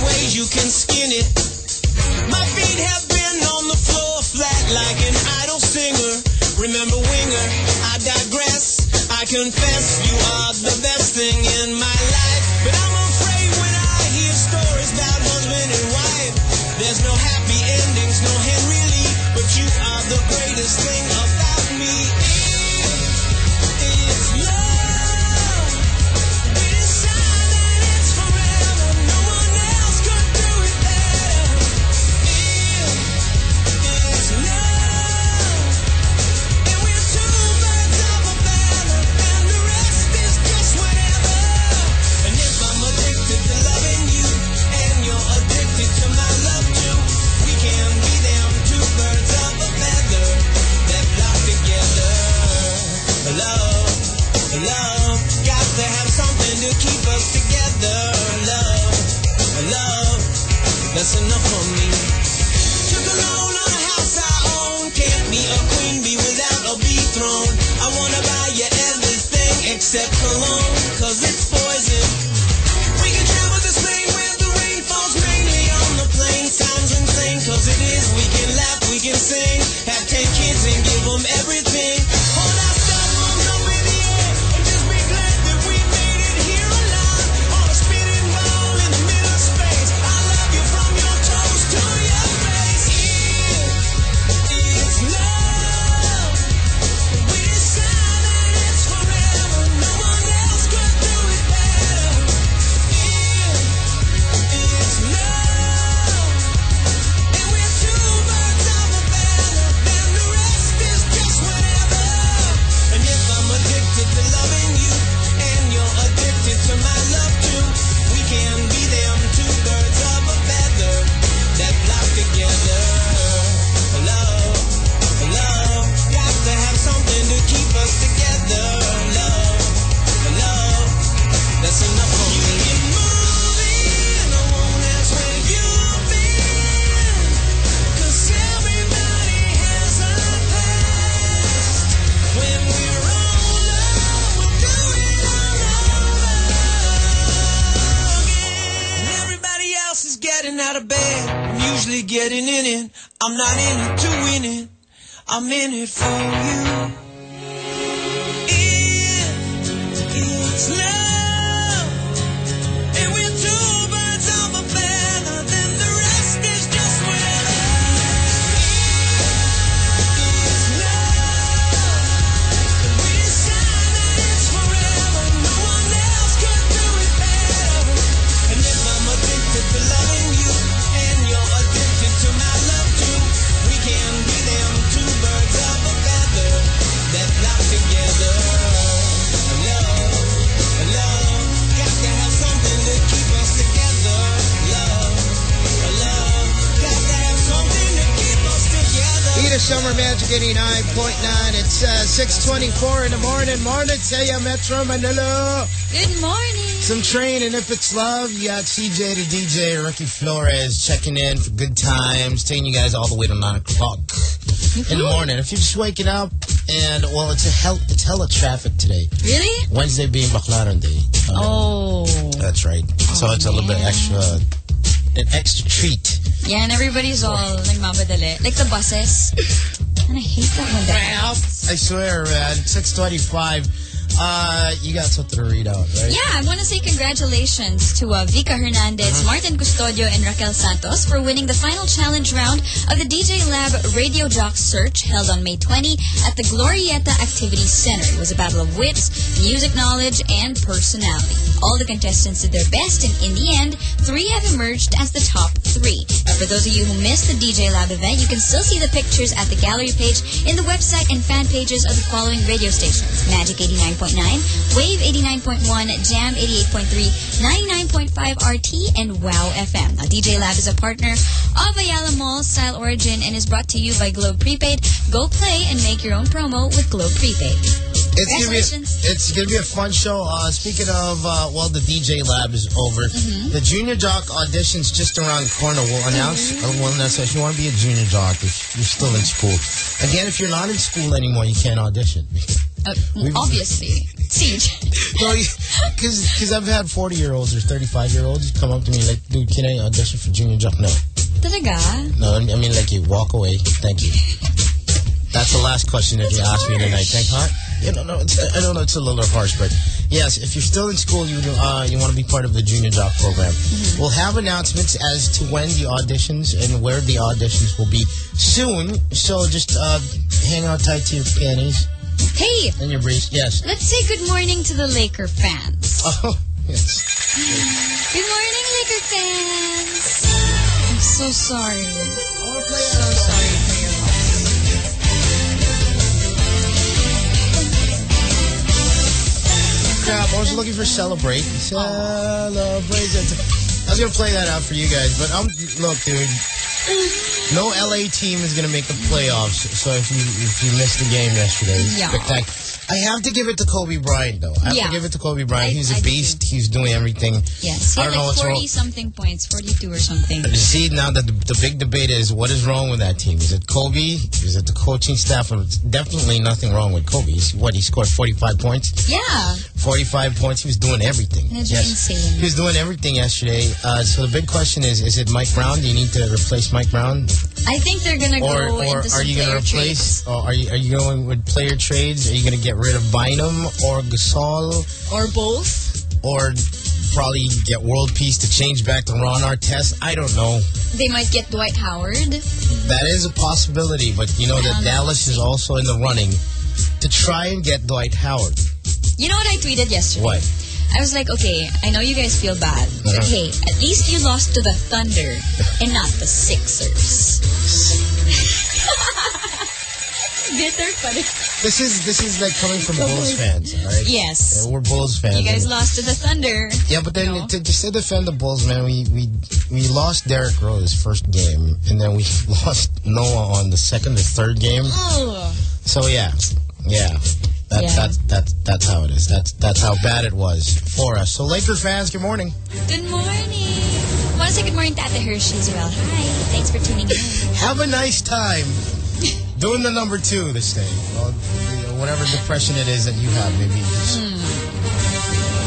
ways you Metro Manila. Good morning. Some training. if it's love, you got CJ to DJ Ricky Flores checking in for good times, taking you guys all the way to 9 o'clock in the mm-hmm. morning. If you're just waking up, and, well, it's a hell, it's hella traffic today. Really? Wednesday being Baclaran Day. Um, oh. That's right. So oh, it's man. a little bit extra, an extra treat. Yeah, and everybody's all nagmamadali. Like the buses. And I hate that one. I swear, man. 625 uh, you got something to read out, right? Yeah, I want to say congratulations to uh, Vika Hernandez, uh-huh. Martin Custodio, and Raquel Santos for winning the final challenge round of the DJ Lab Radio Jock Search held on May 20 at the Glorieta Activity Center. It was a battle of wits, music knowledge, and personality. All the contestants did their best, and in the end, three have emerged as the top 3. For those of you who missed the DJ Lab event, you can still see the pictures at the gallery page in the website and fan pages of the following radio stations. Magic 89.9, Wave 89.1, Jam 88.3, 99.5 RT, and WOW FM. Now, DJ Lab is a partner of Ayala Mall Style Origin and is brought to you by Globe Prepaid. Go play and make your own promo with Globe Prepaid. It's gonna be a, it's gonna be a fun show. Uh, speaking of, uh, well, the DJ lab is over. Mm -hmm. The Junior Jock auditions just around the corner. We'll announce. Mm -hmm. uh, we'll announce if you want to be a Junior Jock if you're still in school. Again, if you're not in school anymore, you can't audition. Uh, obviously. Siege. no, because I've had 40-year-olds or 35-year-olds come up to me like, dude, can I audition for Junior Jock?" No. Talaga? No, I mean, like, you walk away. Thank you. That's the last question that you ask me tonight. Thank you. Yeah, no, no, it's, I don't know, it's a little harsh, but yes, if you're still in school, you uh, you want to be part of the Junior Jock program. Mm-hmm. We'll have announcements as to when the auditions and where the auditions will be soon. So just uh, hang out tight to your panties Hey, and your briefs. Yes. let's say good morning to the Laker fans. Oh, yes. Good morning, Laker fans. I'm so sorry. So sorry crap. I was looking for celebrate. Celebrate. I was gonna play that out for you guys, but I'm look, dude. No LA team is gonna make the playoffs. So if you if you missed the game yesterday, Yeah. spectacular. I have to give it to Kobe Bryant though. I have Yeah. to give it to Kobe Bryant. I- He's a I do beast. He's doing everything. Yes, he I don't know like what's wrong. 40 something points, 42 or something. You see now that the, the big debate is what is wrong with that team? Is it Kobe? Is it the coaching staff? It's definitely nothing wrong with Kobe. He's, what he scored forty five points. Yeah. 45 points. He was doing everything. That's insane. He was doing everything yesterday. Uh, so the big question is, is it Mike Brown? Do you need to replace Mike Brown? I think they're gonna go or are you going to replace, or are you, are you going with player trades? Are you going to get rid of Bynum or Gasol Or both. or probably get World Peace to change back to Ron Artest? I don't know. They might get Dwight Howard. That is a possibility, but you know that Um, Dallas is also in the running to try and get Dwight Howard. You know what I tweeted yesterday? What? I was like, okay, I know you guys feel bad, but Uh-huh. hey, at least you lost to the Thunder and not the Sixers. Bitter rin. This is this is like coming from Bulls fans, right? Yes. Yeah, we're Bulls fans. You guys lost to the Thunder. Yeah, but then No. to, just to defend the Bulls, man, we, we we lost Derrick Rose first game, and then we lost Noah on the second or third game. Oh. So yeah, yeah, that, Yeah. that's that's that's how it is. That's that's how bad it was for us. So Laker fans, good morning. Good morning. I want to say good morning to Ate Hershey as well. Hi. Thanks for tuning in. Have a nice time doing the number two this day. Well, whatever depression it is that you have, maybe just. Hmm.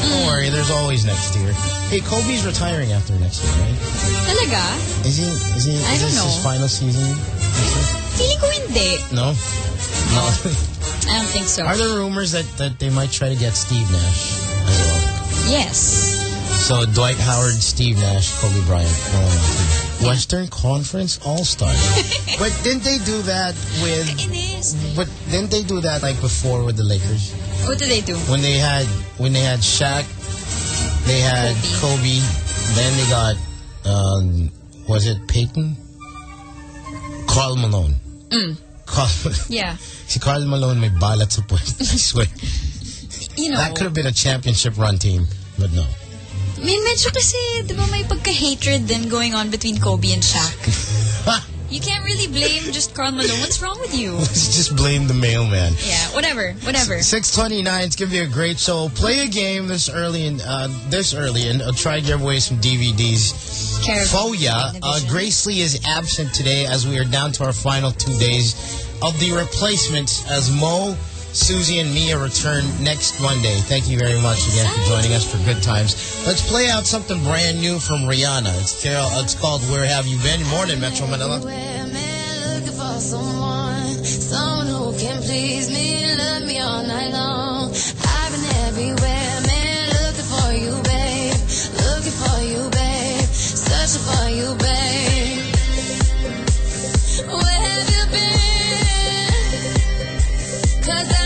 Don't worry, there's always next year. Hey, Kobe's retiring after next year, right? Talaga? Is he? Is he? I don't this know. his final season? Feeling ko hindi. No. No. I don't think so. Are there rumors that, that they might try to get Steve Nash as well? Yes. So Dwight Howard, Steve Nash, Kobe Bryant. Western Conference All Star. but didn't they do that with? But didn't they do that like before with the Lakers What did they do? when they had when they had Shaq, they had Kobe, then they got um, was it Payton? Karl Malone. Mm. Karl, Yeah. si Karl Malone may balat sa. I swear. You know, That could have been a championship run team, but no. May medyo kasi, di ba may pagka-hatred din going on between Kobe and Shaq. You can't really blame just Karl Malone. What's wrong with you? Let's just blame the mailman. Yeah, whatever, whatever. 629, it's going to be a great show. Play a game this early and uh, this early and I'll try to give away some DVDs. Caravan Foya, uh, Grace Lee is absent today as we are down to our final two days of the replacements as Mo, Susie, and Mia return next Monday. Thank you very much again for joining us for good times. Let's play out something brand new from Rihanna. It's Carol. It's called Where Have You Been? Morning, Metro Manila. Someone, someone who can please me, love me all night long. I've been everywhere, man, looking for you, babe, looking for you, babe, searching for you, babe. Where have you been? 'Cause I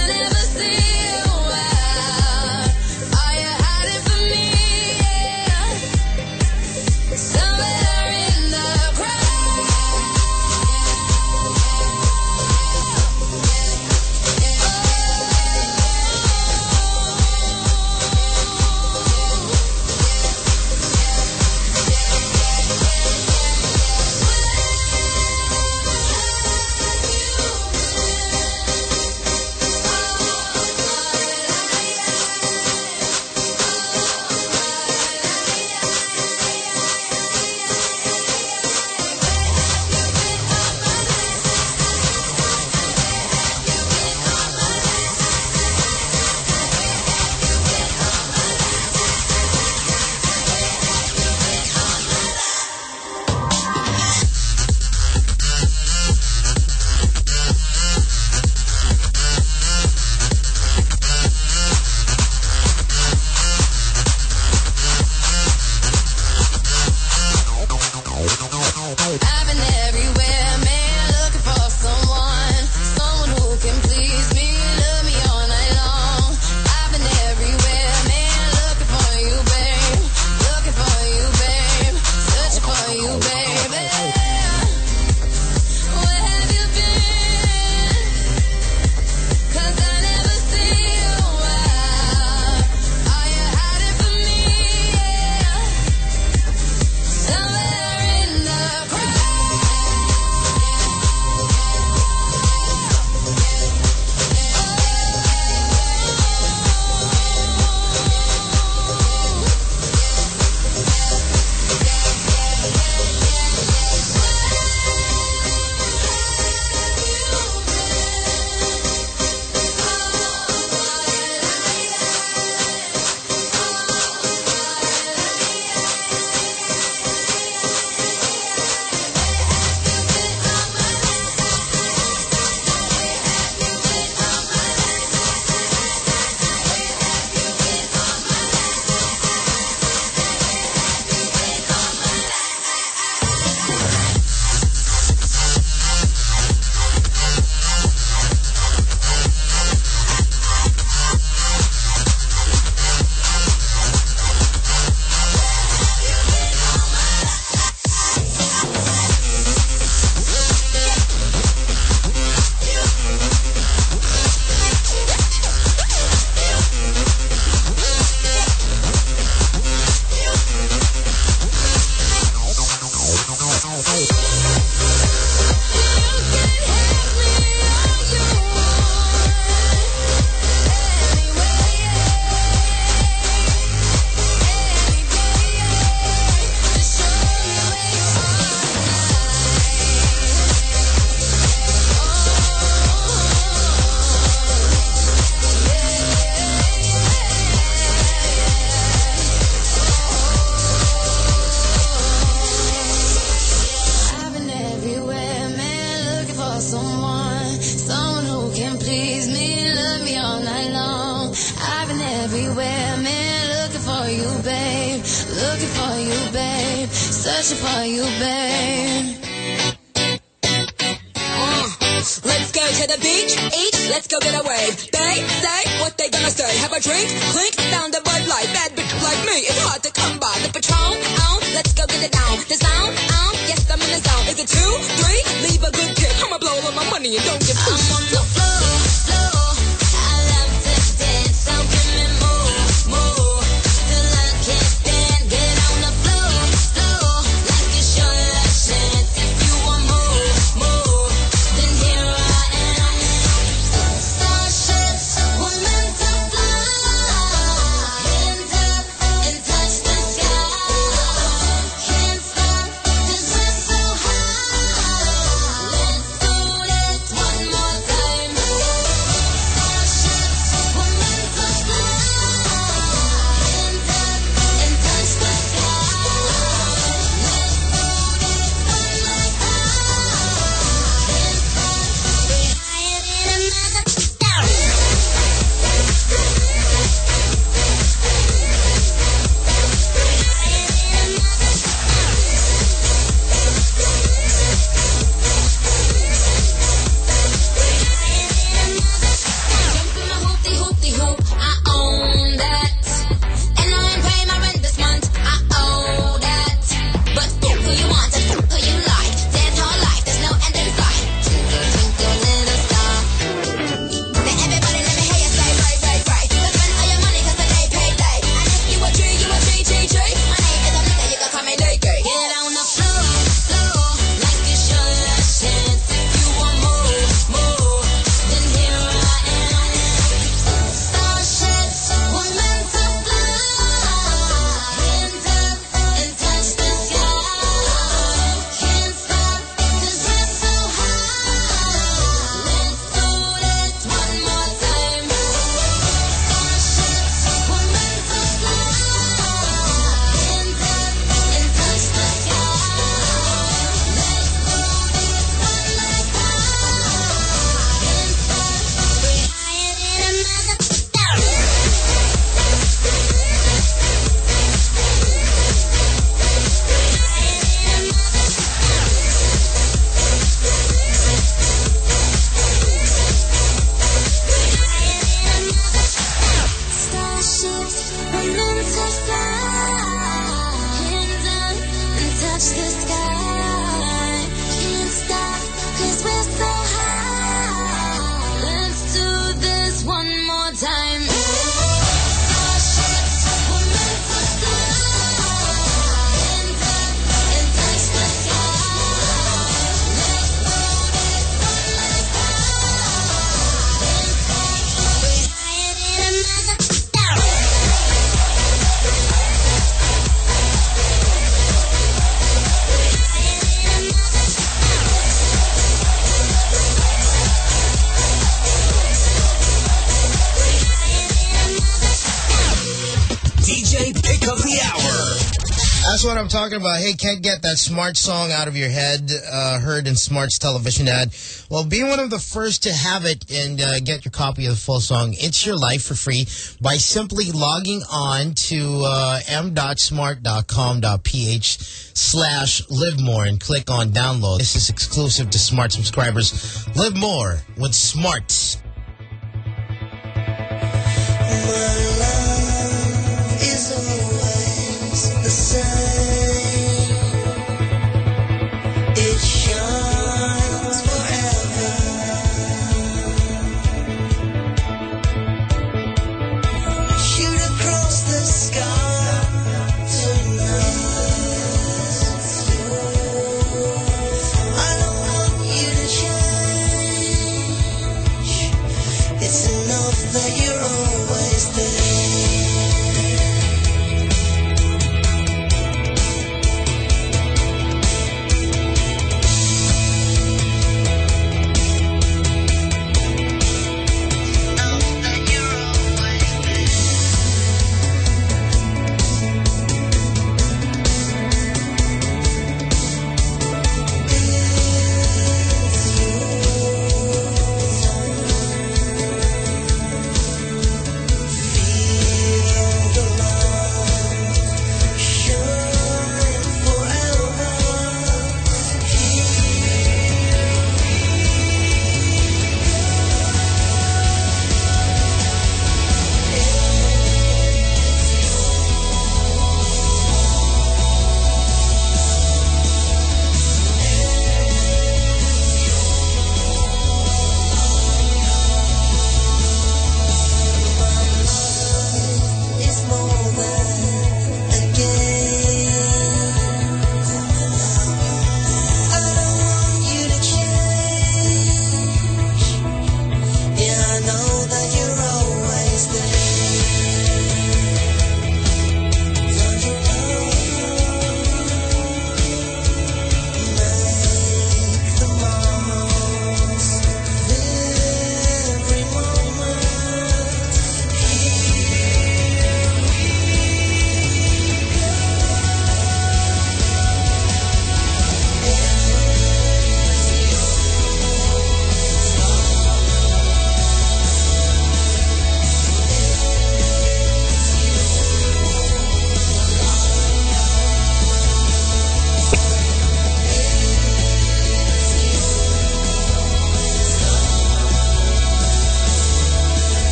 talking about, hey, can't get that smart song out of your head, uh, heard in Smart's television ad. Well, be one of the first to have it and uh, get your copy of the full song, It's Your Life, for free by simply logging on to uh, m.smart.com.ph slash live more and click on download. This is exclusive to Smart subscribers. Live more with Smart.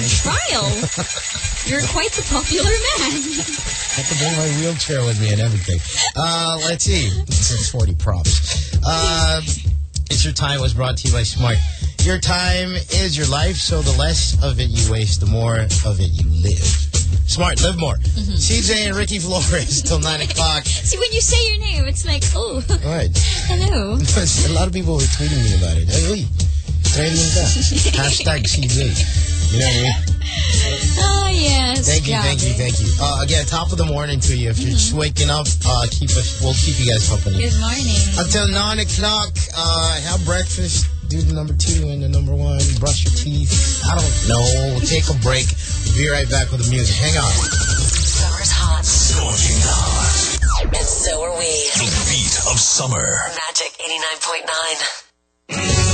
On trial. you're quite the popular man. I have to bring my wheelchair with me and everything. Uh, let's see. 640 props. Uh, it's Your Time was brought to you by Smart. Your time is your life, so the less of it you waste, the more of it you live. Smart, live more. CJ and Ricky Flores till 9 o'clock. See, when you say your name, it's like, oh, What? hello. a lot of people were tweeting me about it. Training ka. Hashtag CJ. You know what I mean? Oh, yes. Thank you, thank you, thank you. Uh, again, top of the morning to you. If you're just waking up, uh, keep us. We'll keep you guys company Good morning. until nine o'clock. Uh, have breakfast. Do the number two and the number one. Brush your teeth. I don't know. Take a break. We'll be right back with the music. Hang on. Summer's hot, Scorching hot. and so are we. The beat of summer. Magic 89.9.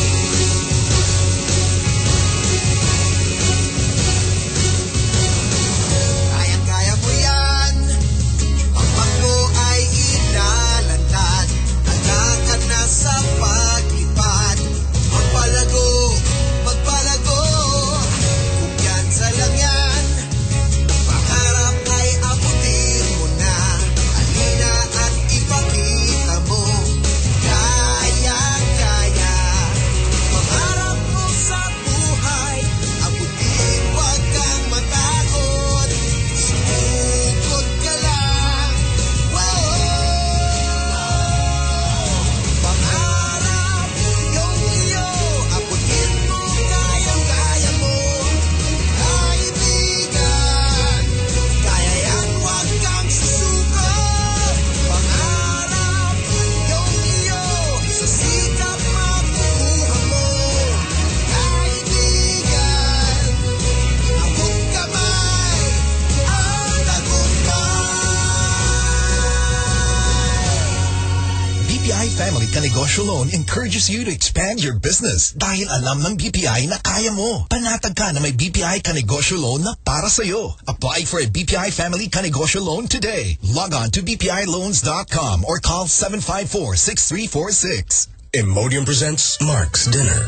Family Kanegosyo Loan encourages you to expand your business dahil alam ng BPI na kaya mo. Panatag ka na may BPI Kanegosyo Loan na para sa'yo. Apply for a BPI Family Kanegosyo Loan today. Log on to bpiloans.com or call 754-6346. Imodium presents Mark's Dinner.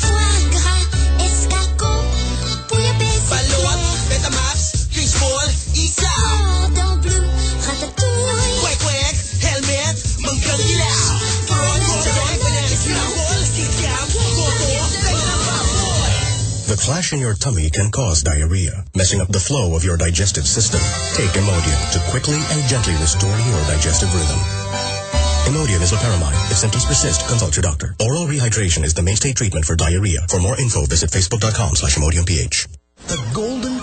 Foie gras, escargot, bouillabaisse The clash in your tummy can cause diarrhea, messing up the flow of your digestive system. Take Imodium to quickly and gently restore your digestive rhythm. Imodium is loperamide. If symptoms persist, consult your doctor. Oral rehydration is the mainstay treatment for diarrhea. For more info, visit facebook.com slash imodiumph. The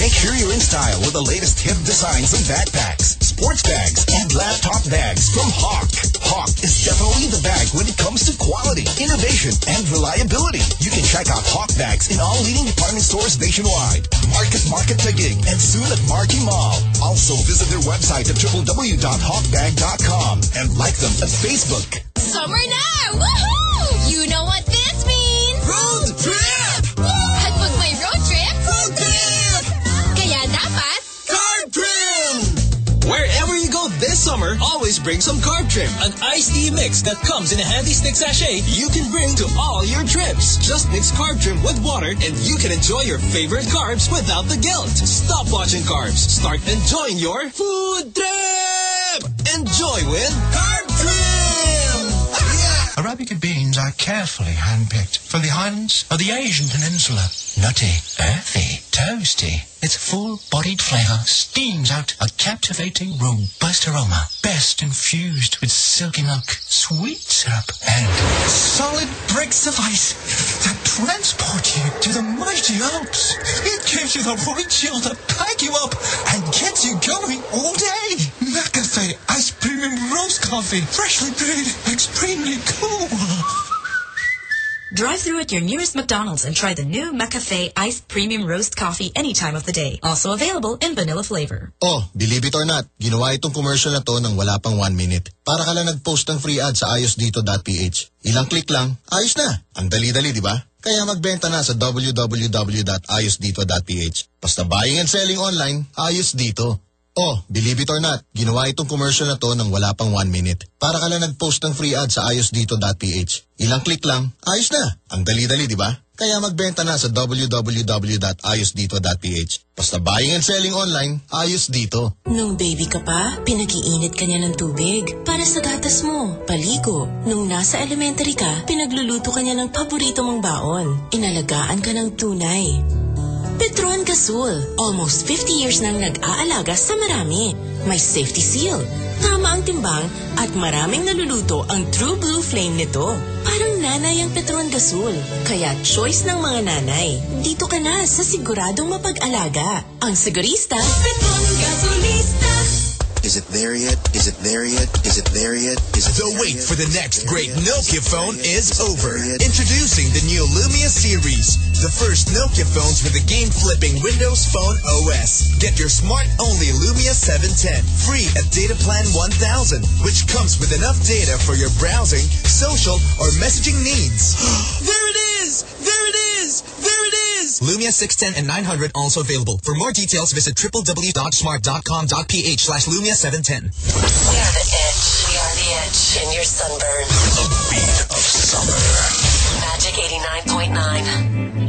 Make sure you're in style with the latest hip designs of backpacks, sports bags, and laptop bags from Hawk. Hawk is definitely the bag when it comes to quality, innovation, and reliability. You can check out Hawk bags in all leading department stores nationwide. Market Market Taguig and soon at Marquee Mall. Also visit their website at www.hawkbag.com and like them at Facebook. Summer now! Woohoo! You know what this summer, always bring some Carb Trim, an iced tea mix that comes in a handy stick sachet you can bring to all your trips. Just mix Carb Trim with water and you can enjoy your favorite carbs without the guilt. Stop watching carbs. Start enjoying your food trip. Enjoy with Carb Trim. Yeah. Arabica beans are carefully handpicked from the islands of the Asian Peninsula. Nutty, earthy, toasty. Its full-bodied flavour steams out a captivating, robust aroma, best infused with silky milk, sweet syrup, and solid bricks of ice that transport you to the mighty Alps. It gives you the right chill to pack you up and gets you going all day. McCafe Ice Premium Roast Coffee, freshly brewed, extremely cool. Drive through at your nearest McDonald's and try the new McCafe Iced Premium Roast Coffee any time of the day. Also available in vanilla flavor. Oh, believe it or not, ginawa itong commercial na to ng wala pang one minute. Para ka lang nag-post ng free ad sa ayosdito.ph. Ilang click lang, ayos na. Ang dali-dali, di ba? Kaya magbenta na sa www.ayosdito.ph. Basta buying and selling online, ayos dito. Oh, believe it or not, ginawa itong commercial na to ng wala pang one minute. Para ka lang nag-post ng free ad sa ayosdito.ph. Ilang click lang, ayos na. Ang dali-dali, di ba? Kaya magbenta na sa www.ayosdito.ph. Basta buying and selling online, ayos dito. Nung baby ka pa, pinag-iinit ka niya ng tubig para sa gatas mo, paligo. Nung nasa elementary ka, pinagluluto ka niya ng paborito mong baon. Inalagaan ka ng tunay. Petron Gasol, almost 50 years nang nag-aalaga sa marami. May safety seal, tama ang timbang at maraming naluluto ang True Blue Flame nito. Parang nanay ang Petron Gasol, kaya choice ng mga nanay. Dito ka na sa siguradong mapag-alaga. Ang sigurista, Petron Gasolista. Is it there yet? Is it there yet? Is it there yet? Is it The there wait yet? for the next great Nokia phone is over. Introducing the new Lumia series, the first Nokia phones with a game-flipping Windows Phone OS. Get your smart-only Lumia 710 free at Data Plan 1000, which comes with enough data for your browsing, social, or messaging needs. There it is! There it is! There it is! Lumia 610 and 900 also available. For more details, visit www.smart.com.ph slash Lumia 710. We are the itch. We are the itch in your sunburn. The beat of summer. Magic 89.9.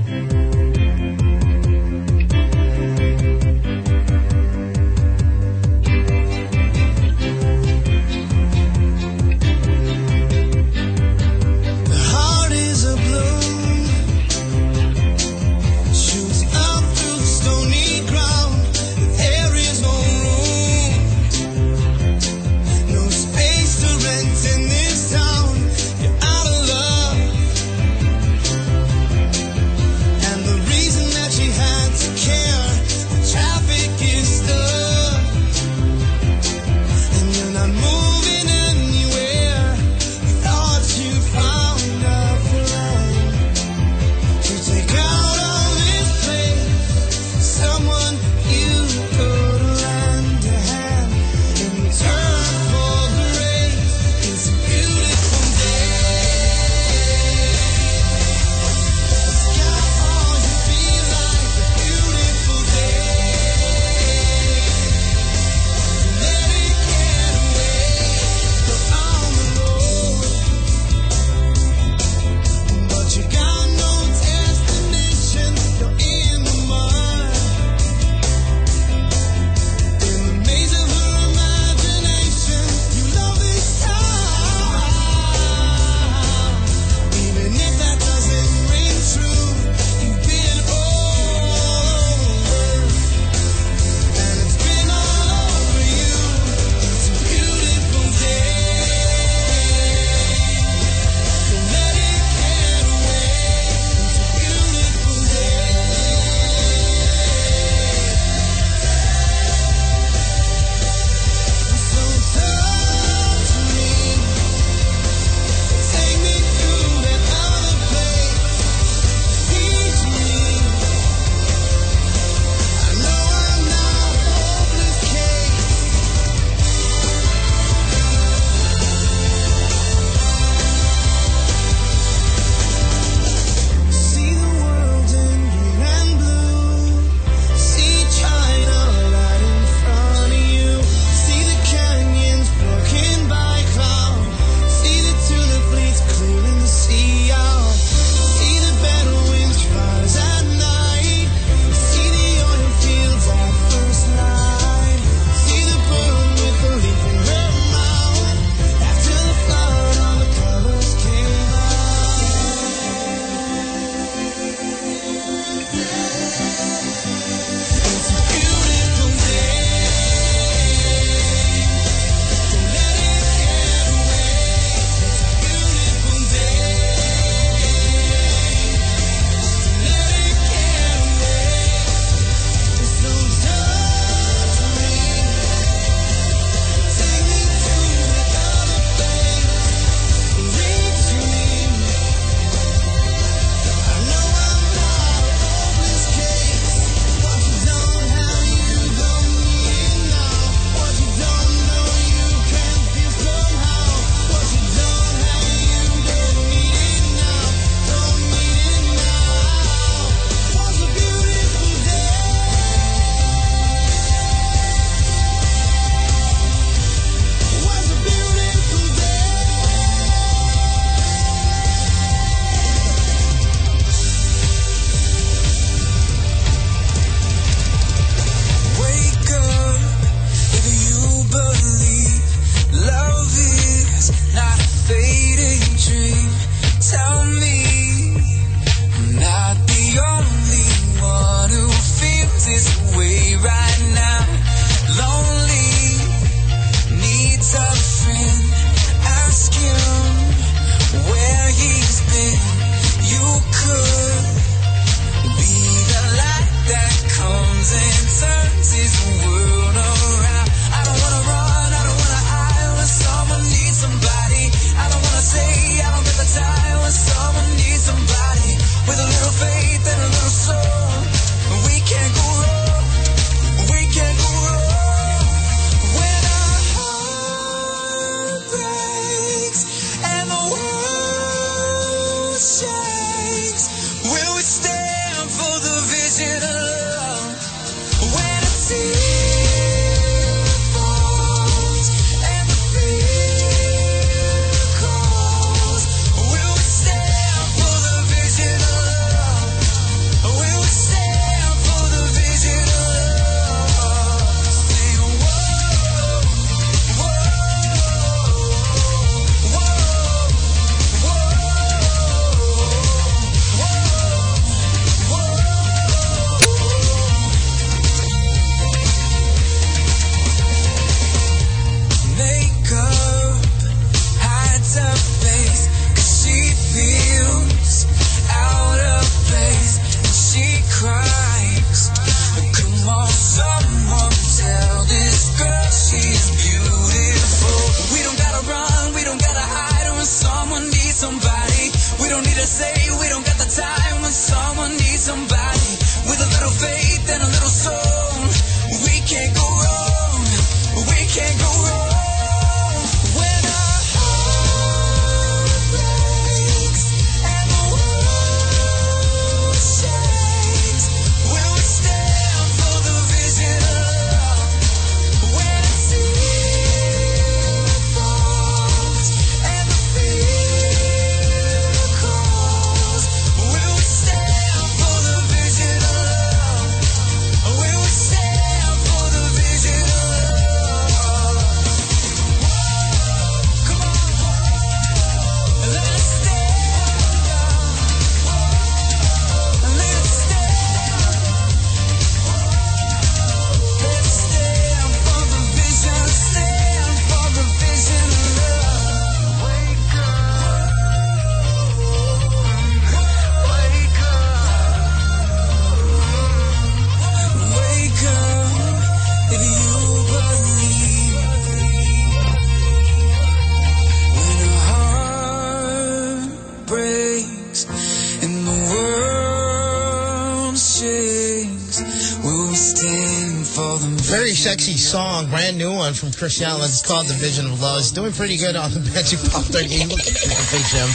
new one from Kris Allen. It's called Division of Love. It's doing pretty good on the Magic Pop 38 FHM.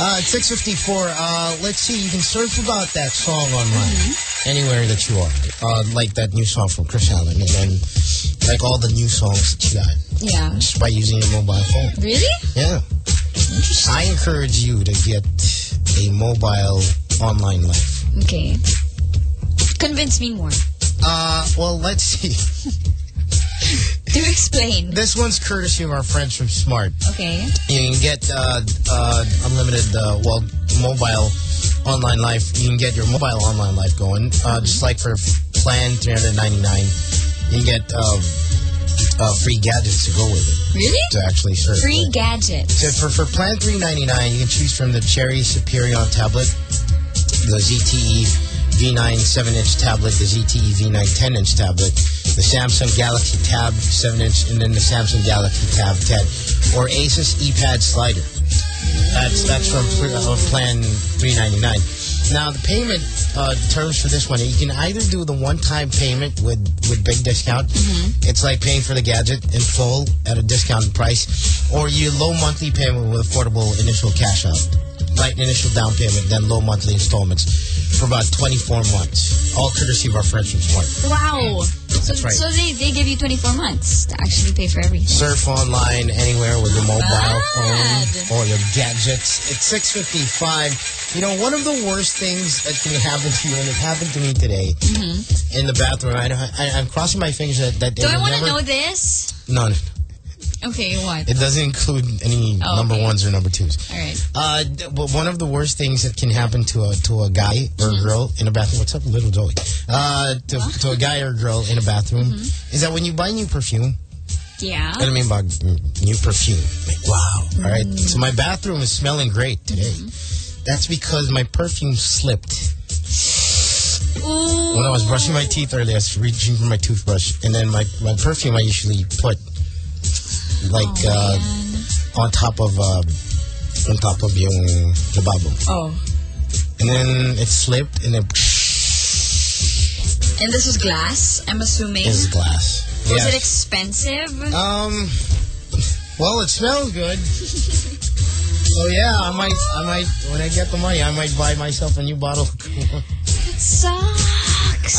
Uh, it's 654. Uh, let's see, you can search about that song online anywhere that you are. Uh, like that new song from Kris Allen. And then, like all the new songs that you got. Yeah. Just by using your mobile phone. Really? Yeah. I encourage you to get a mobile online life. Okay. Convince me more. Uh, well, let's see. Explain. This one's courtesy of our friends from Smart. Okay. You can get uh, uh, unlimited, uh, well, mobile online life. You can get your mobile online life going. Uh, just like for plan 399, you can get uh, uh, free gadgets to go with it. Really? To actually serve. Free gadgets. So for, for plan 399, you can choose from the Cherry Superion tablet, the ZTE V9 7-inch tablet, the ZTE V9 10-inch tablet, the Samsung Galaxy Tab 7-inch, and then the Samsung Galaxy Tab 10, or Asus Eee Pad Slider. That's that's from uh, plan 399. Now the payment uh, terms for this one, you can either do the one-time payment with with big discount. It's like paying for the gadget in full at a discounted price, or you low monthly payment with affordable initial cash out, like initial down payment, then low monthly installments for about 24 months. All courtesy of our friends from Smart. Wow. So, That's right. so they, they give you 24 months to actually pay for everything. Surf online anywhere with your mobile Bad. phone or your gadgets. It's 6.55. You know, one of the worst things that can happen to you, and it happened to me today Mhm. in the bathroom, I, I, I'm crossing my fingers that, that Do I want to know this? No, no, Okay, what? it doesn't include any Oh, number okay. ones or number twos. All right. Uh, but one of the worst things that can happen to a to a guy or Mm-hmm. a girl in a bathroom. What's up, little Joey? Uh, to, to a guy or a girl in a bathroom Mm-hmm. is that when you buy new perfume, Yeah. what I mean by mm, new perfume, like wow. All right, so my bathroom is smelling great today. That's because my perfume slipped Ooh. when I was brushing my teeth earlier. I was reaching for my toothbrush, and then my my perfume I usually put like uh, on top of uh, on top of yung lababo. Oh. And then it slipped, and it... And this was glass, I'm assuming. is glass. Was it expensive? Um. Well, it smells good. so yeah, I might, I might, when I get the money, I might buy myself a new bottle. It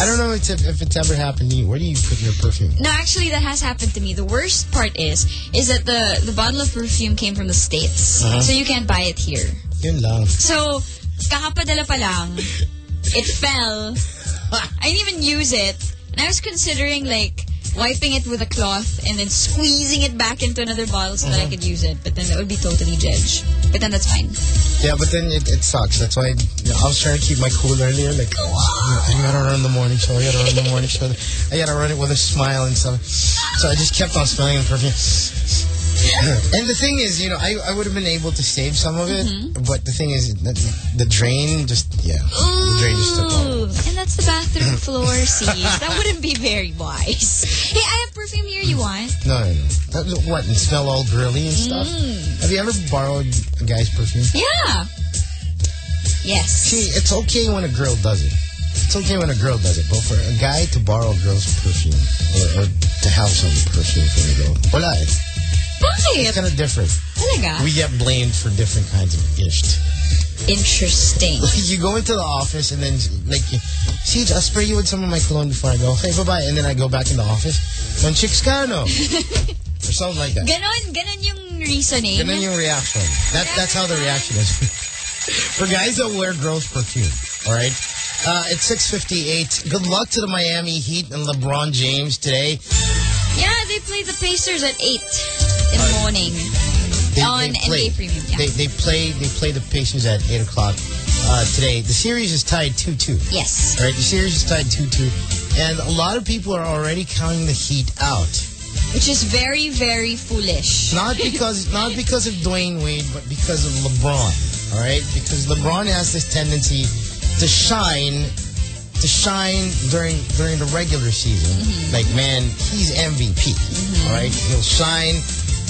I don't know if it's, if it's ever happened to you. Where do you put your perfume? No, actually, that has happened to me. The worst part is, is that the the bottle of perfume came from the states, Uh-huh. so you can't buy it here. Yun lang. So, kakapadala pa lang, it fell. I didn't even use it. And I was considering, like, wiping it with a cloth and then squeezing it back into another bottle so that I Uh-huh. could use it. But then that would be totally judge. But then that's fine. Yeah, but then it, it sucks. That's why you know, I was trying to keep my cool earlier. Like, you know, I gotta run the morning show. I gotta run in the morning show. I gotta run it with a smile and stuff. So I just kept on smelling the perfume. And the thing is, you know, I, I would have been able to save some of it, but the thing is, that the drain just, yeah, the drain just took. Ooh, and that's the bathroom floor see? That wouldn't be very wise. Hey, I have perfume here you want. No, no, no. That, what, and smell all girly and stuff? Mm. Have you ever borrowed a guy's perfume? Yeah. Yes. See, it's okay when a girl does it. It's okay when a girl does it, but for a guy to borrow a girl's perfume or, or to have some perfume for a girl, wala eh. Bakit? It's kind of different. Talaga? We get blamed for different kinds of isht. Interesting. you go into the office and then, like, see, I'll spray you with some of my cologne before I go. Okay, bye-bye. And then I go back in the office. When chicks ka, no? or something like that. Ganon, ganon yung reasoning. Ganun yung reaction. That, that's how the reaction is. For guys that wear girls' perfume, all right? Uh, it's 6.58. Good luck to the Miami Heat and LeBron James today. Yeah, they play the Pacers at 8 in the morning. They, on they play, NBA Premium. Yeah. They, they play they play the Pacers at 8 o'clock uh, today. The series is tied 2-2. Yes. All right, the series is tied 2-2. And a lot of people are already counting the Heat out. Which is very, very foolish. Not because not because of Dwyane Wade, but because of LeBron. All right, because LeBron has this tendency to shine, to shine during during the regular season. Mm-hmm. Like man, he's MVP. Mm-hmm. All right, he'll shine.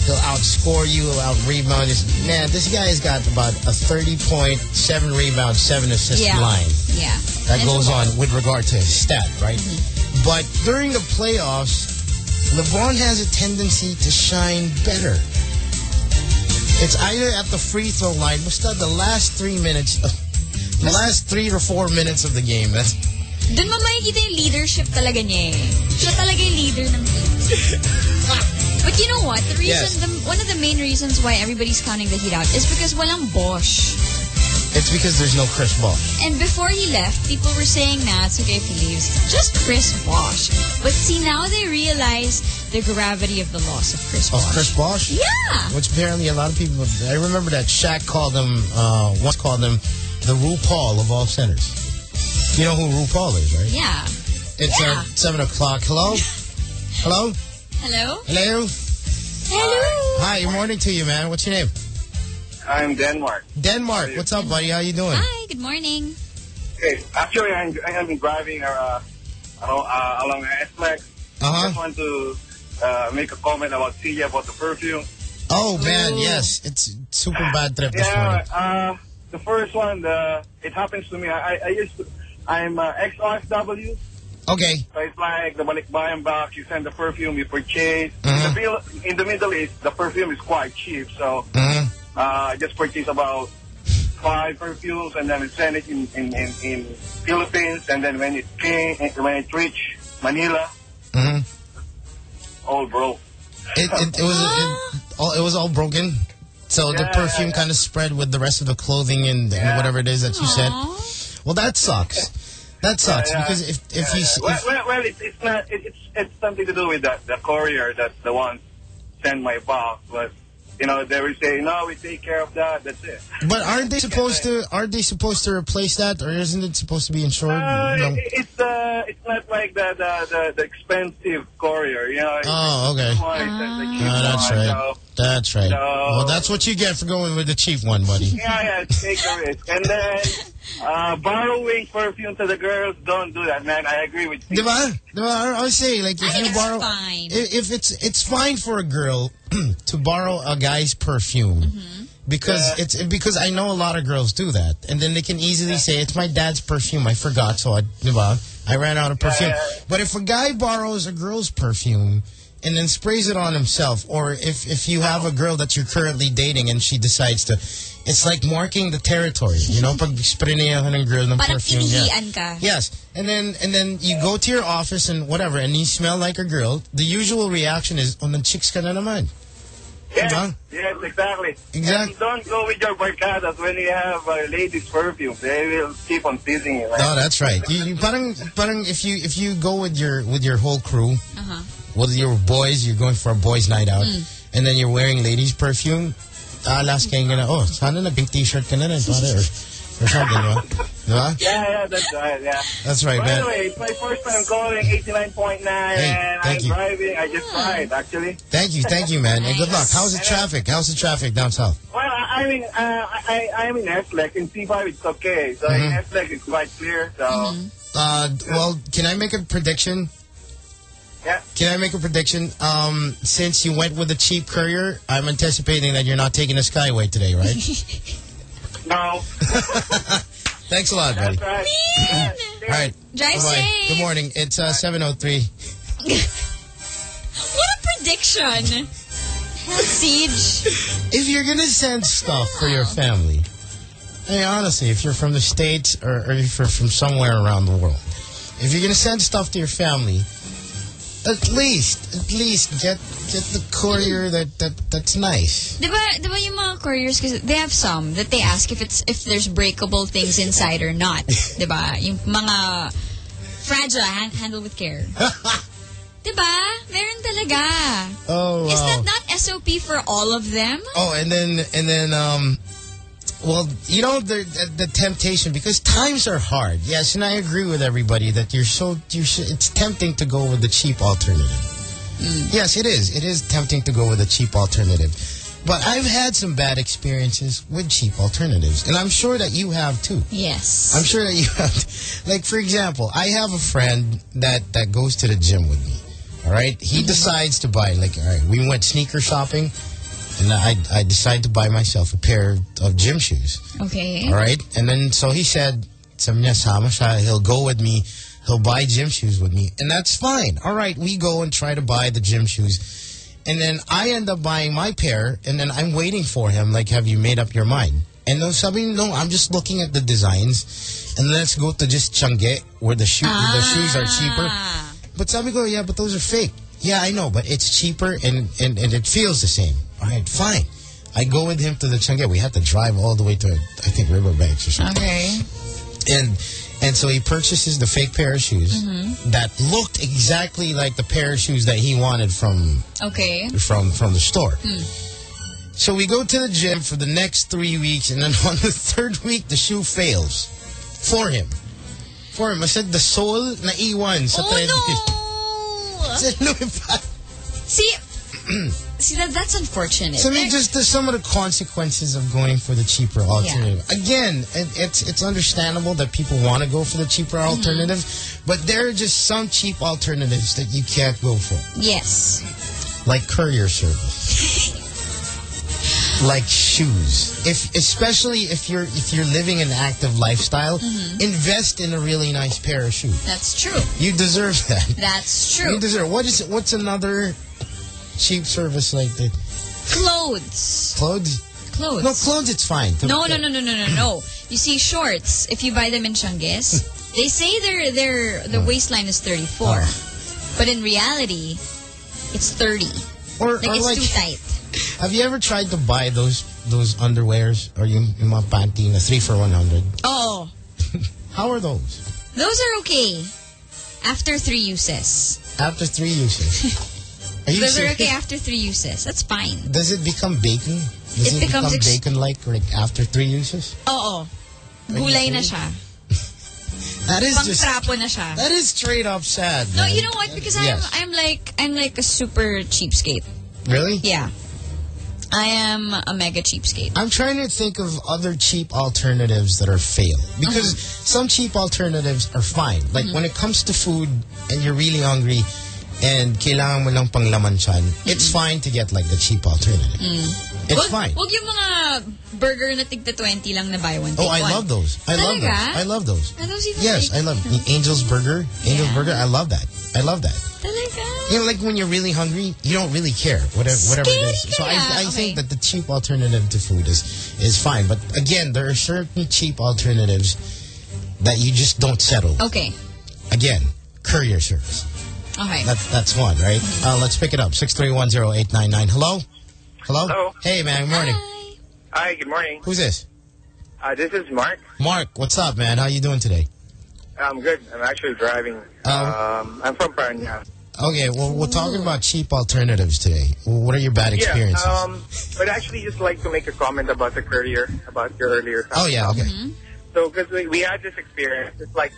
He'll outscore you. He'll out rebound. Man, this guy's got about a thirty point, seven rebound, seven assist Yeah. line Yeah. that That's goes on with regard to his stat, right? Mm-hmm. But during the playoffs, LeBron has a tendency to shine better. It's either at the free throw line, basta the last three minutes, of, the last three or four minutes of the game. That's, Doon mo makikita yung leadership talaga niya eh. Siya talaga yung leader ng team. But you know what? The reason, Yes. the, one of the main reasons why everybody's counting the Heat out is because walang Bosh. it's because there's no Chris Bosh. And before he left, people were saying, nah, it's okay if he leaves. Just Chris Bosh. But see, now they realize the gravity of the loss of Chris Oh, Bosh. Chris Bosh? Yeah. Which apparently a lot of people, I remember that Shaq called him, uh, once called him the RuPaul of all centers. You know who RuPaul is, right? Yeah. It's Yeah. uh, 7 o'clock. Hello? Hello? Hello? Hello? Hello? Hi, good morning to you, man. What's your name? I'm Denmark. Denmark. What's up, buddy? How you doing? Hi, good morning. Hey, actually, I'm, I'm driving uh, along, uh, along S-Lex. I Uh-huh. just want to uh, make a comment about Sia about the perfume. Oh, man, yes. It's super bad trip this Yeah, morning. uh, the first one, the, it happens to me. I, I used to, I'm uh, ex-OFW. Okay. So it's like the balikbayan box, you send the perfume, you purchase. Uh-huh. In, the, Phil- in the Middle East, the perfume is quite cheap. So Mhm. uh, I just purchased about five perfumes and then I send it in, in, in, in Philippines. And then when it came, when it reached Manila, Mhm. all broke. It, it, it was it, all, it was all broken. So the perfume kind of spread with the rest of the clothing and, and whatever it is that you said. Well, that sucks. That sucks Yeah, yeah. because if if Yeah, you yeah. if, well, well, well it's, it's not. It, it's it's something to do with that the courier that the one send my box, but you know they will say no, we take care of that. That's it. but aren't they supposed to aren't they supposed to replace that or isn't it supposed to be insured? Uh, No. it's uh, it's not like the the, the, the expensive courier, you know. Oh, okay. the one, it's the- the cheap Oh, that's one, right. so- That's right. So- Well, that's what you get for going with the cheap one, buddy. yeah, yeah, take a risk. And then uh, borrowing perfume to the girls, don't do that, man. I agree with you. Diba? Diba? I I was saying, like, if I you borrow, fine. if it's it's fine for a girl to borrow a guy's perfume mm-hmm. because it's because I know a lot of girls do that, and then they can easily say it's my dad's perfume. I forgot, so I? I ran out of perfume. But if a guy borrows a girl's perfume and then sprays it on himself, or if if you have a girl that you're currently dating and she decides to, it's like marking the territory. You know, pag spray niya ng girl ng perfume. yeah. ka. Yes, and then and then you go to your office and whatever, and you smell like a girl. The usual reaction is, "Oh, chicks ka na naman." Yes, Diba? yes, exactly. Exact- And don't go with your barcadas when you have a ladies' perfume. They will keep on teasing you. Right? No, that's right. You, you parang, parang if you if you go with your with your whole crew, Uh-huh. with your boys, you're going for a boys' night out, Mm. and then you're wearing ladies' perfume. Alas kayo nga na, oh, sana na pink t-shirt ka na rin, or, or something, diba? Diba? Yeah, yeah, that's right, yeah. That's right, By man. the way, it's my first time calling 89.9 and I'm thank you. driving. I just tried, actually. Thank you, thank you, man, and good luck. How's the traffic? How's the traffic down south? Well, I, I mean, uh, I, I'm in S-Lex. In C5, it's okay. So in Mhm. S-Lex, it's quite clear. So, Uh, well, can I make a prediction? Yeah. Can I make a prediction? Um, since you went with the cheap courier, I'm anticipating that you're not taking a Skyway today, right? no. Thanks a lot, buddy. Right. All right. Drive Bye-bye. safe. Good morning. It's uh, 703. What a prediction. Siege. If you're going to send stuff for your family, I mean, honestly, if you're from the States or, or if you're from somewhere around the world, if you're going to send stuff to your family, at least, at least get get the courier that, that that's nice. Diba, diba yung mga couriers, kasi they have some that they ask if it's if there's breakable things inside or not. diba? Yung mga fragile, han- handle with care. diba? Meron talaga. Oh, Is that not SOP for all of them? Oh, and then and then um, well, you know the, the the temptation because times are hard. Yes, and I agree with everybody that you're so you should. It's tempting to go with the cheap alternative. Mm. Yes, it is. It is tempting to go with a cheap alternative. But I've had some bad experiences with cheap alternatives, and I'm sure that you have too. Yes. I'm sure that you have. Like, for example, I have a friend that, that goes to the gym with me. All right? He mm-hmm. decides to buy, like, all right, we went sneaker shopping, and I, I decided to buy myself a pair of gym shoes. Okay. All right? And then, so he said, sabi niya, sama he'll go with me He'll buy gym shoes with me, and that's fine. All right, we go and try to buy the gym shoes. And then I end up buying my pair, and then I'm waiting for him, like, have you made up your mind? And no, sabi, no, I'm just looking at the designs, and let's go to just Changi, where the, shoe, the ah. shoes are cheaper. But sabi go, yeah, but those are fake. Yeah, I know, but it's cheaper and, and, and it feels the same. All right, fine. I go with him to the Changi. We had to drive all the way to, I think, Riverbanks or something. Okay. And and so he purchases the fake pair of shoes Mhm. that looked exactly like the pair of shoes that he wanted from Okay. from from the store. Hmm. So we go to the gym for the next three weeks, and then on the third week, the shoe fails for him. For him, I said the sole na iwan sa Oh, treadmill. Said, lumipad. See, see that that's unfortunate. So I mean, just the, some of the consequences of going for the cheaper alternative. Again, it, it's it's understandable that people want to go for the cheaper Mm-hmm. alternative, but there are just some cheap alternatives that you can't go for, yes. like courier service, like shoes. If especially if you're if you're living an active lifestyle, Mhm. invest in a really nice pair of shoes. That's true. You deserve that. That's true. You deserve. What is what's another cheap service like that? Clothes. Clothes. Clothes. No, clothes. It's fine. No, no, no, no, no, no, no. You see, shorts. If you buy them in Changgis, they say their their the waistline is 34, but in reality, it's 30. Or, like or it's like, too tight. have you ever tried to buy those those underwears or yung, yung mga panty na 3 for 100? Oh, How are those? those are okay after three uses. After three uses. Are you serious? okay after three uses. That's fine. Does it become bacon? Does It it, becomes become bacon-like like after three uses? Oo. you Gulay na siya. That is just trapo na siya. that is straight up sad. No, you know what? Because Yes. I'm I'm like I'm like a super cheapskate. Really? Yeah. I am a mega cheapskate. I'm trying to think of other cheap alternatives that are fail because Uh-huh. some cheap alternatives are fine. Like Mm-hmm. when it comes to food and you're really hungry and kailangan mo lang panglaman siyan, it's fine to get like the cheap alternative. Mm. It's wag, fine. Wag yung mga burger na tigta 20 lang na buy one, Oh, I one. love those. I love those. I love those. Are those even Yes, like- I love Angel's Burger. Angel's Burger. I love that. I love that. Talaga? You know, like when you're really hungry, you don't really care whatever whatever it is. So I. I think that the cheap alternative to food is is fine. But again, there are certain cheap alternatives that you just don't settle. Okay. Again, courier service. Okay. That's that's one, right? Uh, let's pick it up. Six three one zero eight nine nine. Hello. Hello. Hello. Hey man. Good morning. Hi, good morning. Who's this? Uh, this is Mark. Mark. What's up, man? How you doing today? I'm good. I'm actually driving. Um, I'm from Paranaque. Okay. Well, we're talking about cheap alternatives today. What are your bad experiences? Yeah, um, but actually just like to make a comment about the courier, about your earlier topic. oh yeah. Okay. Mm-hmm. So, because we, we had this experience, it's like,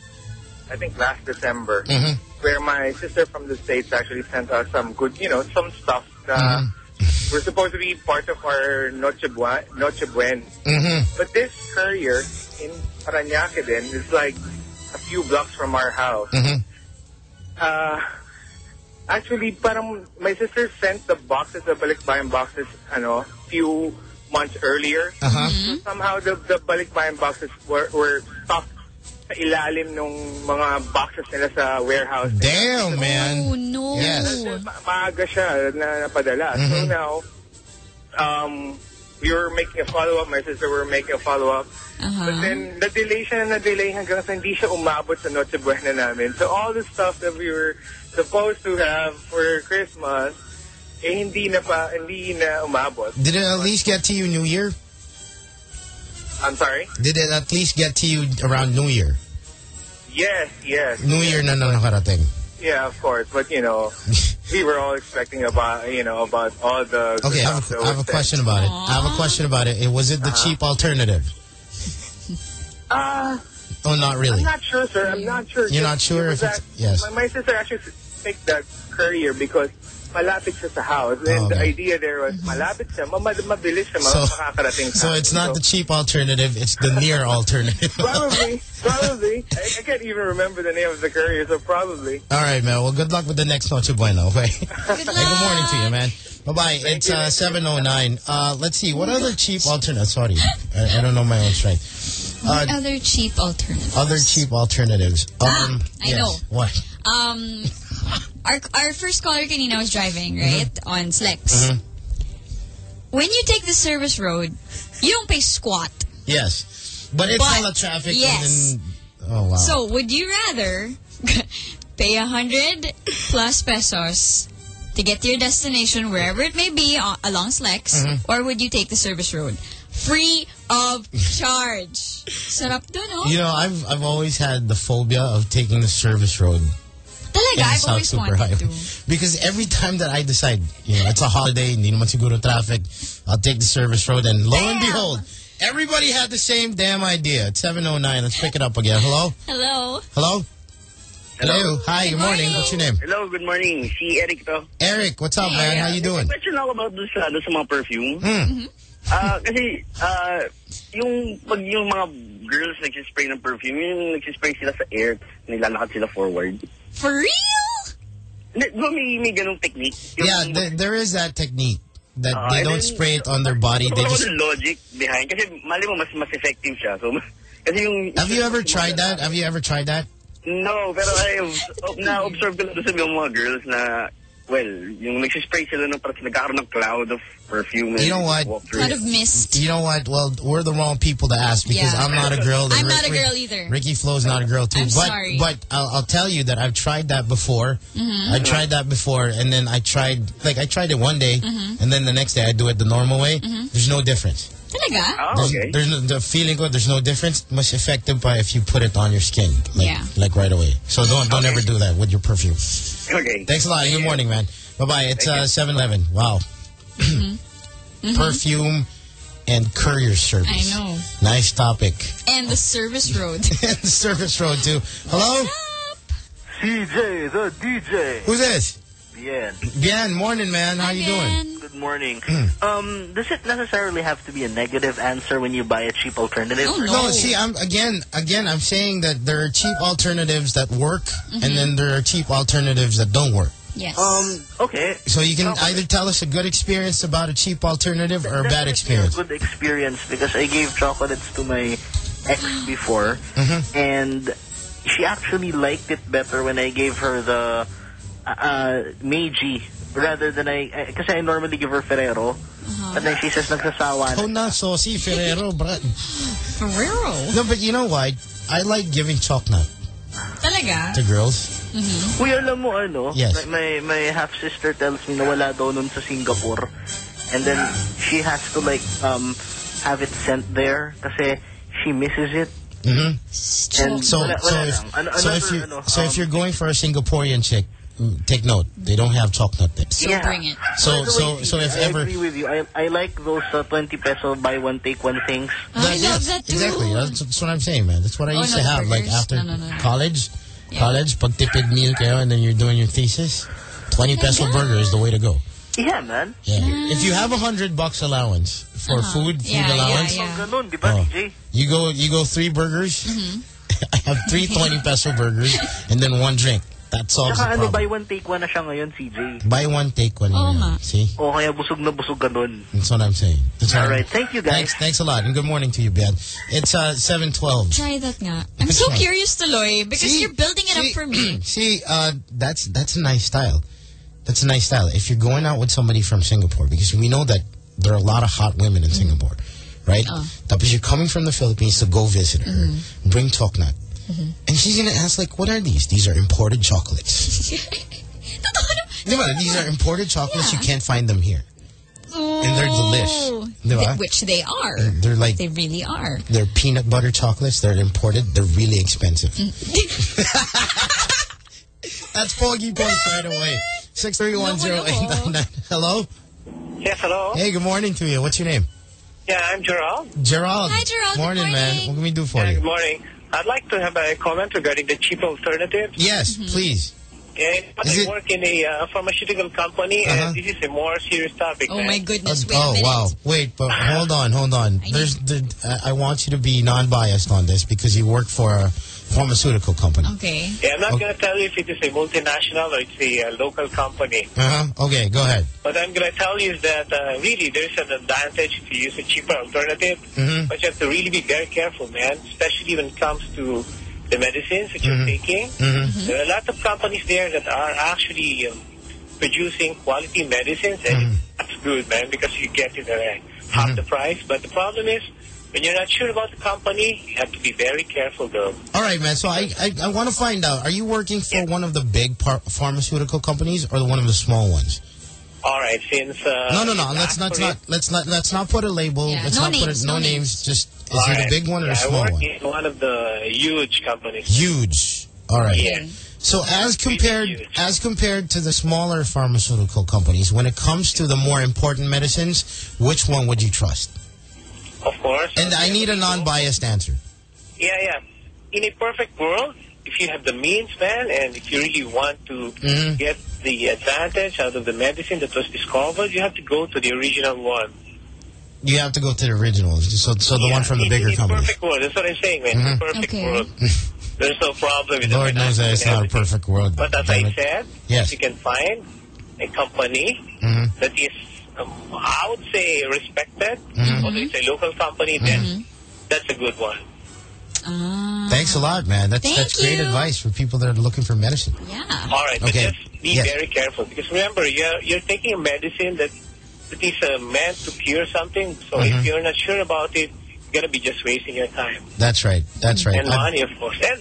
I think last December, Mhm. where my sister from the States actually sent us some good, you know, some stuff that Mm-hmm. were supposed to be part of our Noche, Bua- Noche Buen. Mm-hmm. But this courier in Paranaque then is like a few blocks from our house. Mm-hmm. Uh, actually, parang my sister sent the boxes, the balikbayan boxes, ano, few months earlier. Uh-huh. So somehow the, the balikbayan boxes were, were stuck sa ilalim nung mga boxes nila sa warehouse. Damn, man. Oh, no. Yes. Ma- maaga siya na napadala. So Mhm. now, um, we were making a follow-up. My sister were making a follow-up. Uh-huh. But then, na-delay siya na na-delay hanggang sa hindi siya umabot sa Noche Buena namin. So all the stuff that we were supposed to have for Christmas, eh hindi na pa, hindi na umabot. Did it at least get to you New Year? I'm sorry? Did it at least get to you around New Year? Yes, yes. New Year na na nakarating. Yeah, of course. But, you know, we were all expecting about, you know, about all the... Okay, I have, a, I have a question about it. I have a question about it. Was it the Uh-huh. cheap alternative? Uh, Oh, not really. I'm not sure, sir. I'm not sure. You're not sure if it's- that- yes. My, my sister actually picked that courier because malapit siya sa house. And Oh, the idea there was malapit siya, ma- mabilis siya, So- makakarating sa So it's not the cheap alternative, it's the near alternative. Probably, probably. I, I can't even remember the name of the courier, so probably. All right, man. Well, good luck with the next Noche Buena, okay? Hey, good morning to you, man. Bye-bye. It's uh, 7.09. Uh, let's see. What other cheap alternative? Sorry. I, I don't know my own strength. What Uh, other cheap alternatives? other cheap alternatives. Um, I yes. know. What? Um, our our first caller kanina was driving right on Slex. Mhm. When you take the service road, you don't pay squat. Yes. But it's But- full of traffic. yes. And then, oh, wow. So would you rather pay a hundred plus pesos to get to your destination wherever it may be uh, along Slex, Mhm. or would you take the service road free of charge? Sarap dun, oh. you know, I've I've always had the phobia of taking the service road. Talaga, in I've South always Super wanted Highway. Because every time that I decide, you know, it's a holiday, hindi naman siguro traffic, I'll take the service road and lo and behold, everybody had the same damn idea. It's 7.09. Let's pick it up again. Hello? Hello. Hello? Hello. Hi, good morning. What's your name? Hello, good morning. Si Eric to. Eric, what's up, man? How you doing? May question ako about dun sa, dun sa mga perfume. Hmm. Ah, kasi, ah, yung, pag yung mga girls nagsispray ng perfume, yung nagsispray sila sa air, nilalakad sila forward. For real? Di ba may, may ganong technique? Yung, Yeah, there, there is that technique that Ah, they don't then- spray it on their body. They just. logic behind? Kasi mali mo, mas, mas effective siya. So, kasi yung... Have you ever tried that? Have you ever tried that? No, pero I na-observe ko lang sa mga girls na, well, yung nagsispray sila ng parang nagkakaroon ng cloud of perfume. You know what? Cloud of mist. You know what? Well, we're the wrong people to ask because Yeah. I'm not a girl. I'm and not a girl either. Ricky Flo's not a girl too. I'm but sorry. but I'll, I'll tell you that I've tried that before. Mhm. I tried that before, and then I tried like I tried it one day, Mhm. and then the next day I do it the normal way. Mhm. There's no difference. Talaga? There's, there's no, the feeling good. There's no difference. Much effective by if you put it on your skin, like, Yeah. like right away. So don't don't ever do that with your perfume. Okay. Thanks a lot. Good morning, man. Bye bye. It's uh, 7-Eleven. Wow. Perfume and courier service. I know. Nice topic. And the service road. and the service road too. Hello. CJ, the DJ. Who's this? Bien. Bien. Morning, man. How you doing? Good morning. um, does it necessarily have to be a negative answer when you buy a cheap alternative? Oh, No, see, I'm again, again, I'm saying that there are cheap alternatives that work, Mm-hmm. and then there are cheap alternatives that don't work. Yes. Um. Okay. So you can either tell us a good experience about a cheap alternative or a bad experience. A good experience because I gave chocolates to my ex before, Mm-hmm. and she actually liked it better when I gave her the uh, uh, Meiji rather than I because I normally give her Ferrero, but then she says nagsasawa na. Oh, na saucy Ferrero, brat. Ferrero? No, but you know why? I like giving chocolate Talaga? to girls. Mm-hmm. Uy, alam mo ano? Yes. My, my, my half-sister tells me na wala daw nun sa Singapore. And then she has to like um have it sent there kasi she misses it. Mm-hmm. And So, wala, so if. Ano- so if you ano, so if um, you're going for a Singaporean chick, mm, take note. They don't have chocolate there. So Yeah. bring it. So By so so if I ever agree with you. I, I like those uh, 20 peso buy one take one things. I love that too. Exactly. That's, that's what I'm saying, man. That's what I Oh, used no, to have. Like after No, no, no, no. college, college, pag tipid meal kayo, and then you're doing your thesis. Twenty peso burger is the way to go. Yeah, man. Yeah. If you have a hundred bucks allowance for Uh-huh. food, food Yeah, yeah, allowance, yeah. Ganun, Oh. You go you go three burgers. Mm-hmm. I have three 20 peso burgers and then one drink. That solves the Saka ano, problem. buy one take one na siya ngayon, CJ. Buy one, take one. Oo yeah. nga. See, O kaya busog na busog ka dun. that's what I'm saying. That's what All I'm- thank you guys. Thanks, thanks a lot, and good morning to you, Ben. It's uh seven twelve. Try that nga. I'm so curious, Tuloy, because See? you're building it up for me. See, uh, that's that's a nice style. That's a nice style. If you're going out with somebody from Singapore, because we know that there are a lot of hot women in Singapore, right? Oh. Tapos you're coming from the Philippines to go visit her, Mm-hmm. bring Choc Nut. And she's going to ask, like, what are these? These are imported chocolates. Diba? These are imported chocolates. You can't find them here. And they're delish. Oh. Diba? Which they are. They're like, They really are. they're peanut butter chocolates. They're imported. They're really expensive. Mm. That's Pogi Points right away. 6310899. Hello? Yes, hello. Hey, good morning to you. What's your name? Yeah, I'm Gerald. Gerald. Hi, Gerald. Good Morning, man. What can we do for Yeah, you? good morning. I'd like to have a comment regarding the cheap alternatives. Yes, Mm-hmm. please. Yeah, but Is I it- work in a uh, pharmaceutical company, Uh-huh. and this is a more serious topic. Oh man. my goodness, Uh, wait oh minute. wow! Wait, but hold on, hold on. There's, there, I I want you to be non-biased on this because you work for a pharmaceutical company. Okay. Yeah, I'm not going to tell you if it is a multinational or it's a uh, local company. Uh huh. Okay, go ahead. What I'm going to tell you is that uh, really there's an advantage to use a cheaper alternative, Mhm. but you have to really be very careful, man, especially when it comes to the medicines that you're taking. Mhm. There are a lot of companies there that are actually um, producing quality medicines, and that's good, man, because you get it at uh, half the price. But the problem is, when you're not sure about the company, you have to be very careful, though. All right, man. So I I, I want to find out: Are you working for one of the big par- pharmaceutical companies or one of the small ones? All right, since uh, no, no, no. you Let's not for not let's not let's not put a label. Yeah, let's no not put names, it, no, no names. Just is All it a big one or yeah, a small I work one? in one of the huge companies. Huge. All right. Yeah. So as compared as compared to the smaller pharmaceutical companies, when it comes to the more important medicines, which one would you trust? Of course. And I need a non-biased answer. Yeah, yeah. In a perfect world, if you have the means, man, and if you really want to Mhm. get the advantage out of the medicine that was discovered, you have to go to the original one. You have to go to the originals. So so the one from the bigger company. perfect world, that's what I'm saying, man. In Mhm. perfect Okay. world, there's no problem with Lord the knows that it's not a perfect world. But as damn I it. said, Yes. you can find a company Mhm. that is, um, I would say, respected, Mhm. although it's a local company, then that's a good one. Ah. Thanks a lot, man. That's Thank that's great you. advice for people that are looking for medicine. Yeah. All right, but Okay. just be Yes. very careful because remember, you're you're taking a medicine that that is uh, meant to cure something. So Mhm. if you're not sure about it, you're gonna be just wasting your time That's right. That's right. and I- money, of course. And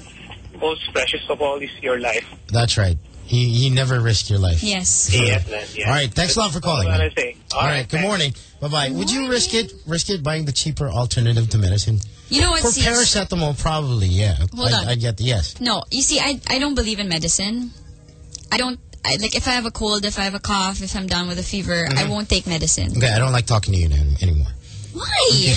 most precious of all is your life. that's right. You, you never risk your life. Yes. Yes, man. Yeah. All right. Thanks a lot for calling. All man. I. All right. Good morning. Bye bye. Would you risk it? Risk it buying the cheaper alternative to medicine? You know what, For sis? paracetamol, probably. Yeah. Hold I, on. I get the yes. No, you see, I I don't believe in medicine. I don't I, like if I have a cold, if I have a cough, if I'm down with a fever, I Mhm. won't take medicine. Okay. I don't like talking to you anymore. Why?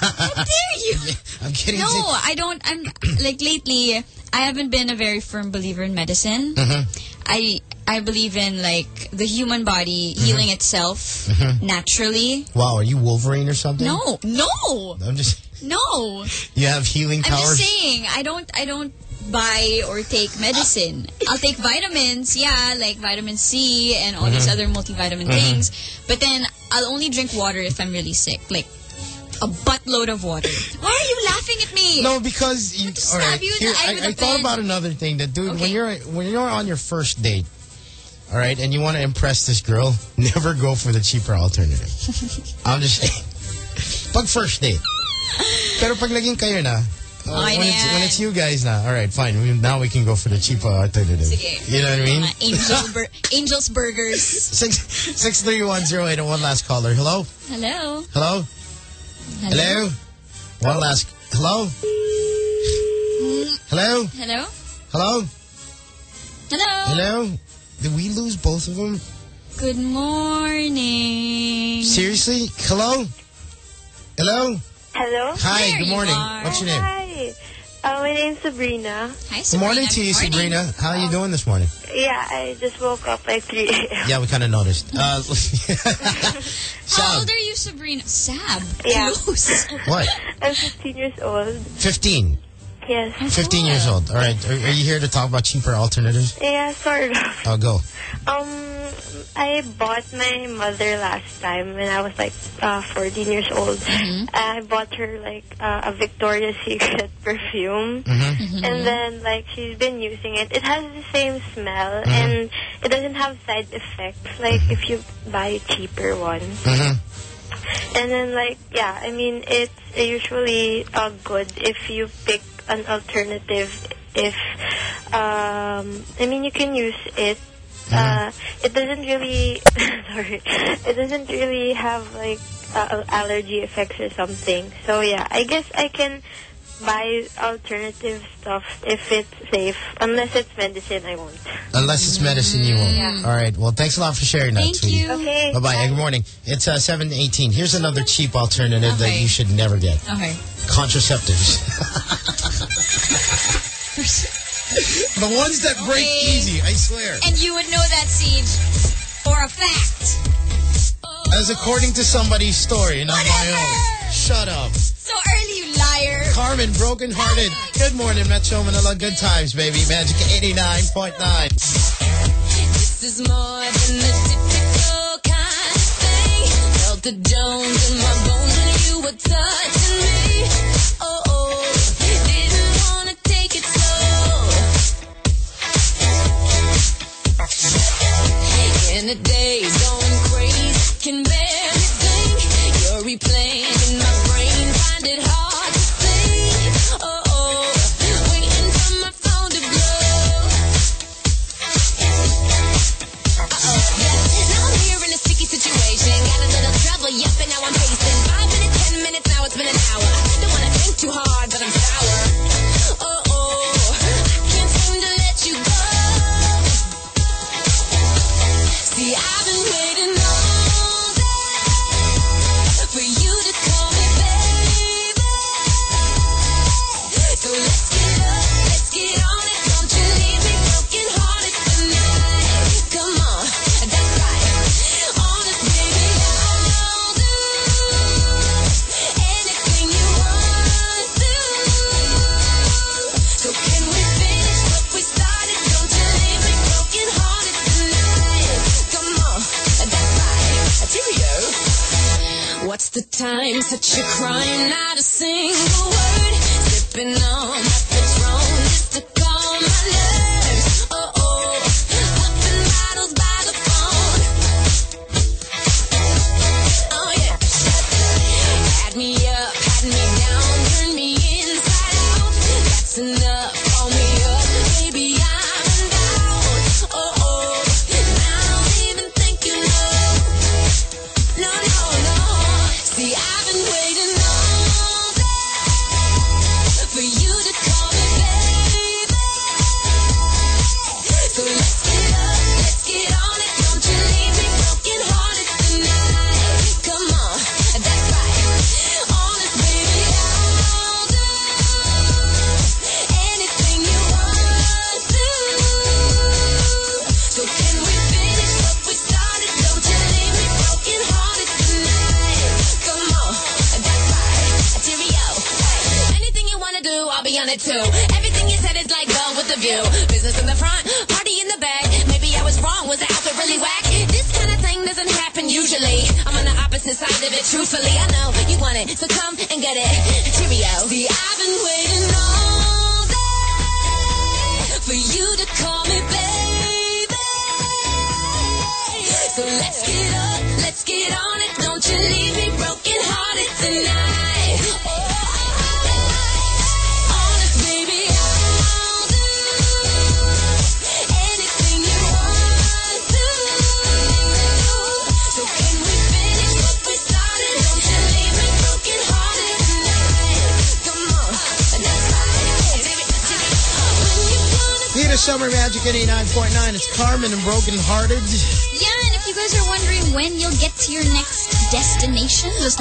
How dare you? I'm kidding. No, I don't. I'm like lately. I haven't been a very firm believer in medicine. Mhm. I I believe in like the human body Mm-hmm. healing itself Mhm. naturally. Wow. Are you Wolverine or something? No, no, I'm just. no. You have healing powers. I'm just saying. I don't. I don't buy or take medicine. I'll take vitamins, yeah, like vitamin C and all these Mhm. other multivitamin Mhm. things. But then I'll only drink water if I'm really sick, like a buttload of water. Why are you laughing at me? No, because you, all stab you Here, I, I thought about another thing. That dude, when you're when you're on your first date, all right, and you want to impress this girl, never go for the cheaper alternative. I'm just saying. Pag first date. Pero pag naging kayo na, uh, Okay when, it's, when it's you guys na, all right, fine. We, now we can go for the cheaper alternative. Sige. You know what I mean? Mga Angel bur- Angel's Burgers. Six six three one zero eight and one last caller. Hello, Hello. hello, hello. One last. Hello, hello, Hello. hello, Hello. hello. Did we lose both of them? Good morning. Seriously? Hello? Hello? Hello? Hi, good morning. What's your name? Hi. Uh, my name's Sabrina. Hi, Good morning to you, Sabrina. How are you doing this morning? Yeah, I just woke up at 3 a.m. Yeah, we kind of noticed. Uh, How old are you, Sabrina? Sab. Yeah. Close. What? I'm 15 years old. 15. Yes. 15 years old. All right. Are, are you here to talk about cheaper alternatives? Yeah, sort of. I'll go. Um, I bought my mother last time when I was like uh, 14 years old. I bought her like uh, a Victoria's Secret perfume. Mm-hmm. And then, like, she's been using it. It has the same smell, Mm-hmm. and it doesn't have side effects, like if you buy a cheaper one. Mm-hmm. And then, like, yeah, I mean, it's usually uh, good if you pick an alternative. If, um, I mean, you can use it. Uh, it doesn't really, sorry, it doesn't really have like uh, allergy effects or something. So yeah, I guess I can buy alternative stuff if it's safe. Unless it's medicine, I won't. Unless it's medicine, you won't. Yeah. All right. Well, thanks a lot for sharing that, Thank sweetie. you. Okay. Bye-bye. Good morning. It's uh, 718. Here's another cheap alternative that you should never get. Okay. Contraceptives. The ones that break easy, I swear. And you would know that, Siege, for a fact. As according to somebody's story, not my own. Shut up. So early, you liar. Carmen, broken hearted. Good morning, Metro Manila. Good times, baby. Magic 89.9. This is more than the typical kind of thing. Felt the Jones in my bones when you were touching me. Too hard, What's the time? Such a crime, not a single word. Sipping on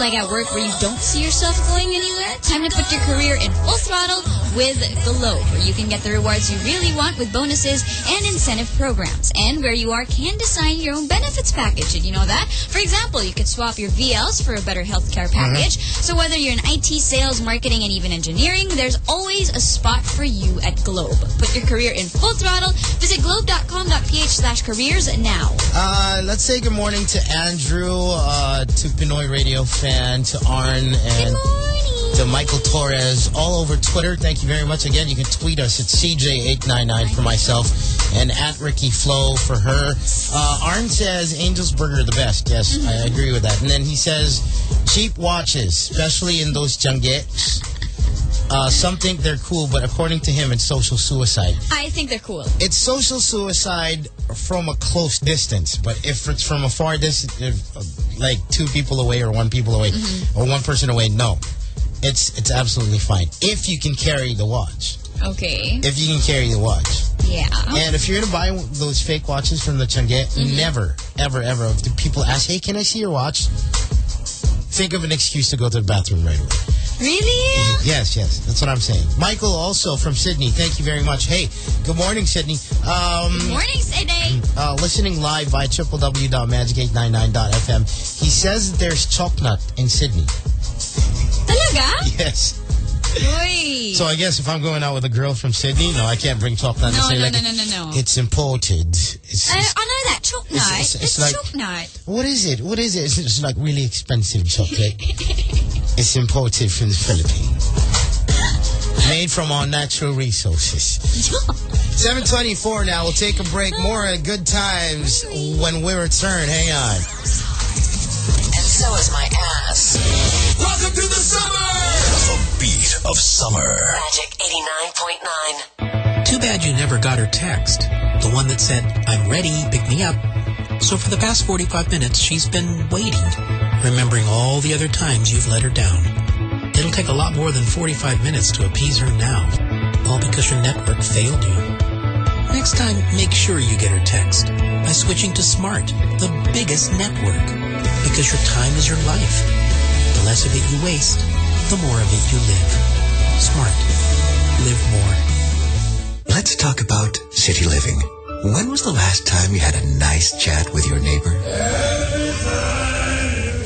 like at work where you don't see yourself going anywhere, time to put your career in full throttle with Globe, where you can get the rewards you really want with bonuses and incentive programs. And where you are can design your own benefits package. Did you know that? For example, you could swap your VLs for a better healthcare uh-huh. package. So whether you're in IT, sales, marketing, and even engineering, there's always a spot for you at Globe. Put your career in full throttle. Visit globe.com.ph slash careers now. Uh, let's say good morning to Andrew, uh, to Pinoy Radio fan, to Arn, and to Michael Torres, all over Twitter. Thank you very much. Again, you can tweet us at CJ899 for myself and at Ricky Flo for her. Uh, Arn says Angel's Burger the best. Yes, I agree with that. And then he says cheap watches, especially in those tiangges. Uh, some think they're cool, but according to him, it's social suicide. I think they're cool. It's social suicide from a close distance, but if it's from a far distance, if, uh, like two people away or one people away or one person away, no, it's it's absolutely fine if you can carry the watch. Okay. If you can carry the watch, Yeah. and if you're gonna buy those fake watches from the tiangge, never, ever, ever, if the people ask, "Hey, can I see your watch?" Think of an excuse to go to the bathroom right away. Really? Yes, yes, that's what I'm saying. Michael, also from Sydney. Thank you very much. Hey, good morning, Sydney. Um, Morning, Sydney. uh, listening live via www.magic899.fm. He says there's chocolate in Sydney. Talaga? Yes. Uy. So I guess if I'm going out with a girl from Sydney, no, I can't bring chocolate and No, say no, like no, no, no, no. it's imported. It's, uh, I, I know that. Choc nut. it's- It's, it's like- chocolate. what is it? What is it? It's, it's like really expensive chocolate. it's imported from the Philippines. Made from our natural resources. 724 now. We'll take a break. More at good times when we return. Hang on. And so is my ass. Welcome to the summer! The beat of summer. Magic 89.9. Too bad you never got her text. The one that said, I'm ready, pick me up. So for the past 45 minutes, she's been waiting, remembering all the other times you've let her down. It'll take a lot more than 45 minutes to appease her now, all because your network failed you. Next time, make sure you get her text by switching to Smart, the biggest network, because your time is your life. The less of it you waste, the more of it you live. Smart. Live more. Let's talk about city living. When was the last time you had a nice chat with your neighbor?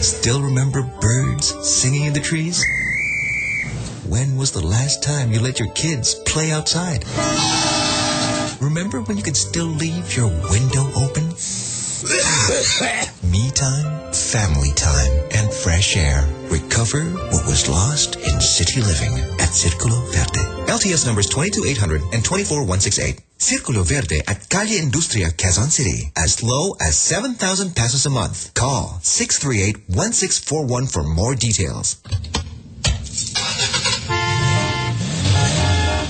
Still remember birds singing in the trees? When was the last time you let your kids play outside? Remember when you could still leave your window open? Me time, family time, and fresh air. Recover what was lost in city living at Circulo Verde. LTS numbers 22800 and 24168. Circulo Verde at Calle Industria, Quezon City. As low as 7,000 pesos a month. Call 638-1641 for more details.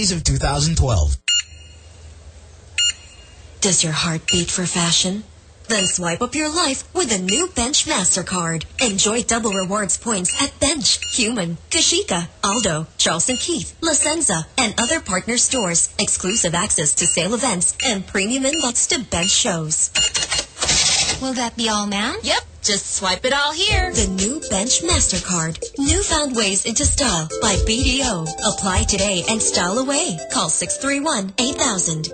of 2012. Does your heart beat for fashion? Then swipe up your life with a new Bench MasterCard. Enjoy double rewards points at Bench, Human, Kashieca, Aldo, Charles & Keith, La Senza, and other partner stores. Exclusive access to sale events and premium invites to Bench shows. Will that be all, ma'am? Yep, just swipe it all here. The new Bench MasterCard. Newfound ways into style by BDO. Apply today and style away. Call 631-8000.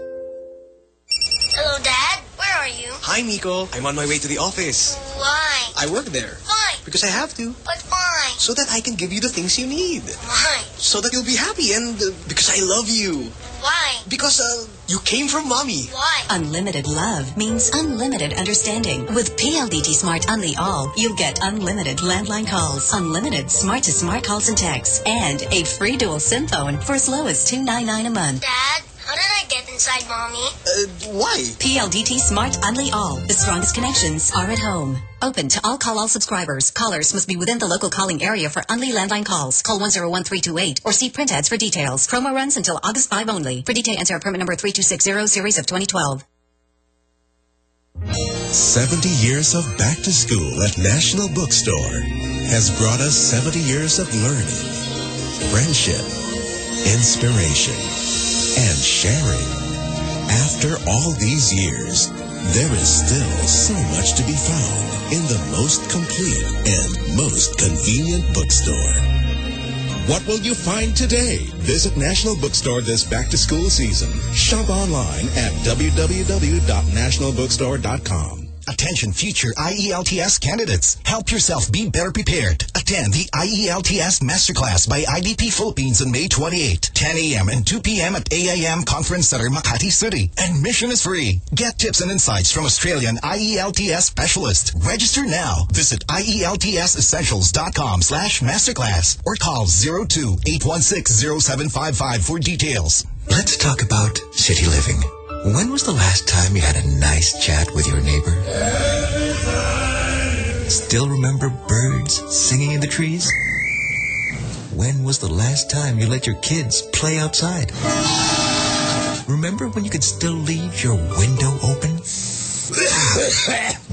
Hello, Dad. Where are you? Hi, Miko. I'm on my way to the office. Why? I work there. Why? Because I have to. But why? So that I can give you the things you need. Why? So that you'll be happy and uh, because I love you. Why? Because uh, you came from mommy. Why? Unlimited love means unlimited understanding. With PLDT Smart Unli All, you'll get unlimited landline calls, unlimited smart-to-smart calls and texts, and a free dual SIM phone for as low as 299 a month. Dad, how did I get inside mommy? Uh, why? PLDT Smart Unli All. The strongest connections are at home. Open to all call all subscribers. Callers must be within the local calling area for Unli landline calls. Call 101328 or see print ads for details. Promo runs until August 5 only. For detail, enter permit number 3260 series of 2012. 70 years of back to school at National Bookstore has brought us 70 years of learning, friendship, inspiration, and sharing. After all these years, there is still so much to be found in the most complete and most convenient bookstore. What will you find today? Visit National Bookstore this back to school season. Shop online at www.nationalbookstore.com. Attention future IELTS candidates. Help yourself be better prepared. Attend the IELTS Masterclass by IDP Philippines on May 28, 10 a.m. and 2 p.m. at AIM Conference Center, Makati City. Admission is free. Get tips and insights from Australian IELTS specialist. Register now. Visit IELTSessentials.com slash masterclass or call 02-816-0755 for details. Let's talk about city living. When was the last time you had a nice chat with your neighbor? Still remember birds singing in the trees? When was the last time you let your kids play outside? Remember when you could still leave your window open?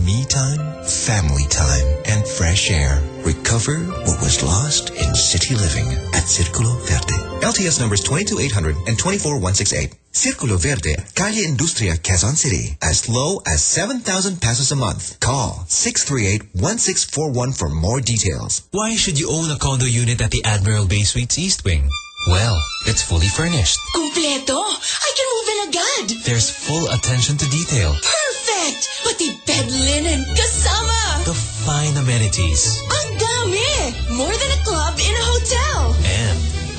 Me time, family time, and fresh air. Recover what was lost in city living at Circulo Verde. LTS numbers 22800 and 24168. Circulo Verde, Calle Industria, Quezon City. As low as 7,000 pesos a month. Call 638-1641 for more details. Why should you own a condo unit at the Admiral Bay Suites East Wing? Well, it's fully furnished. Kumpleto! I can move in agad! There's full attention to detail. Perfect! Pati bed linen, kasama! The fine amenities. Ang dami! More than a club in a hotel!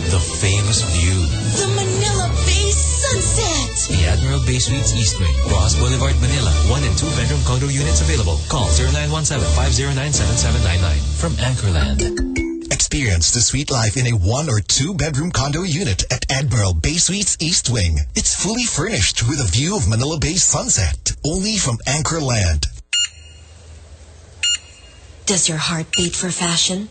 And the famous view. The Manila Bay sunset! The Admiral Bay Suites East Wing, Roxas Boulevard, Manila. One and two bedroom condo units available. Call 0917-509-7799 from Anchorland. Experience the sweet life in a one or two bedroom condo unit at Admiral Bay Suites East Wing. It's fully furnished with a view of Manila Bay sunset. Only from Anchor Land. Does your heart beat for fashion?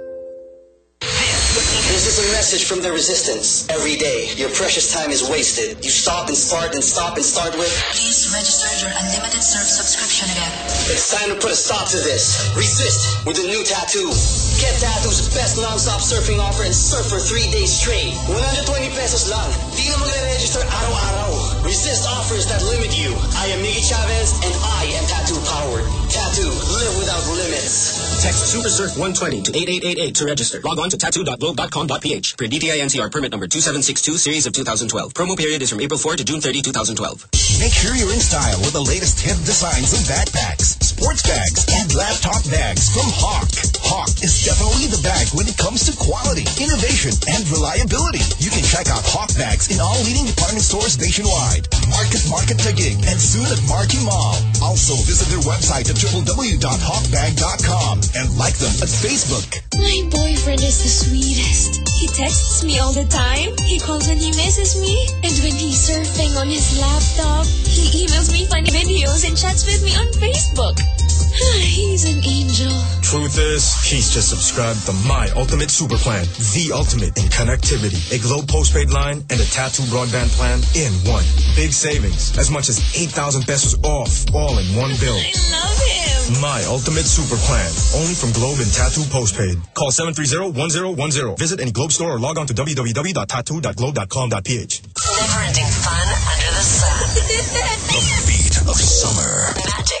This is a message from the resistance. Every day, your precious time is wasted. You stop and start and stop and start with. Please register your unlimited surf subscription again. It's time to put a stop to this. Resist with a new tattoo. Get Tattoo's best non-stop surfing offer and surf for three days straight. 120 pesos lang. Di na magre-register araw-araw. Resist offers that limit you. I am Miggy Chavez and I am Tattoo Powered. Tattoo, live without limits. Text SuperSurf 120 to 8888 to register. Log on to tattoo.globe.com.ph. Per DTI NCR permit number 2762 series of 2012. Promo period is from April 4 to June 30, 2012. Make sure you're in style with the latest hip designs of backpacks, sports bags, and laptop bags from Hawk. Hawk is definitely the bag when it comes to quality, innovation, and reliability. You can check out Hawk bags in all leading department stores nationwide. Market Market Taguig and soon at Marquee Mall. Also visit their website at www.hawkbag.com and like them at Facebook. My boyfriend is the sweetest. He texts me all the time. He calls when he misses me. And when he's surfing on his laptop, he emails me funny videos and chats with me on Facebook. He's an angel. Truth is, he's just subscribed to My Ultimate Super Plan, the ultimate in connectivity. A Globe postpaid line and a Tattoo broadband plan in one. Big savings, as much as 8,000 pesos off, all in one bill. I love him. My Ultimate Super Plan, only from Globe and Tattoo postpaid. Call 730-1010. Visit any Globe store or log on to www.tattoo.globe.com.ph. Never ending fun under the sun. The beat of summer. Magic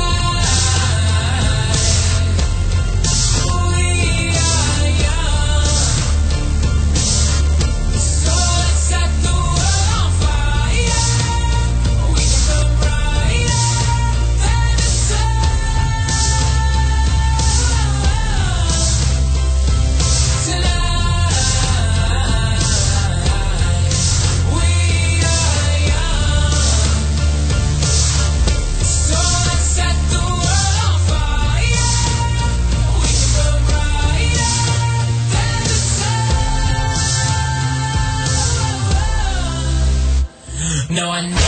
No, I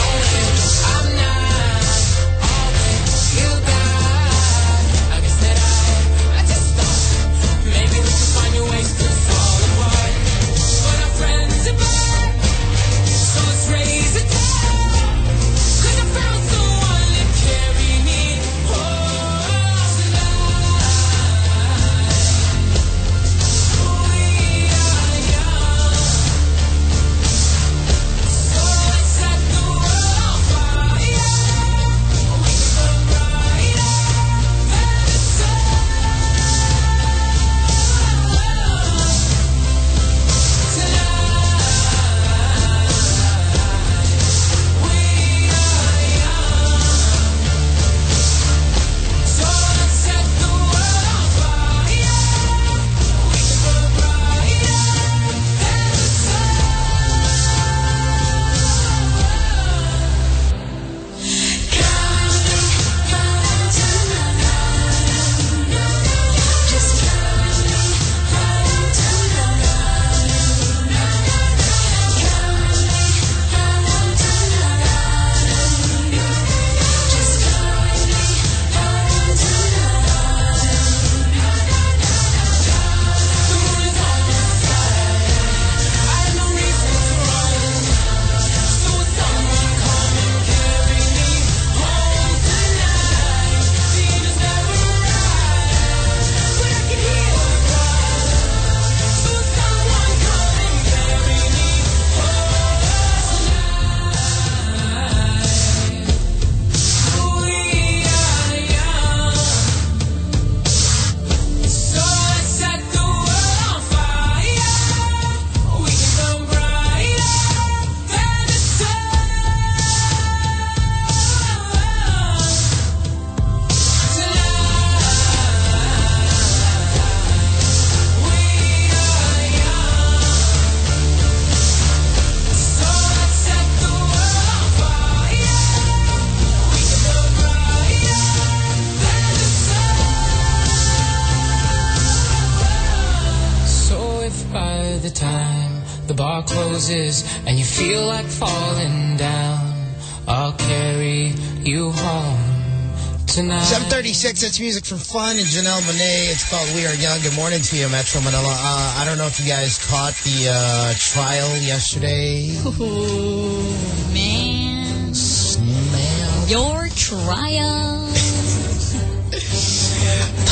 736, it's music for fun. And Janelle Monáe, it's called We Are Young. Good morning to you, Metro Manila. Uh, I don't know if you guys caught the uh, trial yesterday. Oh, man. Smell. Your trial.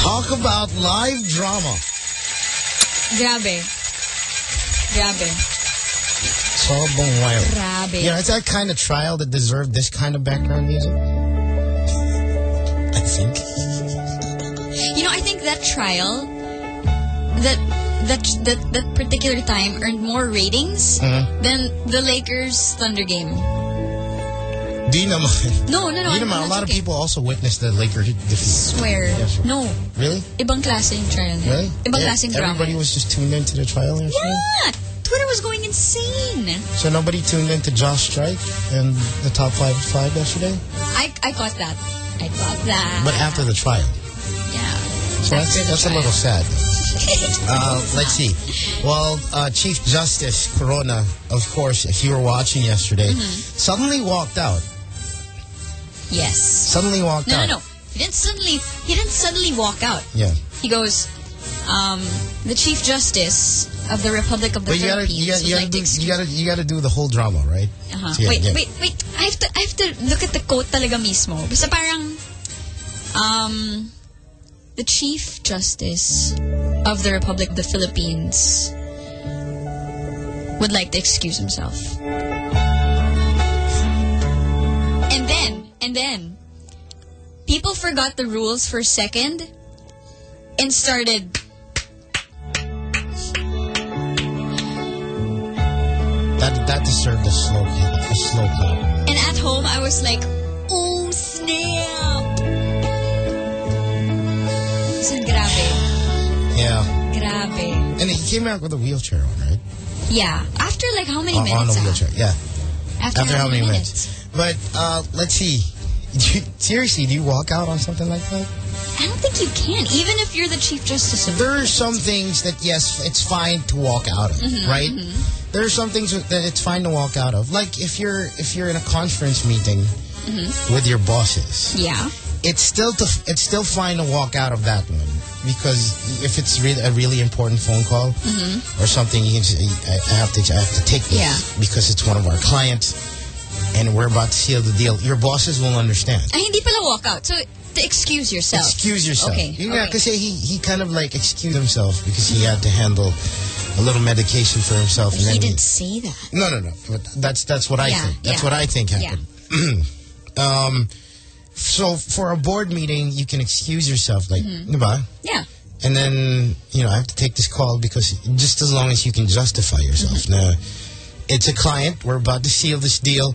Talk about live drama. Grabe. Grabe. Sobong wild. Grabe. You know, it's that kind of trial that deserved this kind of background music. That trial, that that that that particular time earned more ratings Mhm. than the Lakers Thunder game. Di naman. No, no, no. Di naman. A lot of people also witnessed the Lakers defeat. Swear. Yes. No. Really? Ibang klase yung trial. Really? Ibang Yeah, klaseng drama. Everybody was just tuned into the trial yesterday? What? Twitter was going insane. So nobody tuned into Josh Strike and the top five five yesterday? I I caught that. I caught that. But after the trial. yeah. So that's, the that's a little sad. Uh, let's see. Well, uh, Chief Justice Corona, of course, if you were watching yesterday, Mm-hmm. suddenly walked out. Yes. Suddenly walked No, out. no, no. He didn't suddenly. He didn't suddenly walk out. Yeah. He goes, um, the Chief Justice of the Republic of the But you gotta, Philippines. you gotta, you gotta, like, do, you gotta, you gotta do the whole drama, right? Uh-huh. So, yeah, wait, yeah. wait, wait. I have to, I have to look at the quote talaga mismo. Basta parang, um, the Chief Justice of the Republic of the Philippines would like to excuse himself. And then, and then, people forgot the rules for a second and started That, that deserved a slow, a slow clap. And at home, I was like, Grabe. Yeah. Grabe. And he came out with a wheelchair on, right? Yeah. After like how many on, on minutes? a ah? wheelchair, yeah. After, After how many minutes? But uh, let's see. Do you- seriously, do you walk out on something like that? I don't think you can, even if you're the Chief Justice of There are some things that, yes, it's fine to walk out of, Mhm, right? mhm. There are some things that it's fine to walk out of. Like if you're if you're in a conference meeting Mhm. with your bosses, Yeah. It's still to, it's still fine to walk out of that one because if it's really a really important phone call Mm-hmm. or something, you can say, I, have to I have to take this Yeah. because it's one of our clients and we're about to seal the deal. Your bosses will understand. Ay, hindi pala walk out. So, to excuse yourself. Excuse yourself. Okay. Yeah, okay. because he he kind of like excused himself because he had to handle a little medication for himself. and He then didn't say that. No, no, no. But that's that's what I think. That's yeah. what I think happened. um, so for a board meeting, you can excuse yourself, like, Mhm. diba? Yeah. And then you know I have to take this call because just as long as you can justify yourself. Now, it's a client. We're about to seal this deal.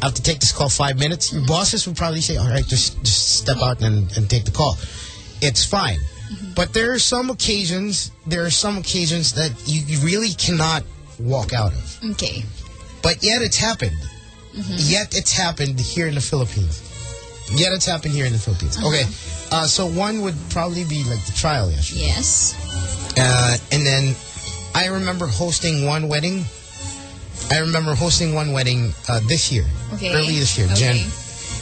I have to take this call five minutes. Your bosses would probably say, "All right, just just step out and, and take the call." It's fine. But there are some occasions. There are some occasions that you really cannot walk out of. Okay. But yet it's happened. Mm-hmm. Yet it's happened here in the Philippines. Yet it's happened here in the Philippines. Okay. Uh, so one would probably be like the trial yesterday. Yes. Uh, and then I remember hosting one wedding. I remember hosting one wedding uh, this year. Okay. Early this year. Okay. Jan-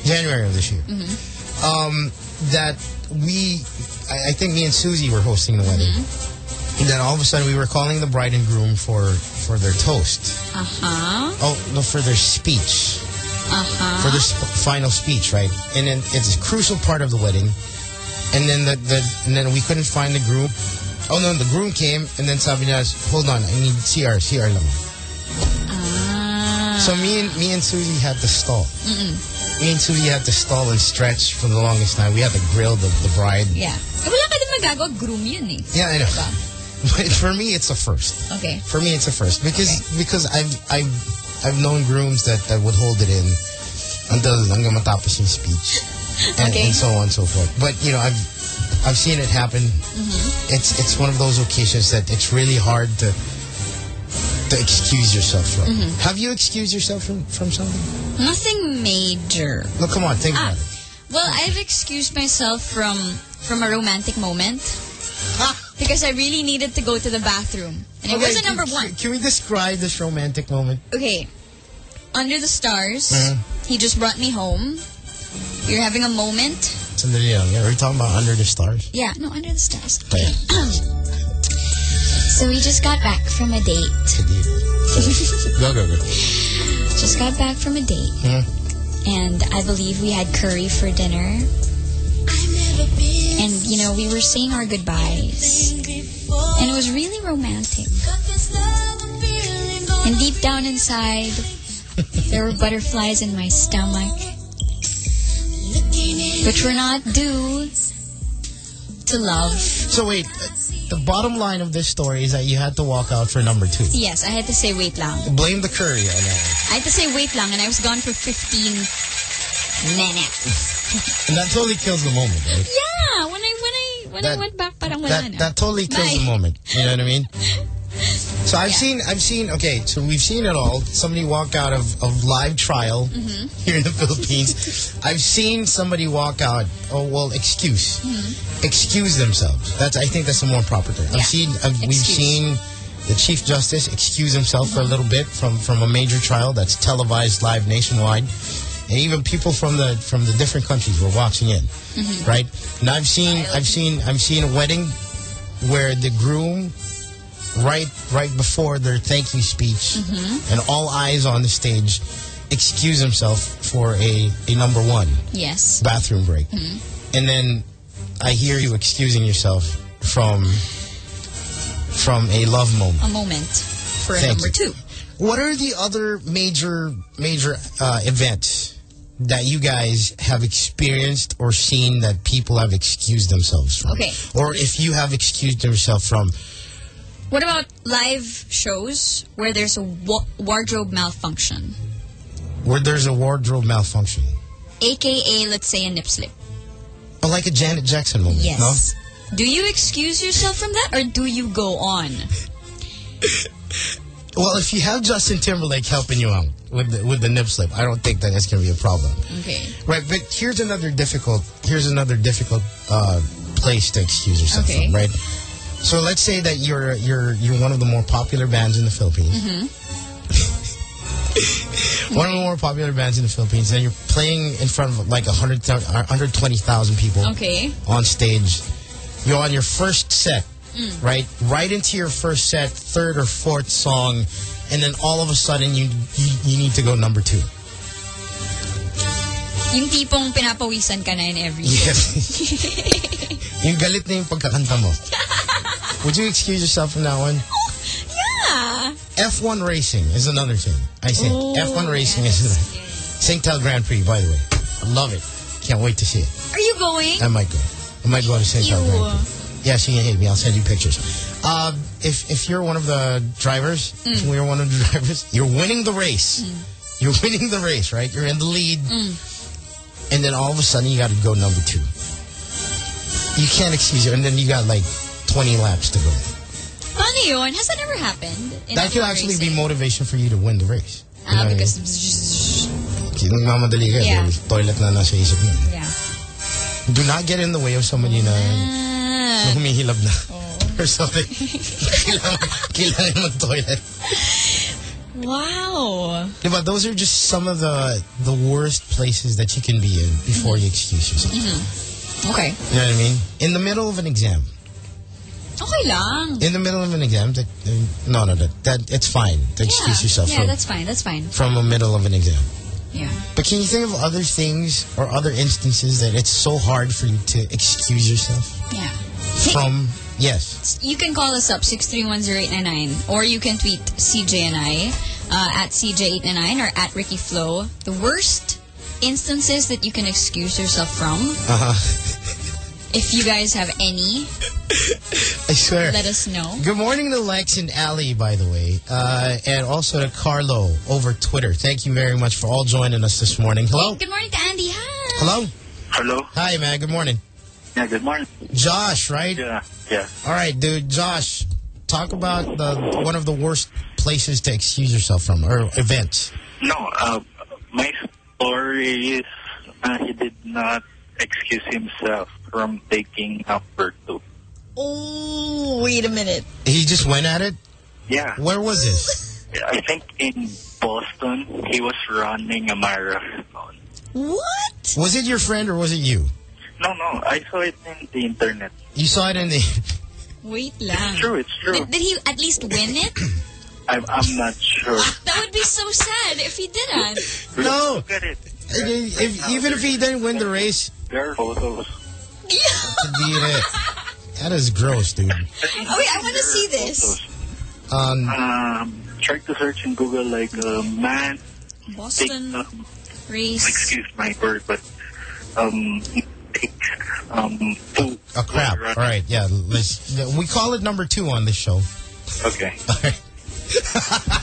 January of this year. Mm-hmm. Um, that we, I, I think me and Susie were hosting the wedding. Mm-hmm. And then all of a sudden we were calling the bride and groom for, for their toast. Uh-huh. Oh, no, for their speech. Uh-huh. For their sp- final speech, right? And then it's a crucial part of the wedding. And then the, the and then we couldn't find the groom. Oh no, the groom came and then sabi niya, hold on, I need CR, CR lang. Ah. So me and me and Susie had to stall. Mm-mm. Me and Susie had to stall and stretch for the longest time. We had to grill the, the bride. Yeah. Eh, wala ka din magagawa. Groom yun eh. Yeah, I know. Diba? But for me, it's a first. Okay. For me, it's a first because because I've I've I've known grooms that, that would hold it in until hanggang matapos yung speech and, Okay. and so on and so forth. But you know, I've I've seen it happen. Mm-hmm. It's it's one of those occasions that it's really hard to to excuse yourself from. Mhm. Have you excused yourself from from something? Nothing major. No, come on, think Ah. about it. Well, I've excused myself from from a romantic moment because I really needed to go to the bathroom, and it wasn't number one. Can we describe this romantic moment? Okay, under the stars, Mhm. he just brought me home. We were having a moment. Sandali lang. Yeah, we're talking about Under the Stars. Yeah, no, under the stars. Okay. So we just got back from a date. Go, go, go. Just got back from a date, Hmm? and I believe we had curry for dinner. And you know, we were saying our goodbyes, and it was really romantic. And deep down inside, there were butterflies in my stomach, which were not due to love. So wait, the bottom line of this story is that you had to walk out for number two. Yes, I had to say wait lang. Blame the curry that. I had to say wait lang, and I was gone for 15 minutes. And that totally kills the moment, right? Yeah, when I when I when I went back, parang wala That na. that totally kills Bye. the moment. You know what I mean? So I've seen I've seen okay, so we've seen it all. Somebody walk out of, of live trial Mhm. here in the Philippines. I've seen somebody walk out, oh well, excuse. Mm-hmm. Excuse themselves. That's I think that's a more proper term. I've seen I've, we've seen the Chief Justice excuse himself for a little bit from, from a major trial that's televised live nationwide. And even people from the from the different countries were watching in Mhm. right? And I've seen I've seen I've seen a wedding where the groom right right before their thank you speech Mhm. and all eyes on the stage excuse himself for a, a number one Yes. bathroom break. Mhm. And then I hear you excusing yourself from from a love moment. A moment for a number you. two. What are the other major major uh, events that you guys have experienced or seen that people have excused themselves from? Okay. Or if you have excused yourself from, What about live shows where there's a wa- wardrobe malfunction, where there's a wardrobe malfunction, aka let's say a nip slip? or like a Janet Jackson moment? Yes. Do you excuse yourself from that, or do you go on? Well, if you have Justin Timberlake helping you out with the, with the nip slip, I don't think that that's going to be a problem. Okay. Right, but here's another difficult here's another difficult uh, place to excuse yourself Okay. from, right? So let's say that you're you're you're one of the more popular bands in the Philippines. Mm-hmm. One of the more popular bands in the Philippines, and you're playing in front of like 100, 120,000 people Okay. on stage. You're on your first set, Mm. right? Right into your first set, third or fourth song, and then all of a sudden you you, you need to go number two. Yung tipong pinapawisan ka na in every Yes. yung galit na yung pagkakanta mo. Would you excuse yourself from that one? Yeah. F1 racing is another thing. I think Oh, F1 racing is Singtel Grand Prix, by the way. I love it. Can't wait to see it. Are you going? I might go. I might go to Singtel. Grand Prix. Yes, you can hit me. I'll send you pictures. Um, if if you're one of the drivers, Mm. we're one of the drivers, you're winning the race. You're winning the race, right? You're in the lead, Mm. and then all of a sudden you got to go number two. You can't excuse it, and then you got like 20 laps to go. Paano yun? Has that ever happened? that could actually racing? be motivation for you to win the race. You Ah, know what I mean? because... Kasi nagmamadali ka, Yeah. toilet na nasa isip mo. Yeah. Do not get in the way of someone somebody na, na humihilab na. Or something. kailangan, kailangan mag-toilet. Wow. Diba, those are just some of the the worst places that you can be in before you excuse yourself. Mhm. Okay. You know what I mean? In the middle of an exam. Okay lang. In the middle of an exam, that, uh, no, no, that, that it's fine to excuse yourself Yeah, from, that's fine. That's fine. from the middle of an exam. Yeah. But can you think of other things or other instances that it's so hard for you to excuse yourself Yeah. From? Yes. You can call us up, 6310899, or you can tweet CJ and I uh, at CJ899 or at Ricky Flo. The worst instances that you can excuse yourself from, Uh-huh. if you guys have any, I swear. let us know. Good morning to Lex and Ali, by the way, uh, and also to Carlo over Twitter. Thank you very much for all joining us this morning. Hello? Good morning to Andy. Hi. Hello? Hello? Hi, man. Good morning. Yeah, good morning. Josh, right? Yeah, yeah. All right, dude. Josh, talk about the one of the worst places to excuse yourself from, or events. No, uh, my story is uh, he did not excuse himself from taking number two. Oh, wait a minute. He just went at it? Yeah. Where was this? I think in Boston, he was running a marathon. What? Was it your friend or was it you? No, no, I saw it in the internet. You saw it in the... Wait lang. It's true, it's true. Did, did he at least win it? I'm, I'm not sure. that would be so sad if he didn't. No. Look at it. If, even if he didn't win the race, There are photos. to be it. That is gross, dude. Oh, wait, I want to see this. Um, Um, try to search in Google like uh, man Boston take, um, race. excuse my word, but um, take um, two. Oh, crap. All right, yeah. Let's, we call it number two on this show. Okay. All right.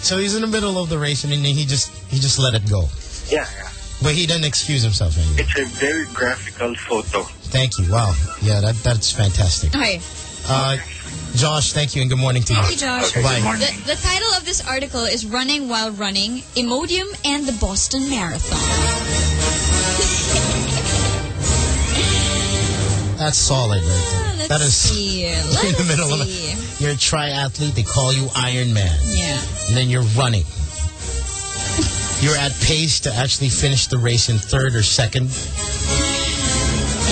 so he's in the middle of the race and then he just he just let it go. Yeah, yeah. But he didn't excuse himself anyway. It's a very graphical photo. Thank you. Wow. Yeah, that that's fantastic. Okay. Uh, Josh, thank you and good morning to you. Thank you, Josh. Bye. The, the title of this article is Running While Running, Imodium and the Boston Marathon. That's solid right there. Ah, let's that is see. in the middle of it. You're a triathlete. They call you Iron Man. Yeah. And then you're running. You're at pace to actually finish the race in third or second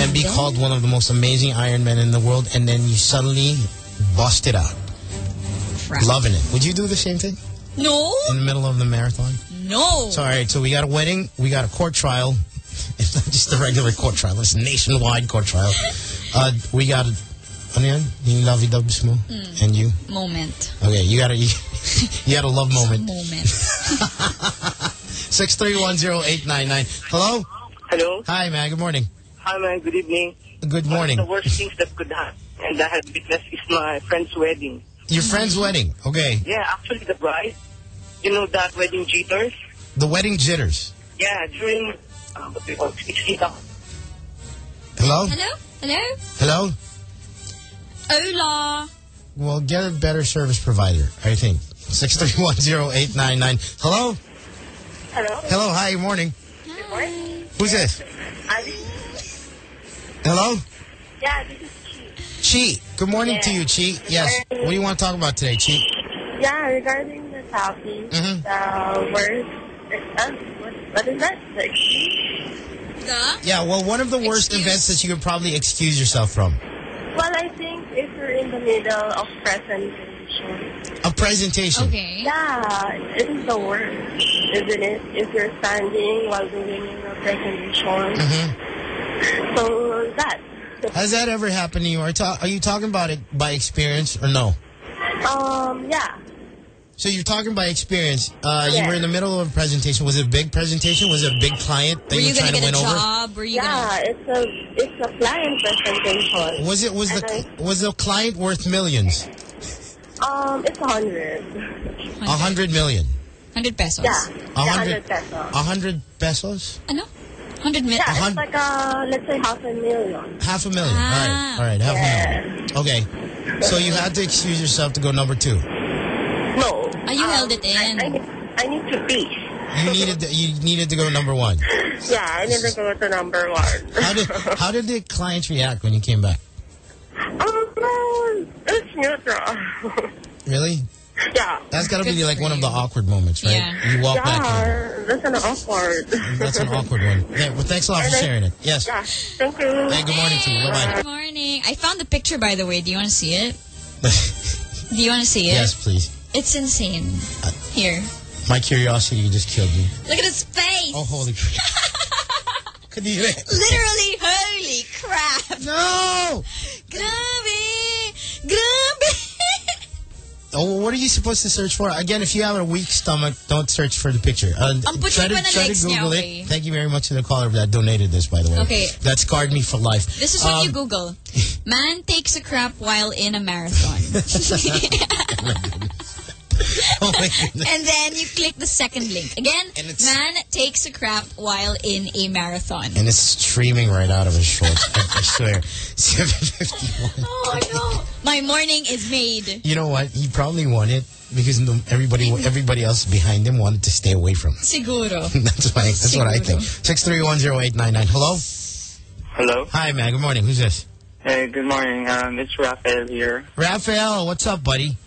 and be called one of the most amazing Iron Men in the world, and then you suddenly bust it out. Crap. Loving it. Would you do the same thing No. in the middle of the marathon? No. So, all right, so we got a wedding, we got a court trial. It's not just a regular court trial, it's a nationwide court trial. Uh, we got, ano yan? Yung lovey dubs mo? Mm. And you? Moment. Okay, you got a, you, you got a love moment. Moment. 6310899. Hello? Hello. Hi, man. Good morning. Hi, man. Good evening. Good morning. One of the worst things that could happen, and I had witnessed, is my friend's wedding. Your friend's wedding. Okay. Yeah, actually, the bride, you know that wedding jitters? The wedding jitters. Yeah, during, uh, what do you call it? It's eight hours. Hello? Hello? Hello? Hello? Hola. Well, get a better service provider, I think. 6310899. Hello? Hello. Hello, hi, morning. Good morning. Who's this? I, Hello? yeah, this is Chi. Chi, Good morning to you, Chi. Yes. What do you want to talk about today, Chi? yeah regarding the topic. Mhm. The worst. Uh, what, what is that? The? Yeah, well, one of the worst events that you could probably excuse yourself from. Well, I think if you're in the middle of presentation. A presentation. Okay. Yeah, it is the worst, isn't it? If you're standing while doing your presentation. Mm-hmm. So that. Has that ever happened to you? Are, ta- are you talking about it by experience or no? Um, yeah. So you're talking by experience. Uh, You were in the middle of a presentation. Was it a big presentation? Was it a big client that Were you you were gonna trying to get a win over? job? Were you yeah, it's a it's a client presentation. Was it was And the was the client worth millions? Um, it's a hundred. A hundred million. gonna 100 pesos? Yeah, A yeah, hundred- hundred pesos. A hundred pesos? Ano? 100 million? Yeah, it's like a let's say half a million. Half a million. Ah. All right. All right. Half a million. Okay. So you had to excuse yourself to go number two. No. Oh, you held it in. I, I, need, I need to pee. You needed to, you needed to go number one. Yeah, I need to go to number one. How did how did the clients react when you came back? Um, it's neutral. Really? yeah. That's got to be like one of the awkward moments, right? Yeah. You walk yeah, back that's an awkward. That's an awkward one. Yeah, well, thanks a lot for I- sharing it. Yes. Yeah, thank you. Hey, good morning to you. Bye Good morning. I found the picture, by the way. Do you want to see it? Do you want to see it? yes, please. It's insane. Here. My curiosity just killed me. Look at his face. Oh, holy Kadire. Literally, holy crap. No! Grabe. Grabe. Oh, what are you supposed to search for? Again, if you have a weak stomach, don't search for the picture. Uh, Ang puti try to, try to Google okay. Thank you very much to the caller that donated this, by the way. Okay. That scarred me for life. This is what Um, you Google. Man takes a crap while in a marathon. Oh, and then you click the second link. Again, man takes a crap while in a marathon. And it's streaming right out of his shorts. I, I swear. 751. Oh, no. My morning is made. You know what? He probably won it because everybody everybody else behind him wanted to stay away from him. Siguro. that's why, that's what I think. 6310899. Hello? Hello. Hi, man. Good morning. Who's this? Hey, good morning. Um, it's Raphael here. Raphael, what's up, buddy?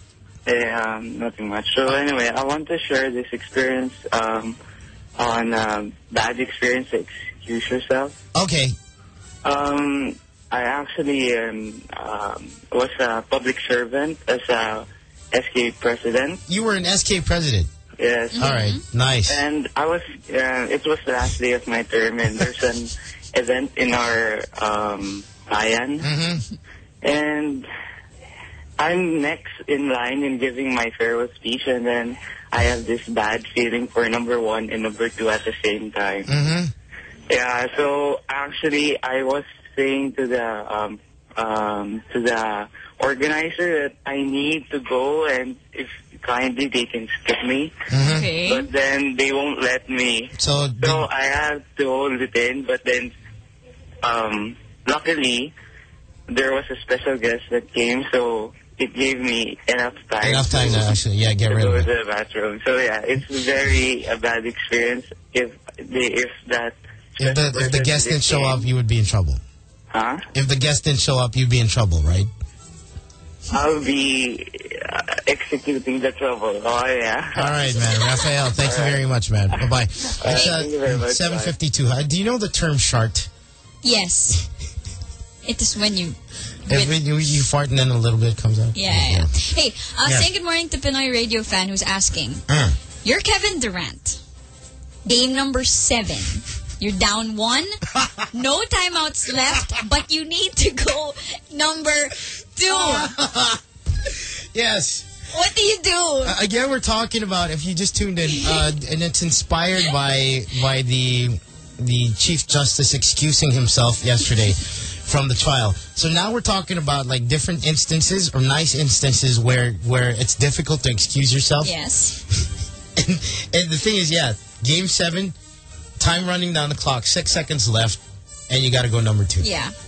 Hey, um, nothing much. So anyway, I want to share this experience um, on um, bad experience to excuse yourself. Okay. Um, I actually um, um, was a public servant as a SK president. You were an SK president. Yes. All right. Nice. And I was, uh, it was the last day of my term, and there's an event in our um, bayan. Mm-hmm. And I'm next in line in giving my farewell speech, and then I have this bad feeling for number one and number two at the same time. Mm-hmm. Yeah, so actually I was saying to the um, um, to the organizer that I need to go and if kindly they can skip me. Okay. But then they won't let me. So, so I have to hold it in, but then um, luckily there was a special guest that came, so it gave me enough time. Enough time to actually, yeah, get to rid go of to it. the bathroom. So yeah, it's very a bad experience if they, if that If the, if the guest didn't show up, you would be in trouble. Huh? If the guest didn't show up, you'd be in trouble, right? I'll be uh, executing the trouble. Oh yeah. All right, man. Raphael, thank you very much, man. Bye-bye. It's Thank you very uh, much. 752. Uh, Do you know the term shart? Yes. It is when you... When you, you fart and then a little bit comes out? Yeah, yeah. Hey, uh, Yeah. saying good morning to Pinoy radio fan who's asking, Uh, you're Kevin Durant. Game number seven. You're down one. no timeouts left, but you need to go number two. yes. What do you do? Uh, again, we're talking about if you just tuned in, uh, and it's inspired by by the the Chief Justice excusing himself yesterday from the trial. So now we're talking about like different instances or nice instances where where it's difficult to excuse yourself. Yes. and, and the thing is, yeah, game seven, time running down the clock, six seconds left, and you got to go number two. Yeah.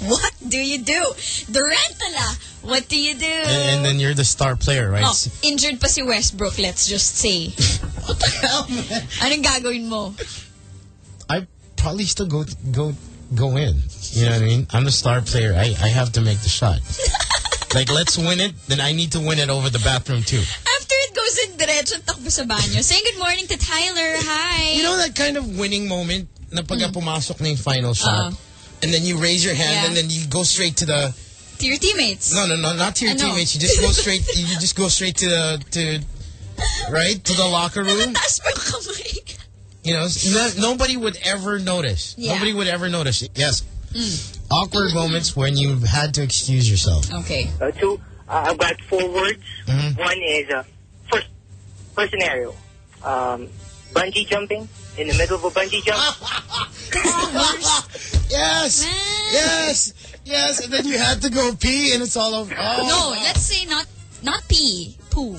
What do you do? Durantala, what do you do? And, and then you're the star player, right? Oh, injured pa si Westbrook, let's just say. What the hell, man? Anong gagawin mo? I probably still go go go in. You know what I mean? I'm the star player. I, I have to make the shot. like, let's win it. Then I need to win it over the bathroom too. After it goes in, diretso takbo sa banyo. Saying good morning to Tyler. Hi. You know that kind of winning moment na pagka mm. pumasok na yung final shot, Uh-oh. and then you raise your hand, Yeah. and then you go straight to the To your teammates. no no no not to your know. teammates. You just go straight. you just go straight to the to right to the locker room. You know, no, nobody would ever notice. Yeah. Nobody would ever notice. Yes, Mm. awkward moments when you've had to excuse yourself. Okay. Uh, two, uh, I've got four words. Mhm. One is, uh, first, first scenario, um, bungee jumping in the middle of a bungee jump. Yes, yes, yes, and then you had to go pee, and it's all over. Oh. No, let's say not not pee, poo.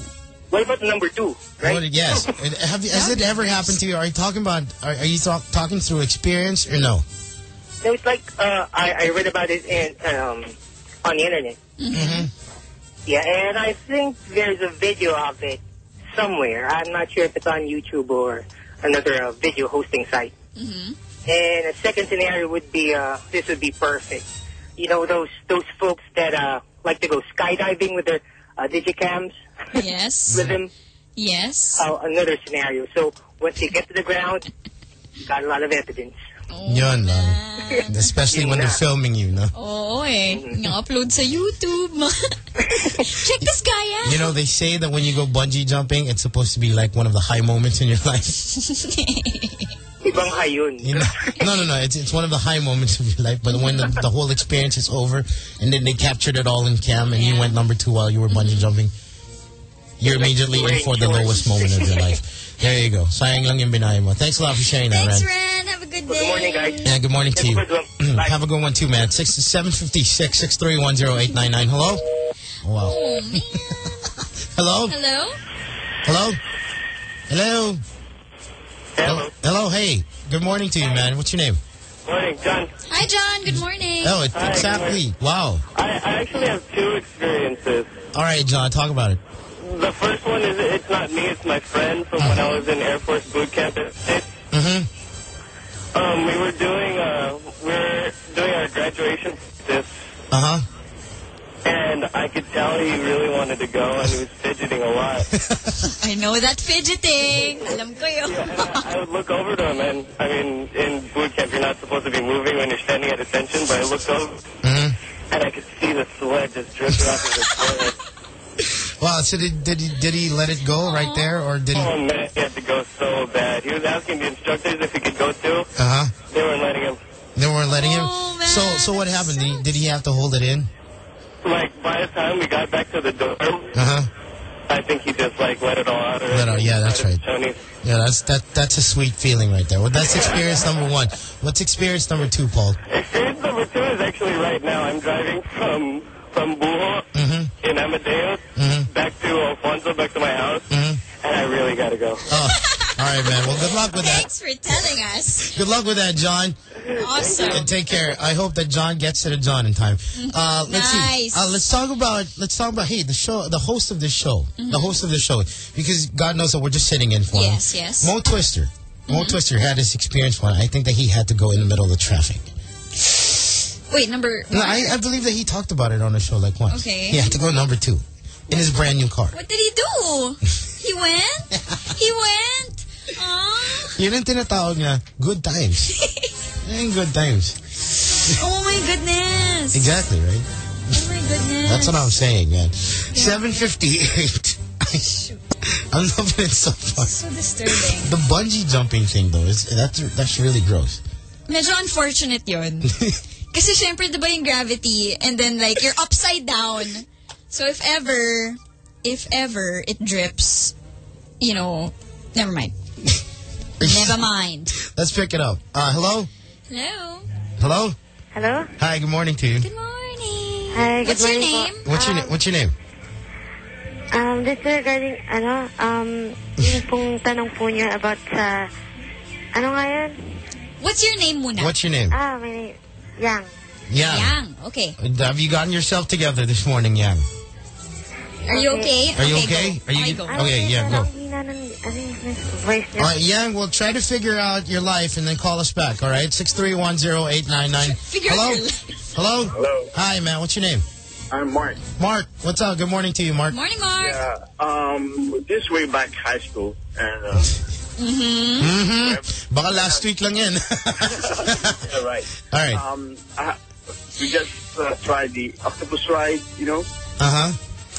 What about number two? Oh, yes. Have has it ever happened to you? Are you talking about? Are, are you talk, talking through experience or no? No, it's like uh, I, I read about it in um, on the internet. Mm-hmm. Yeah, and I think there's a video of it somewhere. I'm not sure if it's on YouTube or another uh, video hosting site. Mm-hmm. And a second scenario would be uh, this would be perfect. You know those those folks that uh, like to go skydiving with their uh, digicams Yes. with them. Yes. Uh, another scenario. So once they get to the ground, got a lot of evidence. Yun, man. Especially when they're filming you, no? Oo eh. Yung-upload sa YouTube. Check this guy out. You know, they say that when you go bungee jumping, it's supposed to be like one of the high moments in your life. Ibang hayun. You know? No, no, no. It's, it's one of the high moments of your life. But when the, the whole experience is over, and then they captured it all in cam, and you went number two while you were bungee jumping, you're immediately in for the lowest moment of your life. There you go. Sayang lang yung binaya mo. Thanks a lot for sharing that, Thanks, Ren. Ren. Have a good day. Good morning, guys. Yeah, good morning to you. Have a good one too, man. Six seven fifty six six three one zero eight nine nine. Hello. Oh, wow. Hello. Hello? Hello. Hello. Hello. Hello. Hey. Good morning to you, man. What's your name? Morning, John. Hi, John. Good morning. Oh, it, Hi, good exactly. Wow. I, I actually have two experiences. All right, John. Talk about it. The first one is it's not me, it's my friend from when I was in Air Force boot camp. at States. Mm-hmm. Um, we were doing uh, we were doing our graduation this, Uh huh. and I could tell he really wanted to go, and he was fidgeting a lot. I know that fidgeting. Alam ko yun. I would look over to him, and I mean, in boot camp, you're not supposed to be moving when you're standing at attention, but I looked over, Mm-hmm. and I could see the sweat just dripping off of his forehead. Wow. So did did he did he let it go right there, or did he? Oh man, he had to go so bad. He was asking the instructors if he could go too. Uh huh. They weren't letting him. They weren't letting him. Oh, So so what happened? Did he, did he have to hold it in? Like by the time we got back to the dorm, Uh huh. I think he just like let it all out. Let out. Yeah, that's right. Tony. Yeah, that's that that's a sweet feeling right there. Well, that's experience number one. What's experience number two, Paul? Experience number two is actually right now. I'm driving from from Buho Mm-hmm. In Amadeo Mm-hmm. back to Alfonso, back to my house, Mm-hmm. and I really gotta go. Oh, all right, man. Well, good luck with that. Thanks for telling us. Good luck with that, John. Awesome. And take care. I hope that John gets to the John in time. Uh, let's see. Nice. Uh, let's talk about let's talk about hey the show the host of this show the host of the show because God knows that we're just sitting in for him. Yes, yes. Mo Twister. Mo Twister had his experience one. I think that he had to go in the middle of the traffic. Wait, number No. I, I believe that he talked about it on the show like once. Okay. He had to go number two in his brand new car. What did he do? He went? he went? Aw. Yun ang tinatawag na good times. Yan good times. Oh my goodness. Exactly, right? Oh my goodness. That's what I'm saying, man. 758. I'm loving it so far. So disturbing. The bungee jumping thing, though, is that's that's really gross. Medyo unfortunate yun. Kasi syempre, di ba yung gravity, and then like, you're upside down. So if ever, if ever it drips, you know, never mind. never mind. Let's pick it up. Uh, hello? Hello? Hello? Hello? Hi, good morning to you. Good morning. Hi, good What's your morning po. name? What's your, na- what's your name? Um, this is regarding, ano, um, yung pong tanong po niyo about sa, ano nga yun? What's your name muna? What's your name? Ah, my name, Yang. Yang. Yang. Okay. Have you gotten yourself together this morning, Yang? Are you okay? Are you okay? okay? Go. Are you okay, good? go. Okay, yeah, go. Ano yung voice? Uh, Yang, we'll try to figure out your life and then call us back, all right? 6310899. Figure Hello? Hello? Hello. Hi, man. What's your name? I'm Mark. Mark. What's up? Good morning to you, Mark. Morning, Mark. Yeah, um, this way back high school, and uh, Mm-hmm. Mm-hmm. Baka last week lang yan. yeah, right. All right. Um, I, we just uh, tried the octopus ride, you know, Uh-huh.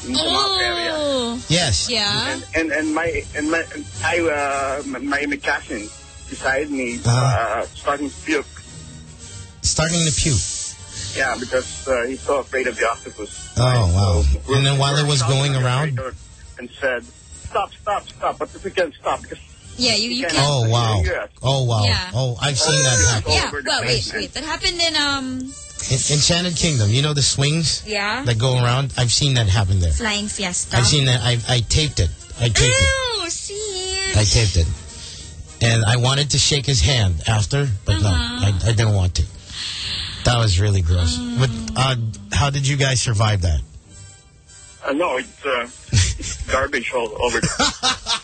in the Mount area. Oh. Yes. Yeah. And and and my and my I uh my my cousin beside me Uh-huh. uh, starting to puke. Starting to puke. Yeah, because uh, he's so afraid of the octopus. Oh, wow. And then while it was going around? And said, "Stop! Stop! Stop!" But we can't stop because Yeah, you, you can't can't. Oh, wow. Oh, wow. Yeah. Oh, I've seen that happen. Yeah, over well, wait, wait. That happened in, um, In Enchanted Kingdom, you know the swings yeah, that go around? I've seen that happen there. Flying Fiesta. I've seen that. I, I taped it. I taped it. Ew, see? I taped it. And I wanted to shake his hand after, but no, Uh-huh. I, I didn't want to. That was really gross. But uh, how did you guys survive that? Uh, no, it's, uh, it's garbage all over.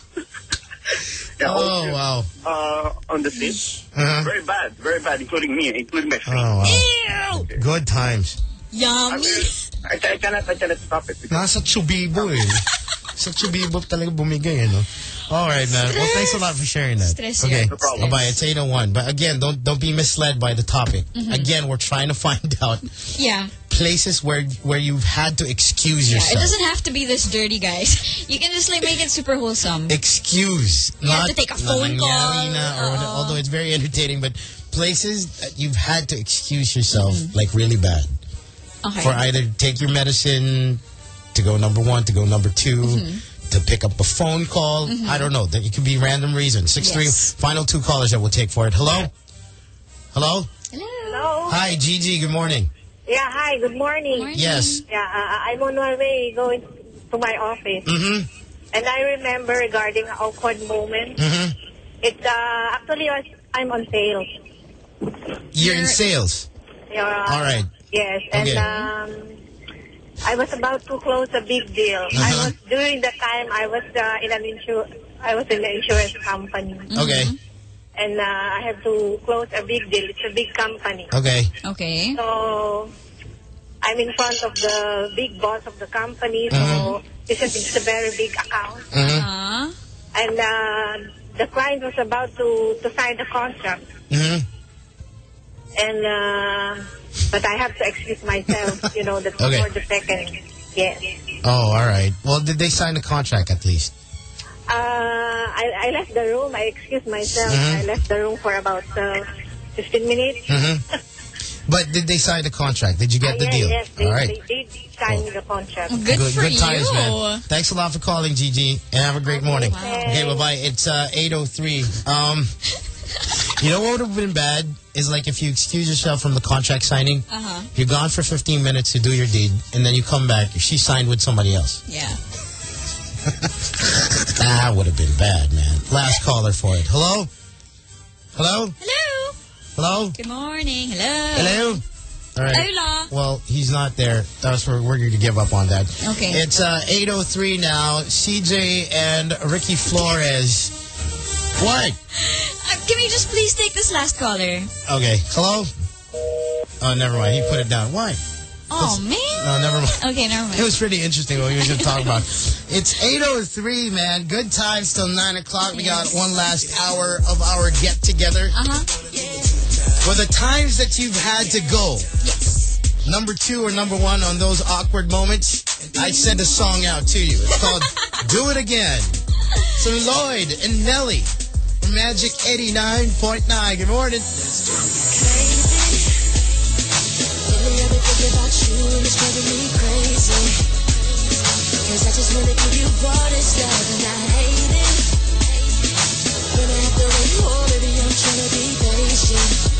The yeah, Oh, of wow. Uh, on the seat. Uh-huh. Very bad, very bad, including me, including my feet. Oh, wow. Good times. I, Yummy. mean, I, I cannot, I cannot stop it. Because, Nasa Chubibo eh. Sa Chubibo talaga bumigay, eh, no? All right, man. Well, thanks a lot for sharing that. Stress okay. yan. No problem. Bye-bye. It's 801. But again, don't don't be misled by the topic. Mhm. Again, we're trying to find out Yeah. Places where where you've had to excuse Yeah, it doesn't have to be this dirty, guys. You can just like make it super wholesome. excuse. You have to take a phone call. na or whatever, although it's very entertaining, but places that you've had to excuse yourself like really bad. Okay. For either take your medicine to go number one, to go number 2 Mm-hmm. to pick up a phone call. I don't know. That it could be random reasons. Six three. Final two callers that we'll take for it. Hello. Hello. Hello. Hi, Gigi. Good morning. Yeah, hi, good morning. Yes. Yeah, uh, I'm on my way going to my office. Mm-hmm. And I remember regarding awkward moment. Mm-hmm. It's uh, actually I'm on sales. You're in sales. Yeah, All right. Yes, and Okay. um, I was about to close a big deal. I Uh-huh. was during the time I was uh, in an insur I was in the insurance company. Okay. And uh, I have to close a big deal. It's a big company. Okay. Okay. So I'm in front of the big boss of the company. So Mhm. it's, a, it's a very big account. Uh, And uh, the client was about to, to sign the contract. Mm-hmm. And uh, but I have to excuse myself, you know, the, Okay. for the second. Yes. Oh, all right. Well, did they sign the contract at least? Uh, I, I left the room. I excused myself. Mhm. I left the room for about uh, 15 minutes. But did they sign the contract? Did you get the yes, deal? Yes, they, all right. they did sign the contract. Good, for good you. times, man. Thanks a lot for calling, Gigi, and have a great morning. Okay, bye bye. It's uh, 8:03. Um, you know what would have been bad is like if you excuse yourself from the contract signing, Uh-huh. you're gone for 15 minutes to do your deed, and then you come back. She signed with somebody else. Yeah. That would have been bad, man. Last caller for it. Hello. Hello. Hello. Hello. Good morning. Hello. Hello. All right. Hola. Well, he's not there. That's where we're going to give up on that. Okay. It's uh, 8.03 now. CJ and Ricky Flores. What? Uh, can we just please take this last caller? Okay. Hello? Oh, never mind. He put it down. Why? Oh, man. No, never mind. Okay, never mind. It was pretty interesting what we were going to talk about. It's 8.03, man. Good times till 9 o'clock. We got one last hour of our get-together. Uh-huh. For the times that you've had to go. Yes. Number two or number one on those awkward moments, I send a song out to you. It's called Do It Again. So Lloyd and Nelly from Magic 89.9. Good morning. Cause I just wanna give you all this love and I hate it. Baby, I'm be patient.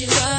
you up.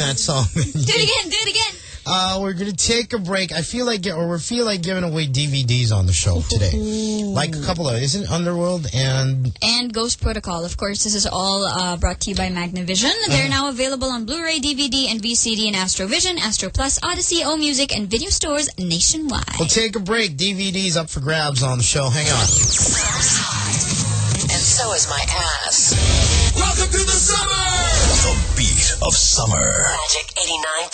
Uh, that song. Do it again. Do it again. Uh, we're gonna take a break. I feel like, or we feel like giving away DVDs on the show today. Like a couple of, isn't Underworld and And Ghost Protocol. Of course, this is all uh, brought to you by Magnavision. They're now available on Blu-ray, DVD, and VCD in Astrovision, Astro Plus, Odyssey, O Music, and video stores nationwide. We'll take a break. DVDs up for grabs on the show. Hang on. And so is my ass. Of summer. Magic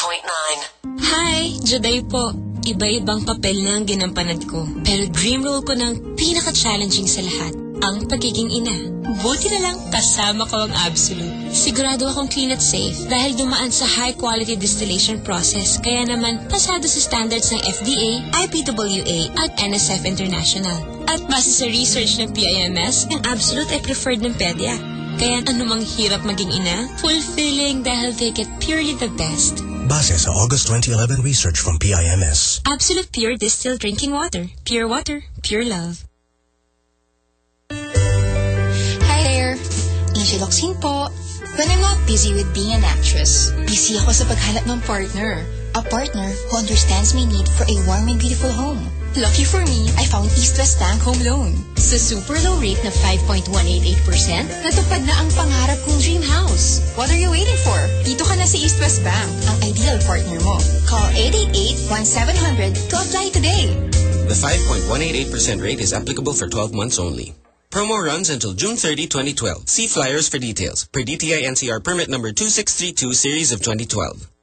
89.9. Hi, Juday po. Iba-ibang papel na ang ginampanan ko. Pero dream role ko ng pinaka-challenging sa lahat, ang pagiging ina. Buti na lang kasama ko ang Absolute. Sigurado akong clean at safe dahil dumaan sa high-quality distillation process kaya naman pasado sa standards ng FDA, IPWA at NSF International. At base sa research ng PIMS, ang Absolute ay preferred ng pedya. Kaya anumang hirap maging ina, fulfilling dahil they get purely the best. Base sa August 2011 research from PIMS. Absolute Pure Distilled Drinking Water. Pure water, pure love. Hi there. Angel Oxin po. When I'm not busy with being an actress, busy ako sa paghanap ng partner. A partner who understands my need for a warm and beautiful home. Lucky for me, I found East West Bank Home Loan. Sa super low rate na 5.188%, natupad na ang pangarap kong dream house. What are you waiting for? Dito ka na sa East West Bank, ang ideal partner mo. Call 888-1700 to apply today. The 5.188% rate is applicable for 12 months only. Promo runs until June 30, 2012. See flyers for details. Per DTI NCR permit number 2632 series of 2012.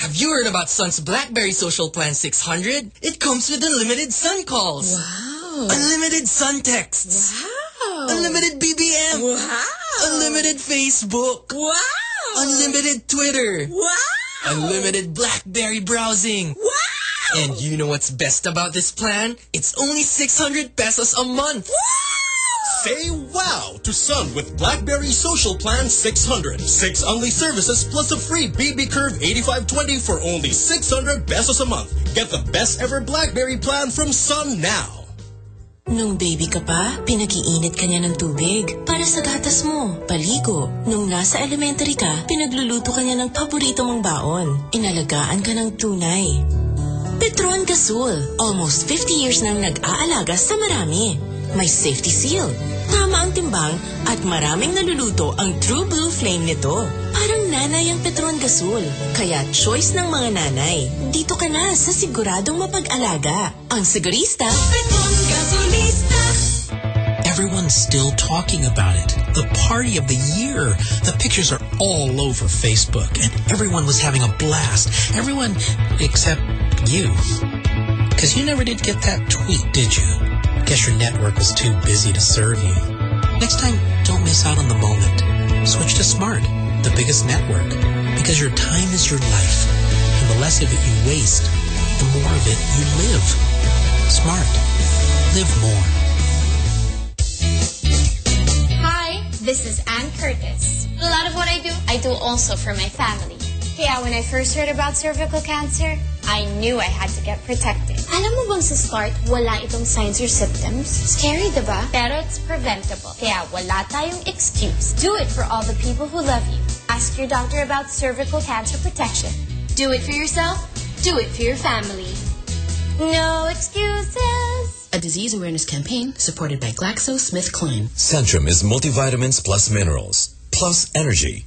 Have you heard about Sun's BlackBerry Social Plan 600? It comes with unlimited Sun calls. Wow. Unlimited Sun texts. Wow. Unlimited BBM. Wow. Unlimited Facebook. Wow. Unlimited Twitter. Wow. Unlimited BlackBerry browsing. Wow. And you know what's best about this plan? It's only 600 pesos a month. Say wow to Sun with BlackBerry Social Plan 600. Six only services plus a free BB Curve 8520 for only 600 pesos a month. Get the best ever BlackBerry plan from Sun now. Nung baby ka pa, pinag-iinit ka niya ng tubig para sa gatas mo, paligo. Nung nasa elementary ka, pinagluluto ka niya ng paborito mong baon. Inalagaan ka ng tunay. Petron Gasol, almost 50 years nang nag-aalaga sa marami. May safety seal, tama ang timbang, at maraming naluluto ang True Blue Flame nito. Parang nanay ang Petron Gasol. Kaya choice ng mga nanay. Dito ka na sa siguradong mapag-alaga. Ang sigurista, Petron Gasolista. Everyone's still talking about it. The party of the year. The pictures are all over Facebook, and everyone was having a blast. Everyone except you. Because you never did get that tweet, did you? Guess your network was too busy to serve you. Next time, don't miss out on the moment. Switch to Smart, the biggest network. Because your time is your life, and the less of it you waste, the more of it you live. Smart. Live more. Hi, this is Anne Curtis. A lot of what I do, I do also for my family. Yeah, when I first heard about cervical cancer, I knew I had to get protected. Alam mo bang sa start, wala itong signs or symptoms? Scary, diba? Pero it's preventable. Kaya wala tayong excuse. Do it for all the people who love you. Ask your doctor about cervical cancer protection. Do it for yourself. Do it for your family. No excuses. A disease awareness campaign supported by GlaxoSmithKline. Centrum is multivitamins plus minerals, plus energy,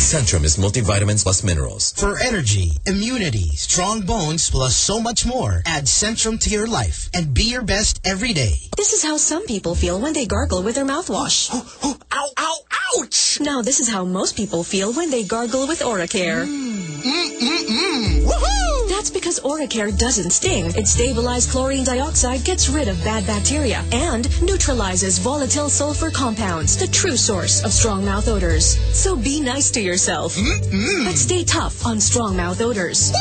Centrum is multivitamins plus minerals. For energy, immunity, strong bones, plus so much more, add Centrum to your life and be your best every day. This is how some people feel when they gargle with their mouthwash. ow, ow, ouch! Now this is how most people feel when they gargle with Oracare. Mm, mm, mm, That's because Oracare doesn't sting. Its stabilized chlorine dioxide gets rid of bad bacteria and neutralizes volatile sulfur compounds, the true source of strong mouth odors. So be nice to yourself. Mm-hmm. But stay tough on strong mouth odors.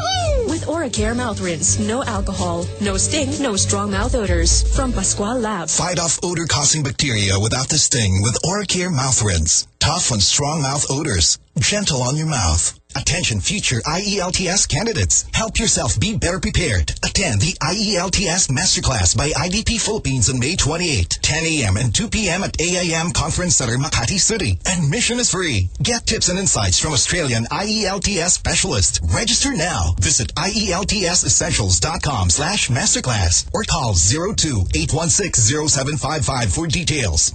With Oracare mouth rinse, no alcohol, no sting, no strong mouth odors. From Pascual Labs. Fight off odor-causing bacteria without the sting with Oracare mouth rinse. Tough on strong mouth odors. Gentle on your mouth. Attention future IELTS candidates. Help yourself be better prepared. Attend the IELTS Masterclass by IDP Philippines on May 28, 10 a.m. and 2 p.m. at AIM Conference Center, Makati City. Admission is free. Get tips and insights from Australian IELTS specialists. Register now. Visit IELTSessentials.com slash masterclass or call 02-816-0755 for details.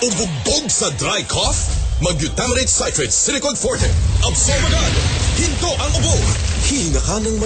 Ubugbog sa dry cough? Mag-Utamarate Citrate Sinecod Forte. Absorb agad. Hinto ang ubo. Hinga ka ng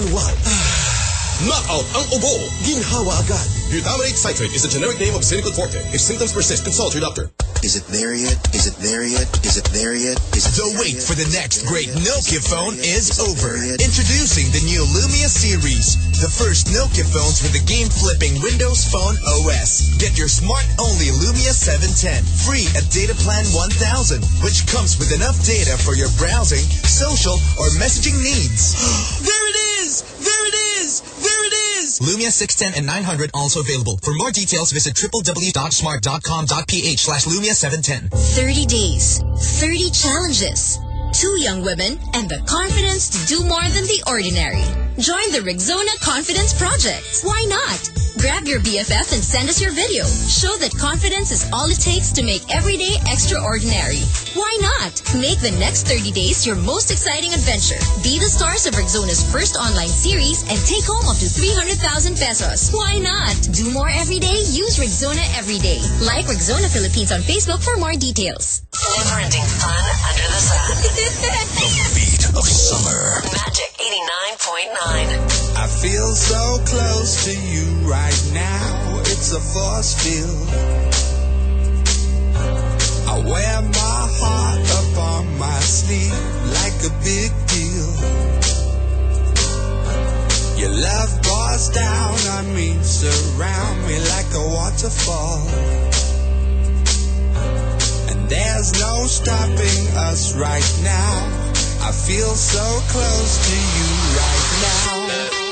maluwag. Knock out ang ubo. Ginhawa agad. Butamirate Citrate is the generic name of Sinecod Forte. If symptoms persist, consult your doctor. Is it there yet? Is it there yet? Is it there yet? Is it The wait for the next great Nokia phone is over. Introducing the new Lumia series, the first Nokia phones with the game-flipping Windows Phone OS. Get your smart-only Lumia 710 free at Data Plan 1000, which comes with enough data for your browsing, social, or messaging needs. There it is! There it is! There it is! Lumia 610 and 900 also available. For more details, visit www.smart.com.ph slash Lumia 710. 30 days, 30 challenges, two young women, and the confidence to do more than the ordinary. Join the Rexona Confidence Project. Why not? Grab your BFF and send us your video. Show that confidence is all it takes to make every day extraordinary. Why not? Make the next 30 days your most exciting adventure. Be the stars of Rexona's first online series and take home up to 300,000 pesos. Why not? Do more every day. Use Rexona every day. Like Rexona Philippines on Facebook for more details. Never-ending fun under the sun. The beat of summer. Magic 89.9. I feel so close to you right now. It's a force field. I wear my heart up on my sleeve like a big deal. Your love pours down on me, surround me like a waterfall. And there's no stopping us right now. I feel so close to you right now.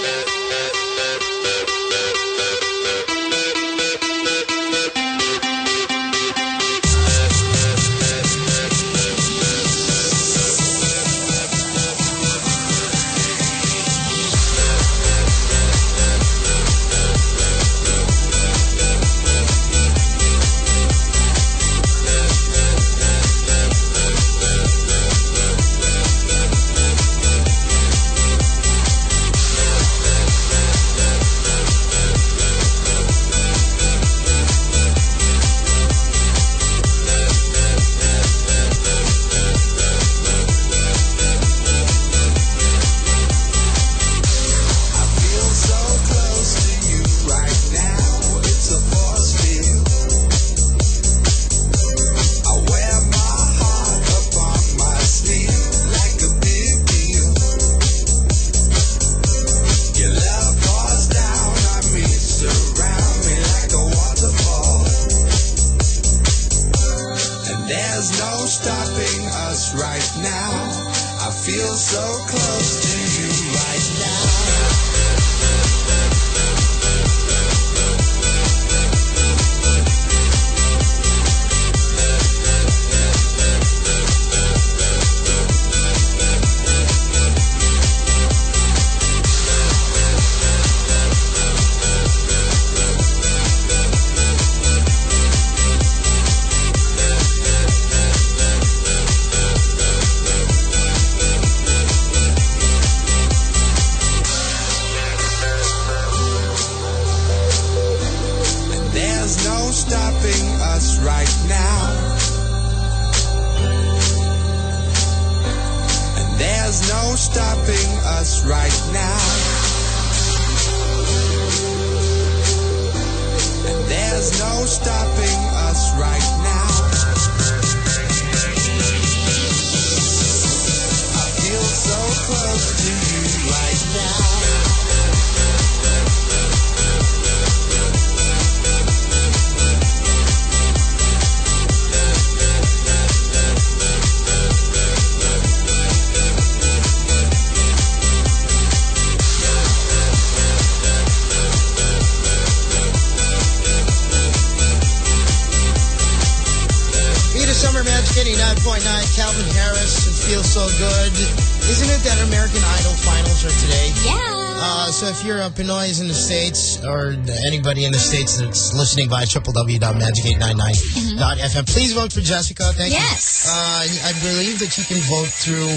States or anybody in the States that's listening via www.magic899.fm, please vote for Jessica. Thank Yes. you. Uh, I believe that you can vote through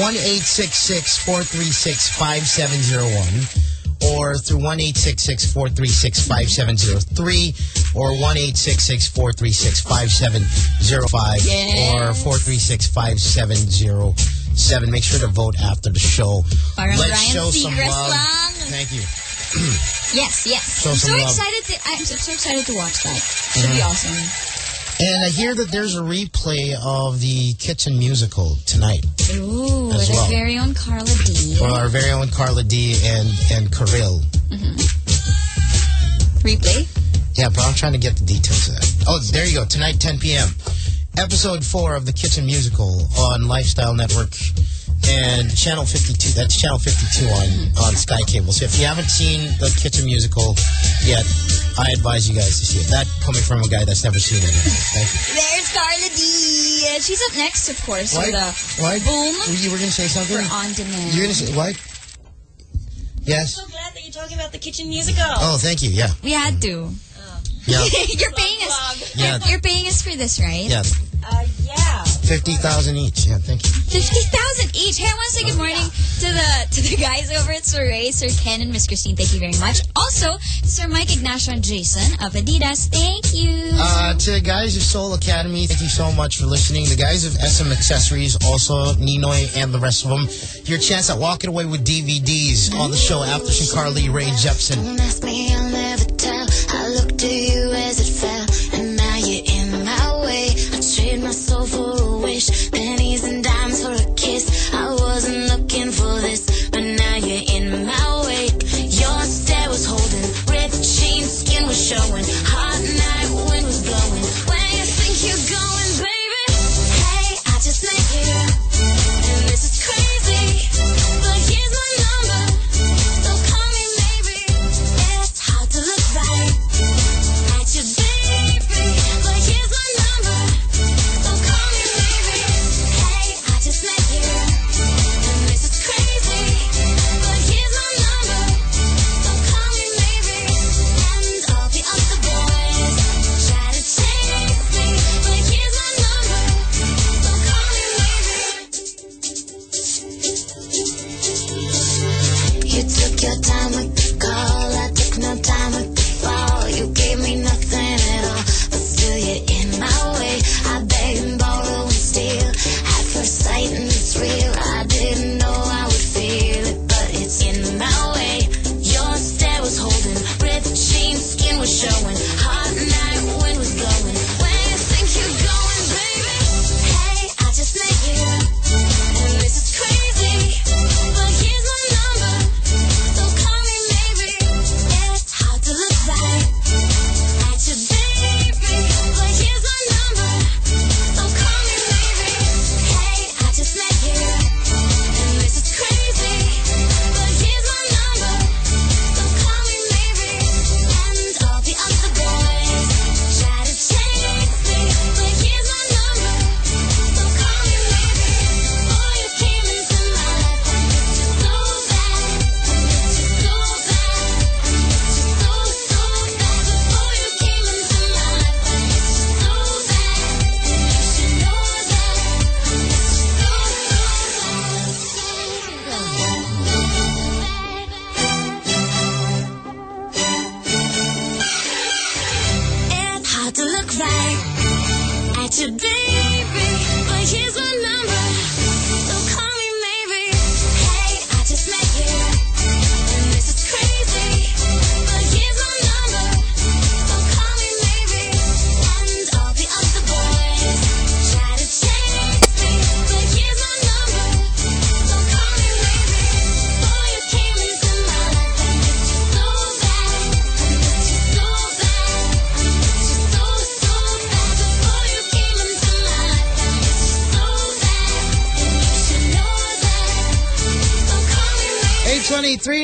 1-866-436-5701 or through 1-866-436-5703 or 1-866-436-5705 Yes. or 436-5707. Make sure to vote after the show. Parang Let's show some love. lang. Thank you. Yes, yes. Show I'm so love. excited. To, I'm so, so excited to watch that. Should be Mhm. awesome. And I hear that there's a replay of the kitchen musical tonight. Ooh, with well. our very own Carla D. For our very own Carla D and, and Kirill. Replay? Yeah, but I'm trying to get the details of that. Oh, there you go. Tonight, 10 p.m. Episode 4 of the Kitchen Musical on Lifestyle Network and Channel 52. That's Channel 52 on, on Sky Cable. So if you haven't seen the Kitchen Musical yet, I advise you guys to see it. That coming from a guy that's never seen it. Okay? There's Carla D. She's up next, of course, What? with a What? boom You were going to say something? for on demand. You're going to say, what? Yes? so glad that you're talking about the kitchen musical. Oh, thank you. Yeah. We had to. Yeah. you're paying us. Yeah. You're paying us for this, right? Yeah. Uh, yeah. 50,000 each. Yeah, thank you. Fifty thousand each. Hey, I want to say good morning to the to the guys over at Soray, Sir Ken and Miss Christine. Thank you very much. Also, Sir Mike Ignacio and Jason of Adidas. Thank you. Uh, to the guys of Soul Academy, thank you so much for listening. The guys of SM Accessories, also Ninoy and the rest of them. Your chance at walking away with DVDs on the show after Carly Rae Jepsen.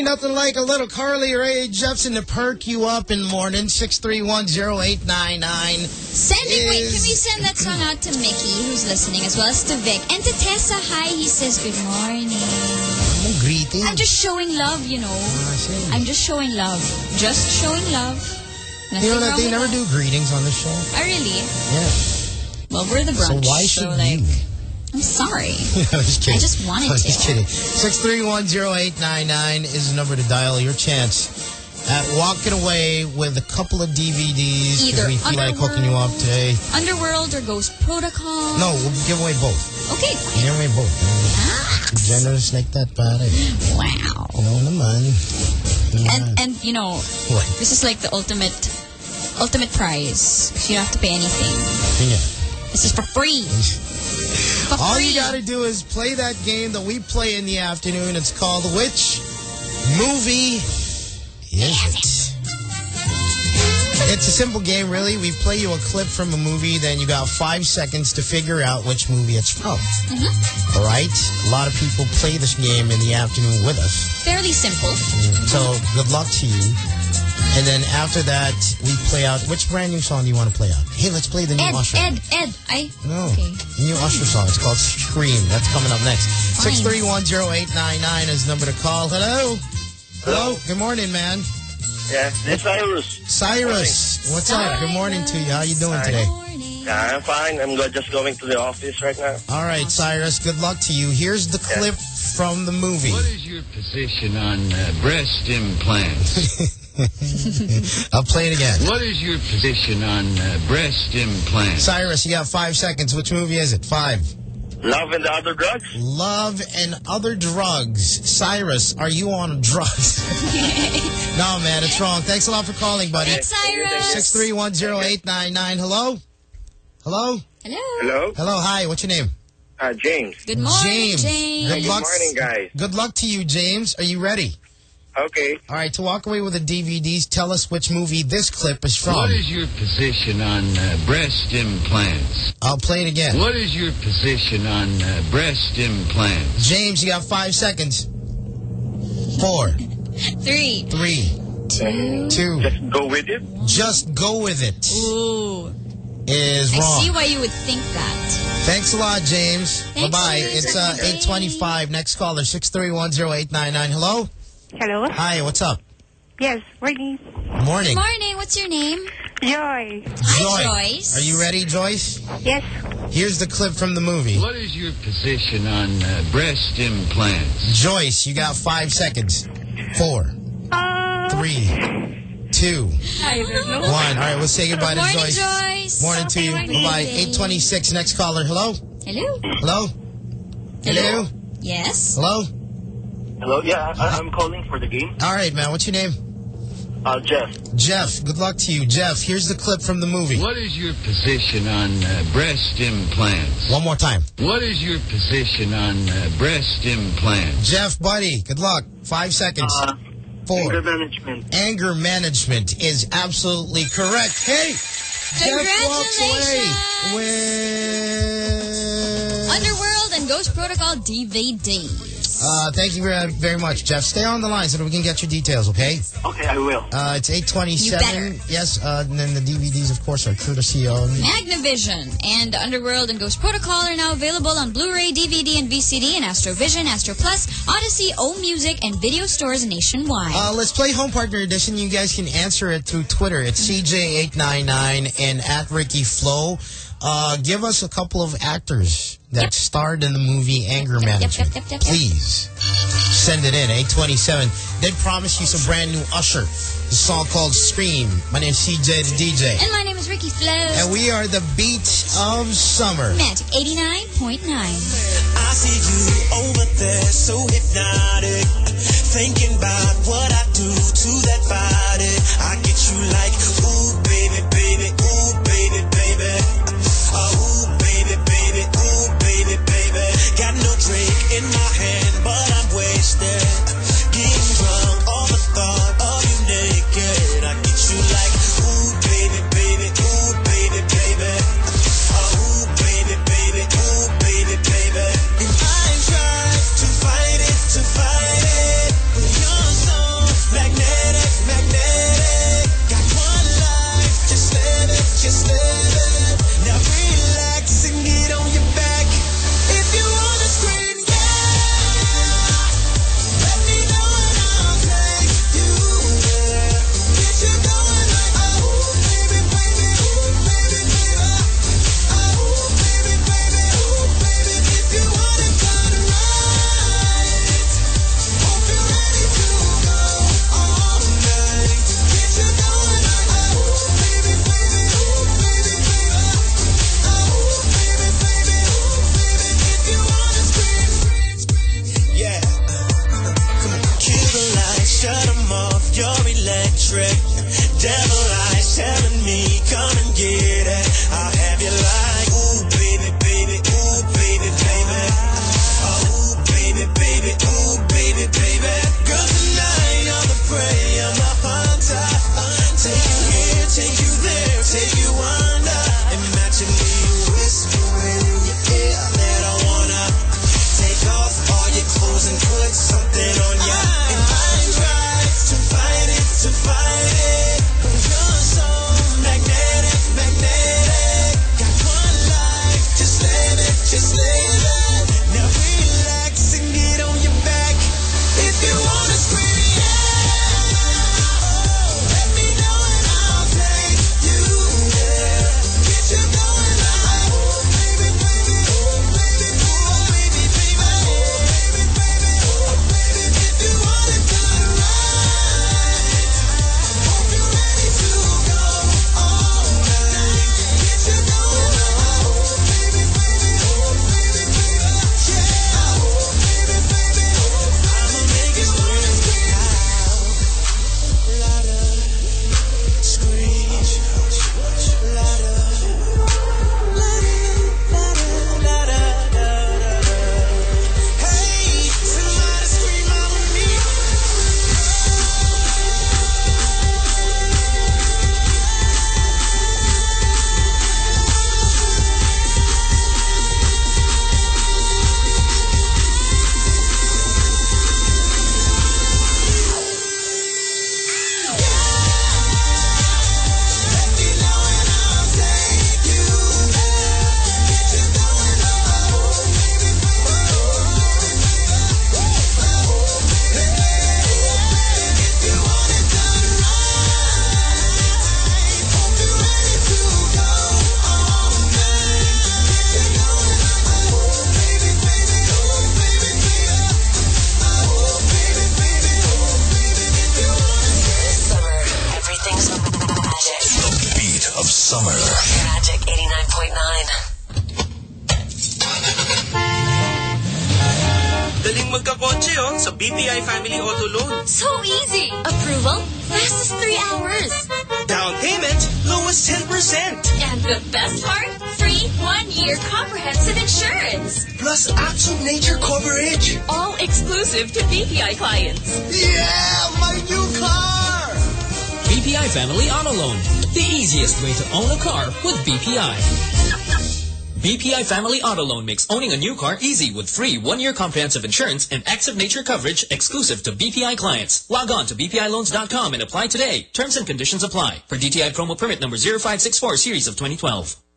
Nothing like a little Carly Rae Jepsen to perk you up in the morning. 6310899. Sending, wait, can we send that song out to Mickey, who's listening, as well as to Vic? And to Tessa, hi, he says, good morning. greeting. I'm just showing love, you know. Ah, I'm just showing love. Just showing love. You know that they never do greetings on the show? Oh, really? Yeah. Well, we're the brunch. So why should like, you? I'm sorry. I was kidding. I just wanted I was to. just kidding. 6310899 is the number to dial. Your chance at walking away with a couple of DVDs because Either we feel like hooking you up today. Underworld or Ghost Protocol. No, we'll give away both. Okay. Give away both. Ah. Generous like that, pare. Wow. No naman. And, and you know, What? this is like the ultimate ultimate prize. You don't have to pay anything. Yeah. This is for free. For All free. you got to do is play that game that we play in the afternoon. It's called Which Movie Is It? It's a simple game, really. We play you a clip from a movie, then you got five seconds to figure out which movie it's from. Mm-hmm. All right? A lot of people play this game in the afternoon with us. Fairly simple. So good luck to you. And then after that, we play out. Which brand new song do you want to play out? Hey, let's play the new Ed, Usher. Ed, Ed. I. No. Okay. New Usher song. It's called Scream. That's coming up next. Fine. 6310899 is the number to call. Hello. Hello. Good morning, man. Yeah, it's Cyrus. Cyrus. What's up? Good morning to you. How you doing Hi. today? Yeah, I'm fine. I'm just going to the office right now. All right, Cyrus. Good luck to you. Here's the clip from the movie. What is your position on uh, breast implants? I'll play it again. what is your position on uh, breast implants? Cyrus, you got five seconds. Which movie is it? Five. Love and other drugs? Love and other drugs. Cyrus, are you on drugs? no, man, it's wrong. Thanks a lot for calling, buddy. Thanks, Cyrus. 6310899. Hello? Hello? Hello. Hello? Hello, hi. What's your name? Uh, James. Good morning, James. James. Good Good luck. morning, guys. Good luck to you, James. Are you ready? Okay. All right, to walk away with the DVDs, tell us which movie this clip is from. What is your position on uh, breast implants? I'll play it again. What is your position on uh, breast implants? James, you got five seconds. Four, Three. three, Two. two. Just go with it? Just go with it. Ooh. Is wrong. I see why you would think that. Thanks a lot, James. Bye-bye. It's uh, 825. Next caller, 6310899. Hello? Hello? Hi, what's up? Yes, morning. Morning. Good morning. What's your name? Joy. Hi, Joyce. Are you ready, Joyce? Yes. Here's the clip from the movie. What is your position on uh, breast implants? Joyce, you got five seconds. Four, Uh, three, two, I don't know. one. All right, we'll say goodbye to Morning, Joyce. Joyce. Morning to you. morning. Bye-bye. 826. Next caller. Hello? Hello. Hello? Hello? Yes. Hello? Hello? Yeah, I- I'm calling for the game. All right, man. What's your name? Uh, Jeff. Jeff. Good luck to you. Jeff, here's the clip from the movie. What is your position on uh, breast implants? One more time. What is your position on uh, breast implants? Jeff, buddy, good luck. Five seconds. Uh, Four. anger management. Anger management is absolutely correct. Hey, Jeff walks away with. Underworld and Ghost Protocol DVDs. Uh, thank you very, very much, Jeff. Stay on the line so that we can get your details, okay? Okay, I will. Uh, it's 827. Yes, uh, and then the DVDs, of course, are courtesy of. Magnavision and Underworld and Ghost Protocol are now available on Blu-ray, DVD, and VCD in Astrovision, Astro Plus, Odyssey, O Music, and video stores nationwide. Uh, let's play Home Partner Edition. You guys can answer it through Twitter. It's CJ899 and at Ricky Flo. Uh, give us a couple of actors that yep. starred in the movie Anger yep, Management. Yep, Please send it in, 827. They promise you some brand new Usher. The song called Scream. My name is CJ the DJ. And my name is Ricky Flow. And we are the Beats of Summer. Magic 89.9. I see you over there so hypnotic. Thinking about what I do to that body. I get you like, ooh. trick. Devil exclusive to BPI clients. Yeah, my new car! BPI Family Auto Loan. The easiest way to own a car with BPI. BPI Family Auto Loan makes owning a new car easy with free one-year comprehensive insurance and acts of nature coverage exclusive to BPI clients. Log on to bpiloans.com and apply today. Terms and conditions apply. For DTI promo permit number 0564 series of 2012.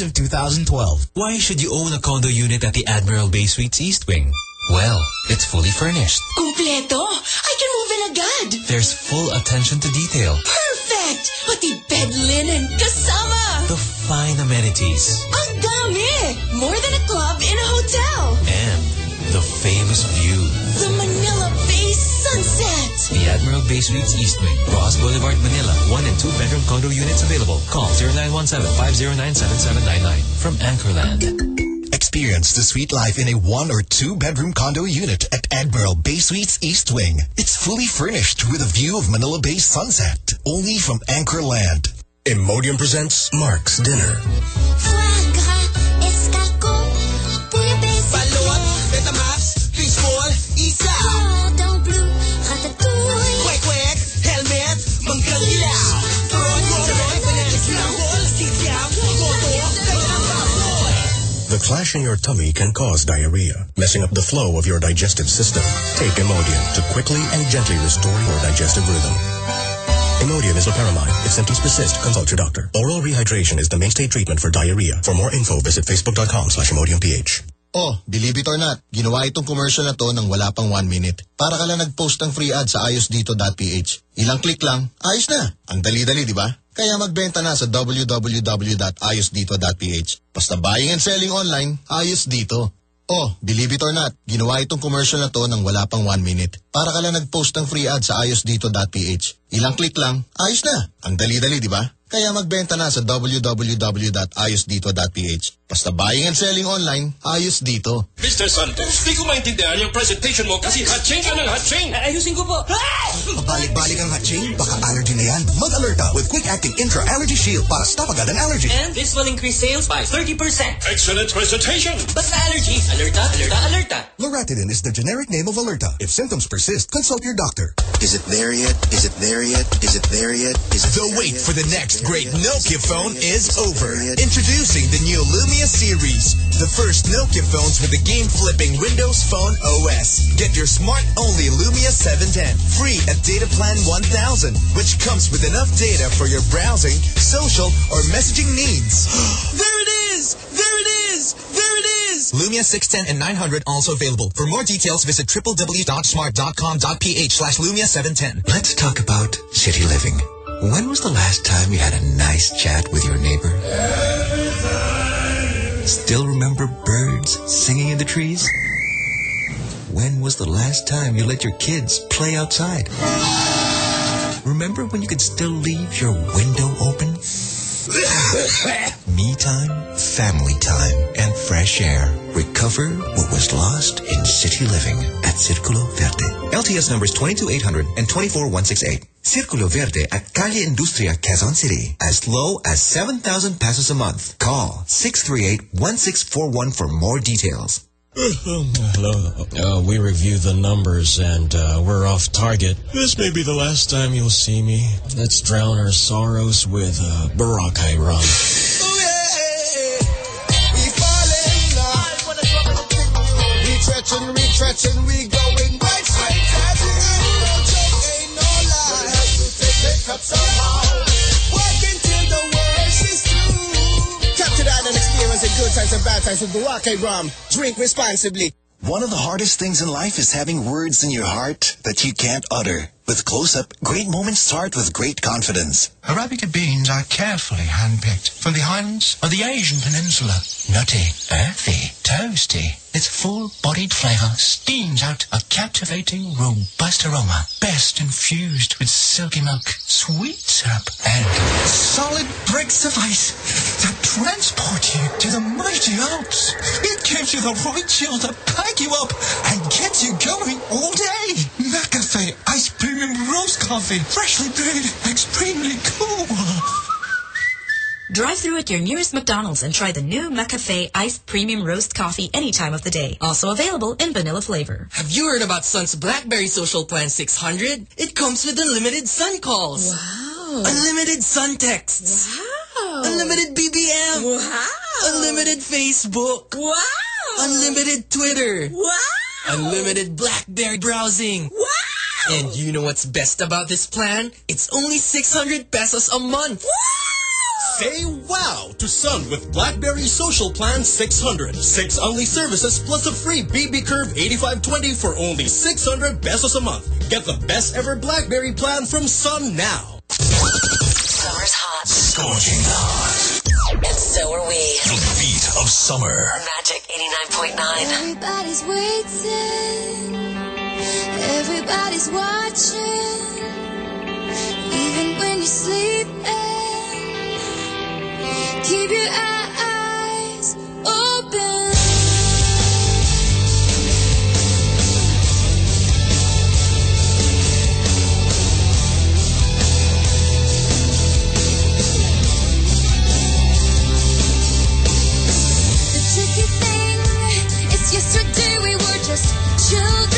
of 2012. Why should you own a condo unit at the Admiral Bay Suites East Wing? Well, it's fully furnished. Kumpleto! I can move in agad! There's full attention to detail. Perfect! Pati bed linen, kasama! The fine amenities. Ang dami! More than a club in a hotel! And the famous view. The Manila Bay Sunset! The Admiral Bay Suites East Wing, Roxas Boulevard, Manila. One and two bedroom condo units available. Call 0917-509-7799 from Anchorland. Experience the sweet life in a one or two bedroom condo unit at Admiral Bay Suites East Wing. It's fully furnished with a view of Manila Bay sunset, only from Anchor Land. Imodium presents Mark's Dinner. Balot, The clash in your tummy can cause diarrhea, messing up the flow of your digestive system. Take Imodium to quickly and gently restore your digestive rhythm. Imodium is loperamide. If symptoms persist, consult your doctor. Oral rehydration is the mainstay treatment for diarrhea. For more info, visit facebook.com slash imodiumph. Oh, believe it or not, ginawa itong commercial na to nang wala pang one minute. Para ka lang nag-post ng free ad sa ayosdito.ph. Ilang click lang, ayos na. Ang dali-dali, di ba? Kaya magbenta na sa www.ayosdito.ph. Basta buying and selling online, ayos dito. Oh, believe it or not, ginawa itong commercial na to nang wala pang one minute. Para ka lang nag-post ng free ad sa ayosdito.ph. Ilang click lang, ayos na. Ang dali-dali, di ba? Kaya magbenta na sa www.ayosdito.ph. Basta buying and selling online, ayos dito. Mr. Santos, di ko maintindihan yung presentation mo kasi hatching ka ng hatching. Ayusin ko po. Ah! Pabalik-balik ang hatching, baka allergy na yan. Mag-alerta with quick-acting intra-allergy shield para stop agad ang allergy. And this will increase sales by 30%. Excellent presentation. Basta allergy, alerta, alerta, alerta. Loratadine is the generic name of Alerta. If symptoms persist, consult your doctor. Is it there yet? Is it there yet? Is it there yet? Is it The there wait yet? for the next great Nokia phone is over. Introducing the new Lumia series, the first Nokia phones with a game-flipping Windows Phone OS. Get your smart-only Lumia 710 free at Data Plan 1000, which comes with enough data for your browsing, social, or messaging needs. There it is! There it is! There it is! Lumia 610 and 900 also available. For more details, visit www.smart.com.ph slash Lumia 710. Let's talk about city living. When was the last time you had a nice chat with your neighbor? Still remember birds singing in the trees? When was the last time you let your kids play outside? Remember when you could still leave your window open? Me time, family time, and fresh air. Recover what was lost in city living at Circulo Verde. LTS numbers 22800 and 24168. Circulo Verde at Calle Industria, Quezon City. As low as 7,000 pesos a month. Call 638-1641 for more details. Hello. Uh, we review the numbers and uh, we're off target. This may be the last time you'll see me. Let's drown our sorrows with uh, Boracay rum. good times and bad times with rum. Drink responsibly. One of the hardest things in life is having words in your heart that you can't utter. With Close-Up, great moments start with great confidence. Arabica beans are carefully handpicked from the highlands of the Asian peninsula. Nutty, earthy, toasty. Its full-bodied flavour steams out a captivating, robust aroma, best infused with silky milk, sweet syrup, and solid bricks of ice that transport you to the mighty Alps. It gives you the right chill to pack you up and get you going all day. McCafe Ice Premium Roast Coffee, freshly brewed, extremely cool. Drive through at your nearest McDonald's and try the new McCafe Iced Premium Roast Coffee any time of the day. Also available in vanilla flavor. Have you heard about Sun's BlackBerry Social Plan 600? It comes with unlimited Sun calls. Wow. Unlimited Sun texts. Wow. Unlimited BBM. Wow. Unlimited Facebook. Wow. Unlimited Twitter. Wow. Unlimited BlackBerry browsing. Wow. And you know what's best about this plan? It's only 600 pesos a month. Say wow to Sun with BlackBerry Social Plan 600. Six only services plus a free BB Curve 8520 for only 600 pesos a month. Get the best ever BlackBerry plan from Sun now. Summer's hot. Scorching hot. And so are we. The beat of summer. Magic 89.9. Everybody's waiting. Everybody's watching. Even when you're sleeping. Keep your eyes open. The tricky thing is yesterday we were just children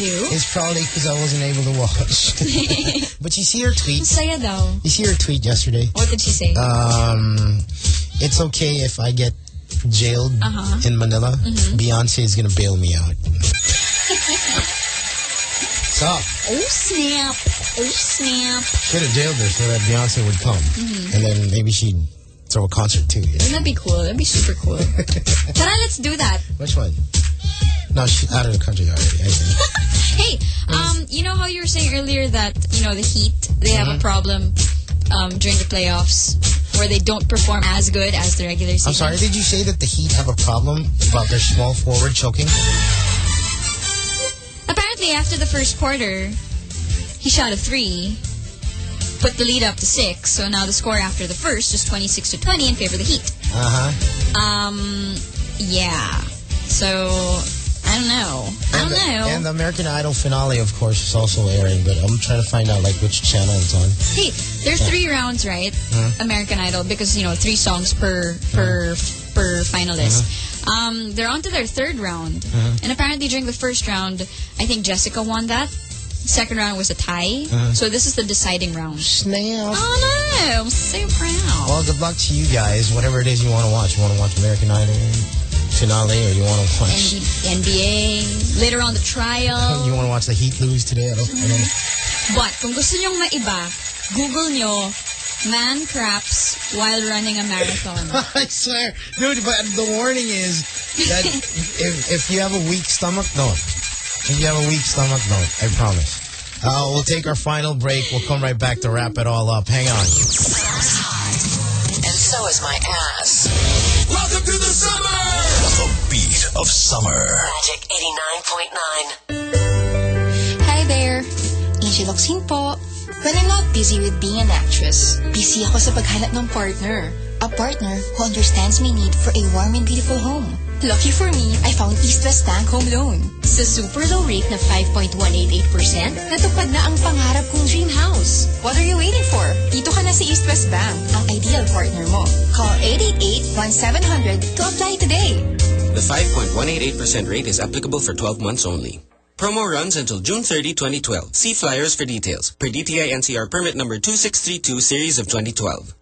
you? It's probably because I wasn't able to watch. but you see her tweet. Saya daw. You see her tweet yesterday. What did she say? Um, it's okay if I get jailed Uh-huh. in Manila. Mhm. Beyonce is gonna bail me out. So Oh, snap. Oh, snap. should have jailed her so that Beyonce would come, Mhm. and then maybe she'd throw a concert too. Yeah. Wouldn't that be cool? That'd be super cool. Tara, let's do that. Which one? No, she's out of the country already. I think. Hey, um, you know how you were saying earlier that, you know, the Heat, they have a problem um, during the playoffs where they don't perform as good as the regular season? I'm sorry. Did you say that the Heat have a problem about their small forward choking? Apparently, after the first quarter, he shot a three, put the lead up to six. So now the score after the first is 26 to 20 in favor of the Heat. Uh huh. Um, yeah. So, I don't know. I don't know. And the American Idol finale, of course, is also airing, but I'm trying to find out like which channel it's on. Hey, there's Yeah. three rounds, right? Mhm. American Idol, because you know three songs per per per finalist. Um, they're on to their third round, Mhm. and apparently during the first round, I think Jessica won that. Second round was a tie, Mhm. so this is the deciding round. Snap! Oh no, I'm so proud. Well, good luck to you guys. Whatever it is you want to watch. You want to watch American Idol finale, or you want to watch? NB NBA later on the trial. You want to watch the Heat lose today? I don't. I don't But kung gusto nyong maiba, Google nyo man craps while running a marathon. I swear, dude. But the warning is that if if you have a weak stomach, don't. If you have a weak stomach, don't. I promise. Uh, we'll take our final break. We'll come right back to wrap it all up. Hang on. And so is my ass. Welcome to the summer! The beat of summer. Magic 89.9. Hi there. Angel Locsin po. When I'm not busy with being an actress, busy ako sa paghanap ng partner. A partner who understands my need for a warm and beautiful home. Lucky for me, I found East West Bank Home Loan. Sa super low rate na 5.188%, natupad na ang pangarap kong dream house. What are you waiting for? Dito ka na sa East West Bank, ang ideal partner mo. Call 888-1700 to apply today. The 5.188% rate is applicable for 12 months only. Promo runs until June 30, 2012. See flyers for details. Per DTI NCR permit number 2632 series of 2012.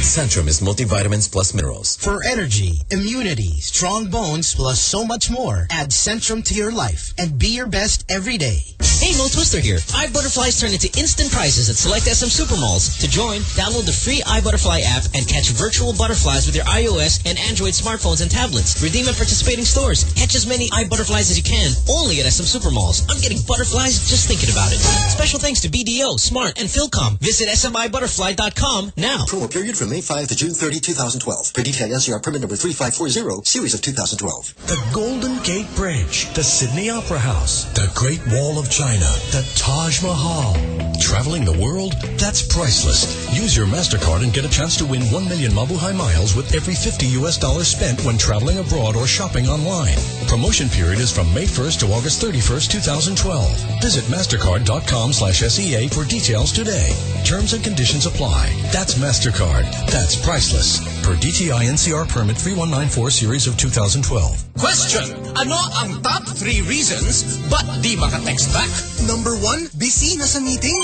Centrum is multivitamins plus minerals. For energy, immunity, strong bones, plus so much more, add Centrum to your life and be your best every day. Hey, Mo Twister here. iButterflies turn into instant prizes at select SM Supermalls. To join, download the free iButterfly app and catch virtual butterflies with your iOS and Android smartphones and tablets. Redeem at participating stores. Catch as many iButterflies as you can, only at SM Supermalls. I'm getting butterflies just thinking about it. Special thanks to BDO, Smart, and Philcom. Visit smibutterfly.com now. Promo period from May 5 to June 30, 2012. Per DTI NCR permit number 3540, series of 2012. The Golden Gate Bridge, the Sydney Opera House, the Great Wall of China, the Taj Mahal. Traveling the world? That's priceless. Use your MasterCard and get a chance to win 1 million Mabuhay miles with every 50 US dollars spent when traveling abroad or shopping online. Promotion period is from May 1st to August 31st, 2012. Visit mastercard.com slash SEA for details today. Terms and conditions apply. That's MasterCard. That's priceless. Per DTI NCR permit 3194 series of 2012. Question, ano ang top 3 reasons ba't di maka-text back? Number one, busy, nasa meeting.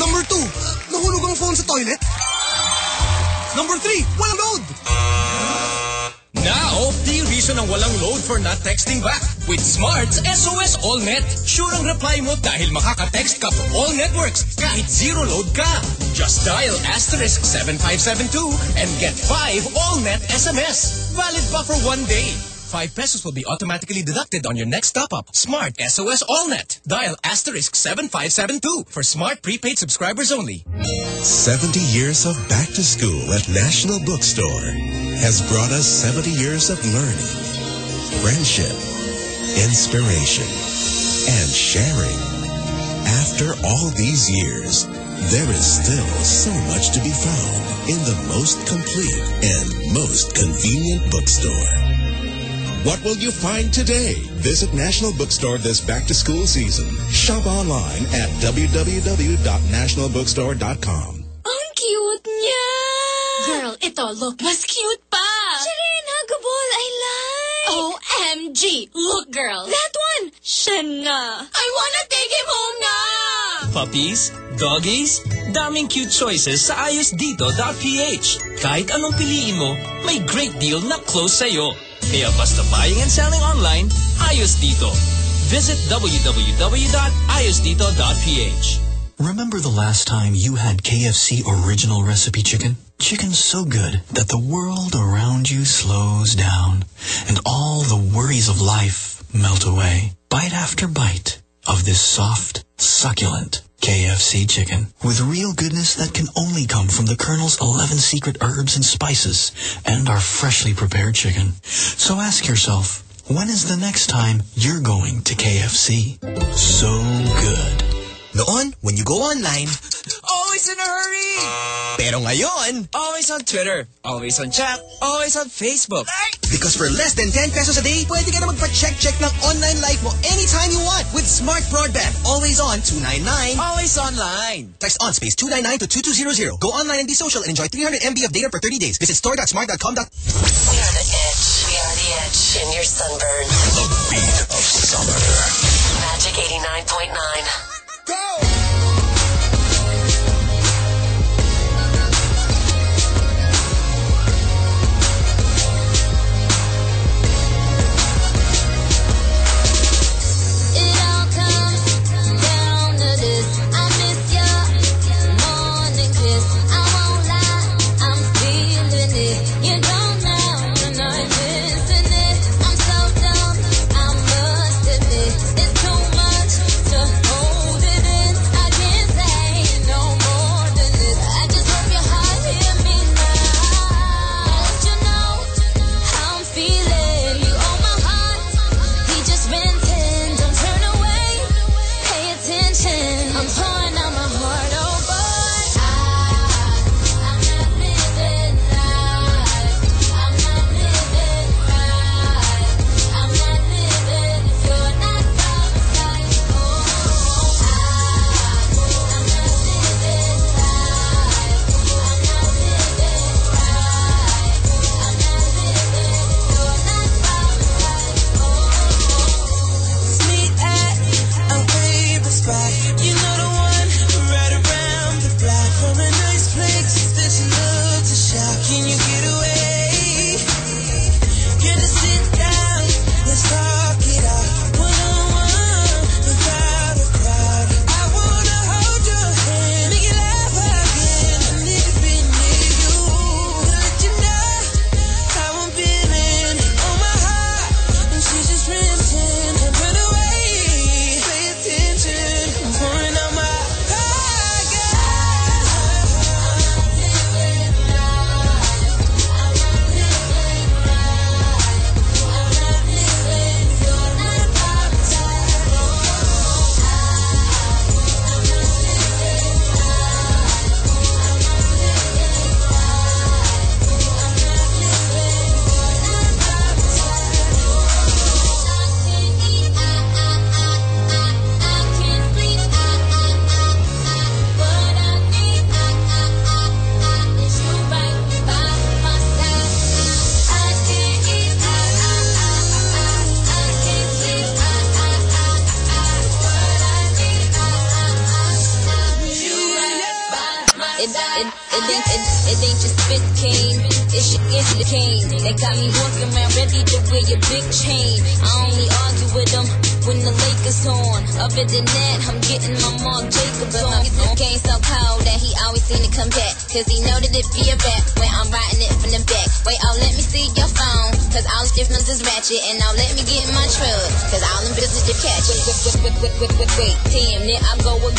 Number two, nahulog ang phone sa toilet. Number three, walang load. Now, walang load for not texting back. With Smart's SOS AllNet, sure ang reply mo dahil makaka-text ka to all networks kahit zero load ka. Just dial asterisk 7572 and get 5 AllNet SMS. Valid pa for one day. 5 pesos will be automatically deducted on your next top-up. Smart SOS AllNet. Dial asterisk 7572 for smart prepaid subscribers only. 70 years of back to school at National Bookstore has brought us 70 years of learning, friendship, inspiration, and sharing. After all these years, there is still so much to be found in the most complete and most convenient bookstore. What will you find today? Visit National Bookstore this back to school season. Shop online at www.nationalbookstore.com. Ang cute niya! Girl, ito, look, mas cute pa! Shireen, huggable, I like! OMG! Look, girl! That one! Siya na! I wanna take him home na! Puppies, doggies, daming cute choices sa ayosdito.ph. Kahit anong piliin mo, may great deal na close sa'yo. Kaya basta buying and selling online, Ayos Dito. Visit www.ayosdito.ph. Remember the last time you had KFC original recipe chicken? Chicken so good that the world around you slows down and all the worries of life melt away. Bite after bite of this soft, succulent KFC chicken with real goodness that can only come from the Colonel's 11 secret herbs and spices and our freshly prepared chicken. So ask yourself, when is the next time you're going to KFC? So good. Noon, when you go online, Always in a hurry! pero ngayon, Always on Twitter, always on chat, always on Facebook. Because for less than 10 pesos a day, pwede ka na magpa-check-check ng online life mo anytime you want with Smart Broadband. Always on 299. Always online. Text on space 299 to 2200. Go online and be social and enjoy 300 MB of data for 30 days. Visit store.smart.com. We are the itch. We are the itch in your sunburn. The beat of summer. Magic 89.9. It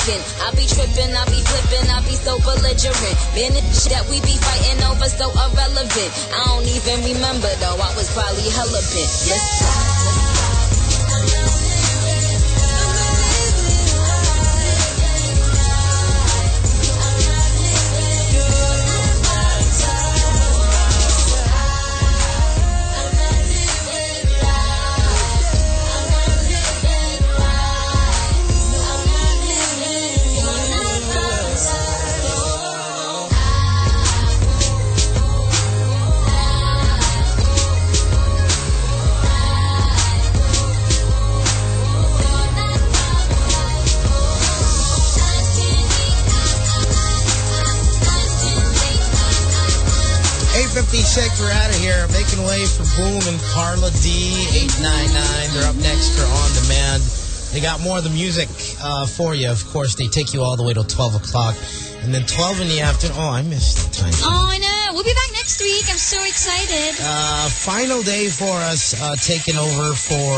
Go. I be tripping, I be flipping, I be so belligerent. Man, it shit that we be fighting over so irrelevant. I don't even remember though. I was probably hella bent. Let's 899. They're up next for On Demand. They got more of the music uh, for you, of course. They take you all the way till 12 o'clock. And then 12 in the afternoon. Oh, I missed the time. Oh, I know. We'll be back next week. I'm so excited. Uh, final day for us, uh, taking over for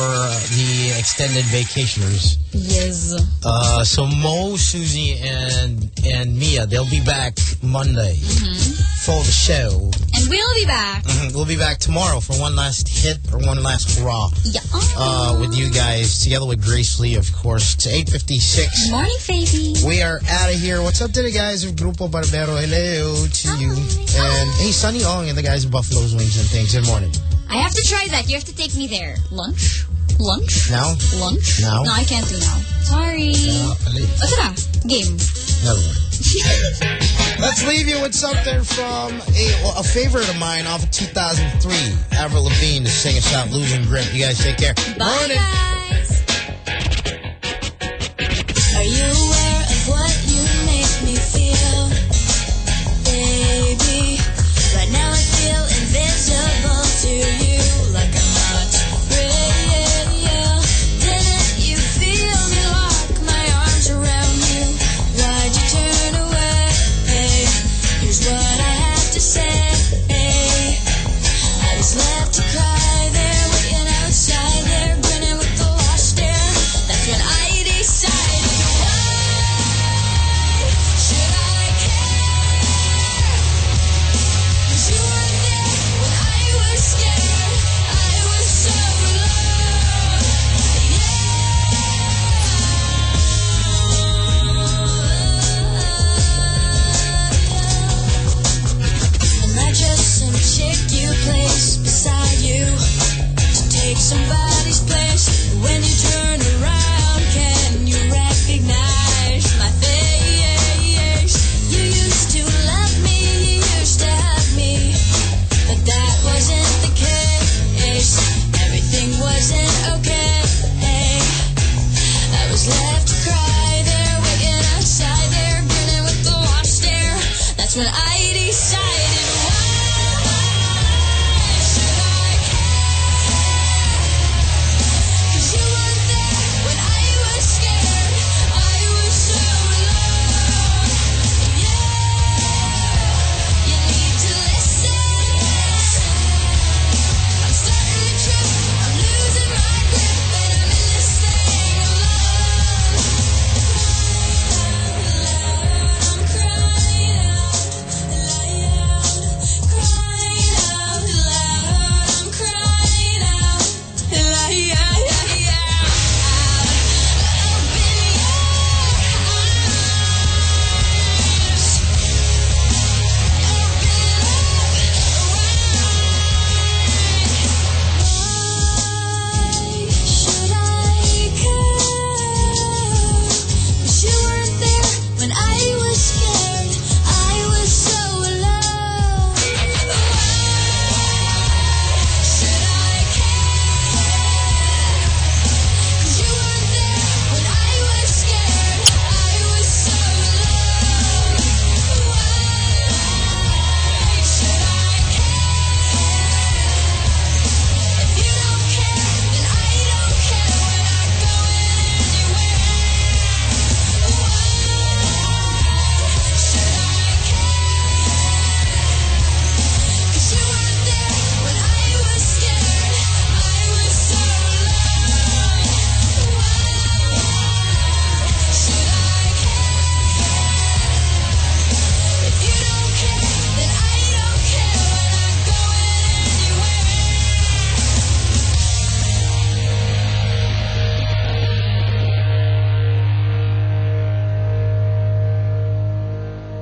the extended vacationers. Yes. Uh, so Mo, Susie, and, and Mia, they'll be back Monday. Mm -hmm for the show. And we'll be back. Mhm, We'll be back tomorrow for one last hit or one last hurrah Yeah. uh, with you guys, together with Grace Lee, of course. It's 8.56. Morning, baby. We are out of here. What's up to the guys of Grupo Barbero? Hello to you. And hey, Sunny Ong and the guys of Buffalo's Wings and things. Good morning. I have to try that. You have to take me there. Lunch? Lunch? Now? Lunch? Now? No, I can't do now. Sorry. What's that? Game. Never mind. Let's leave you with something from a, a favorite of mine off of 2003. Avril Lavigne to sing us out, Losing Grip. You guys take care. Bye, Morning. guys. Are you aware of what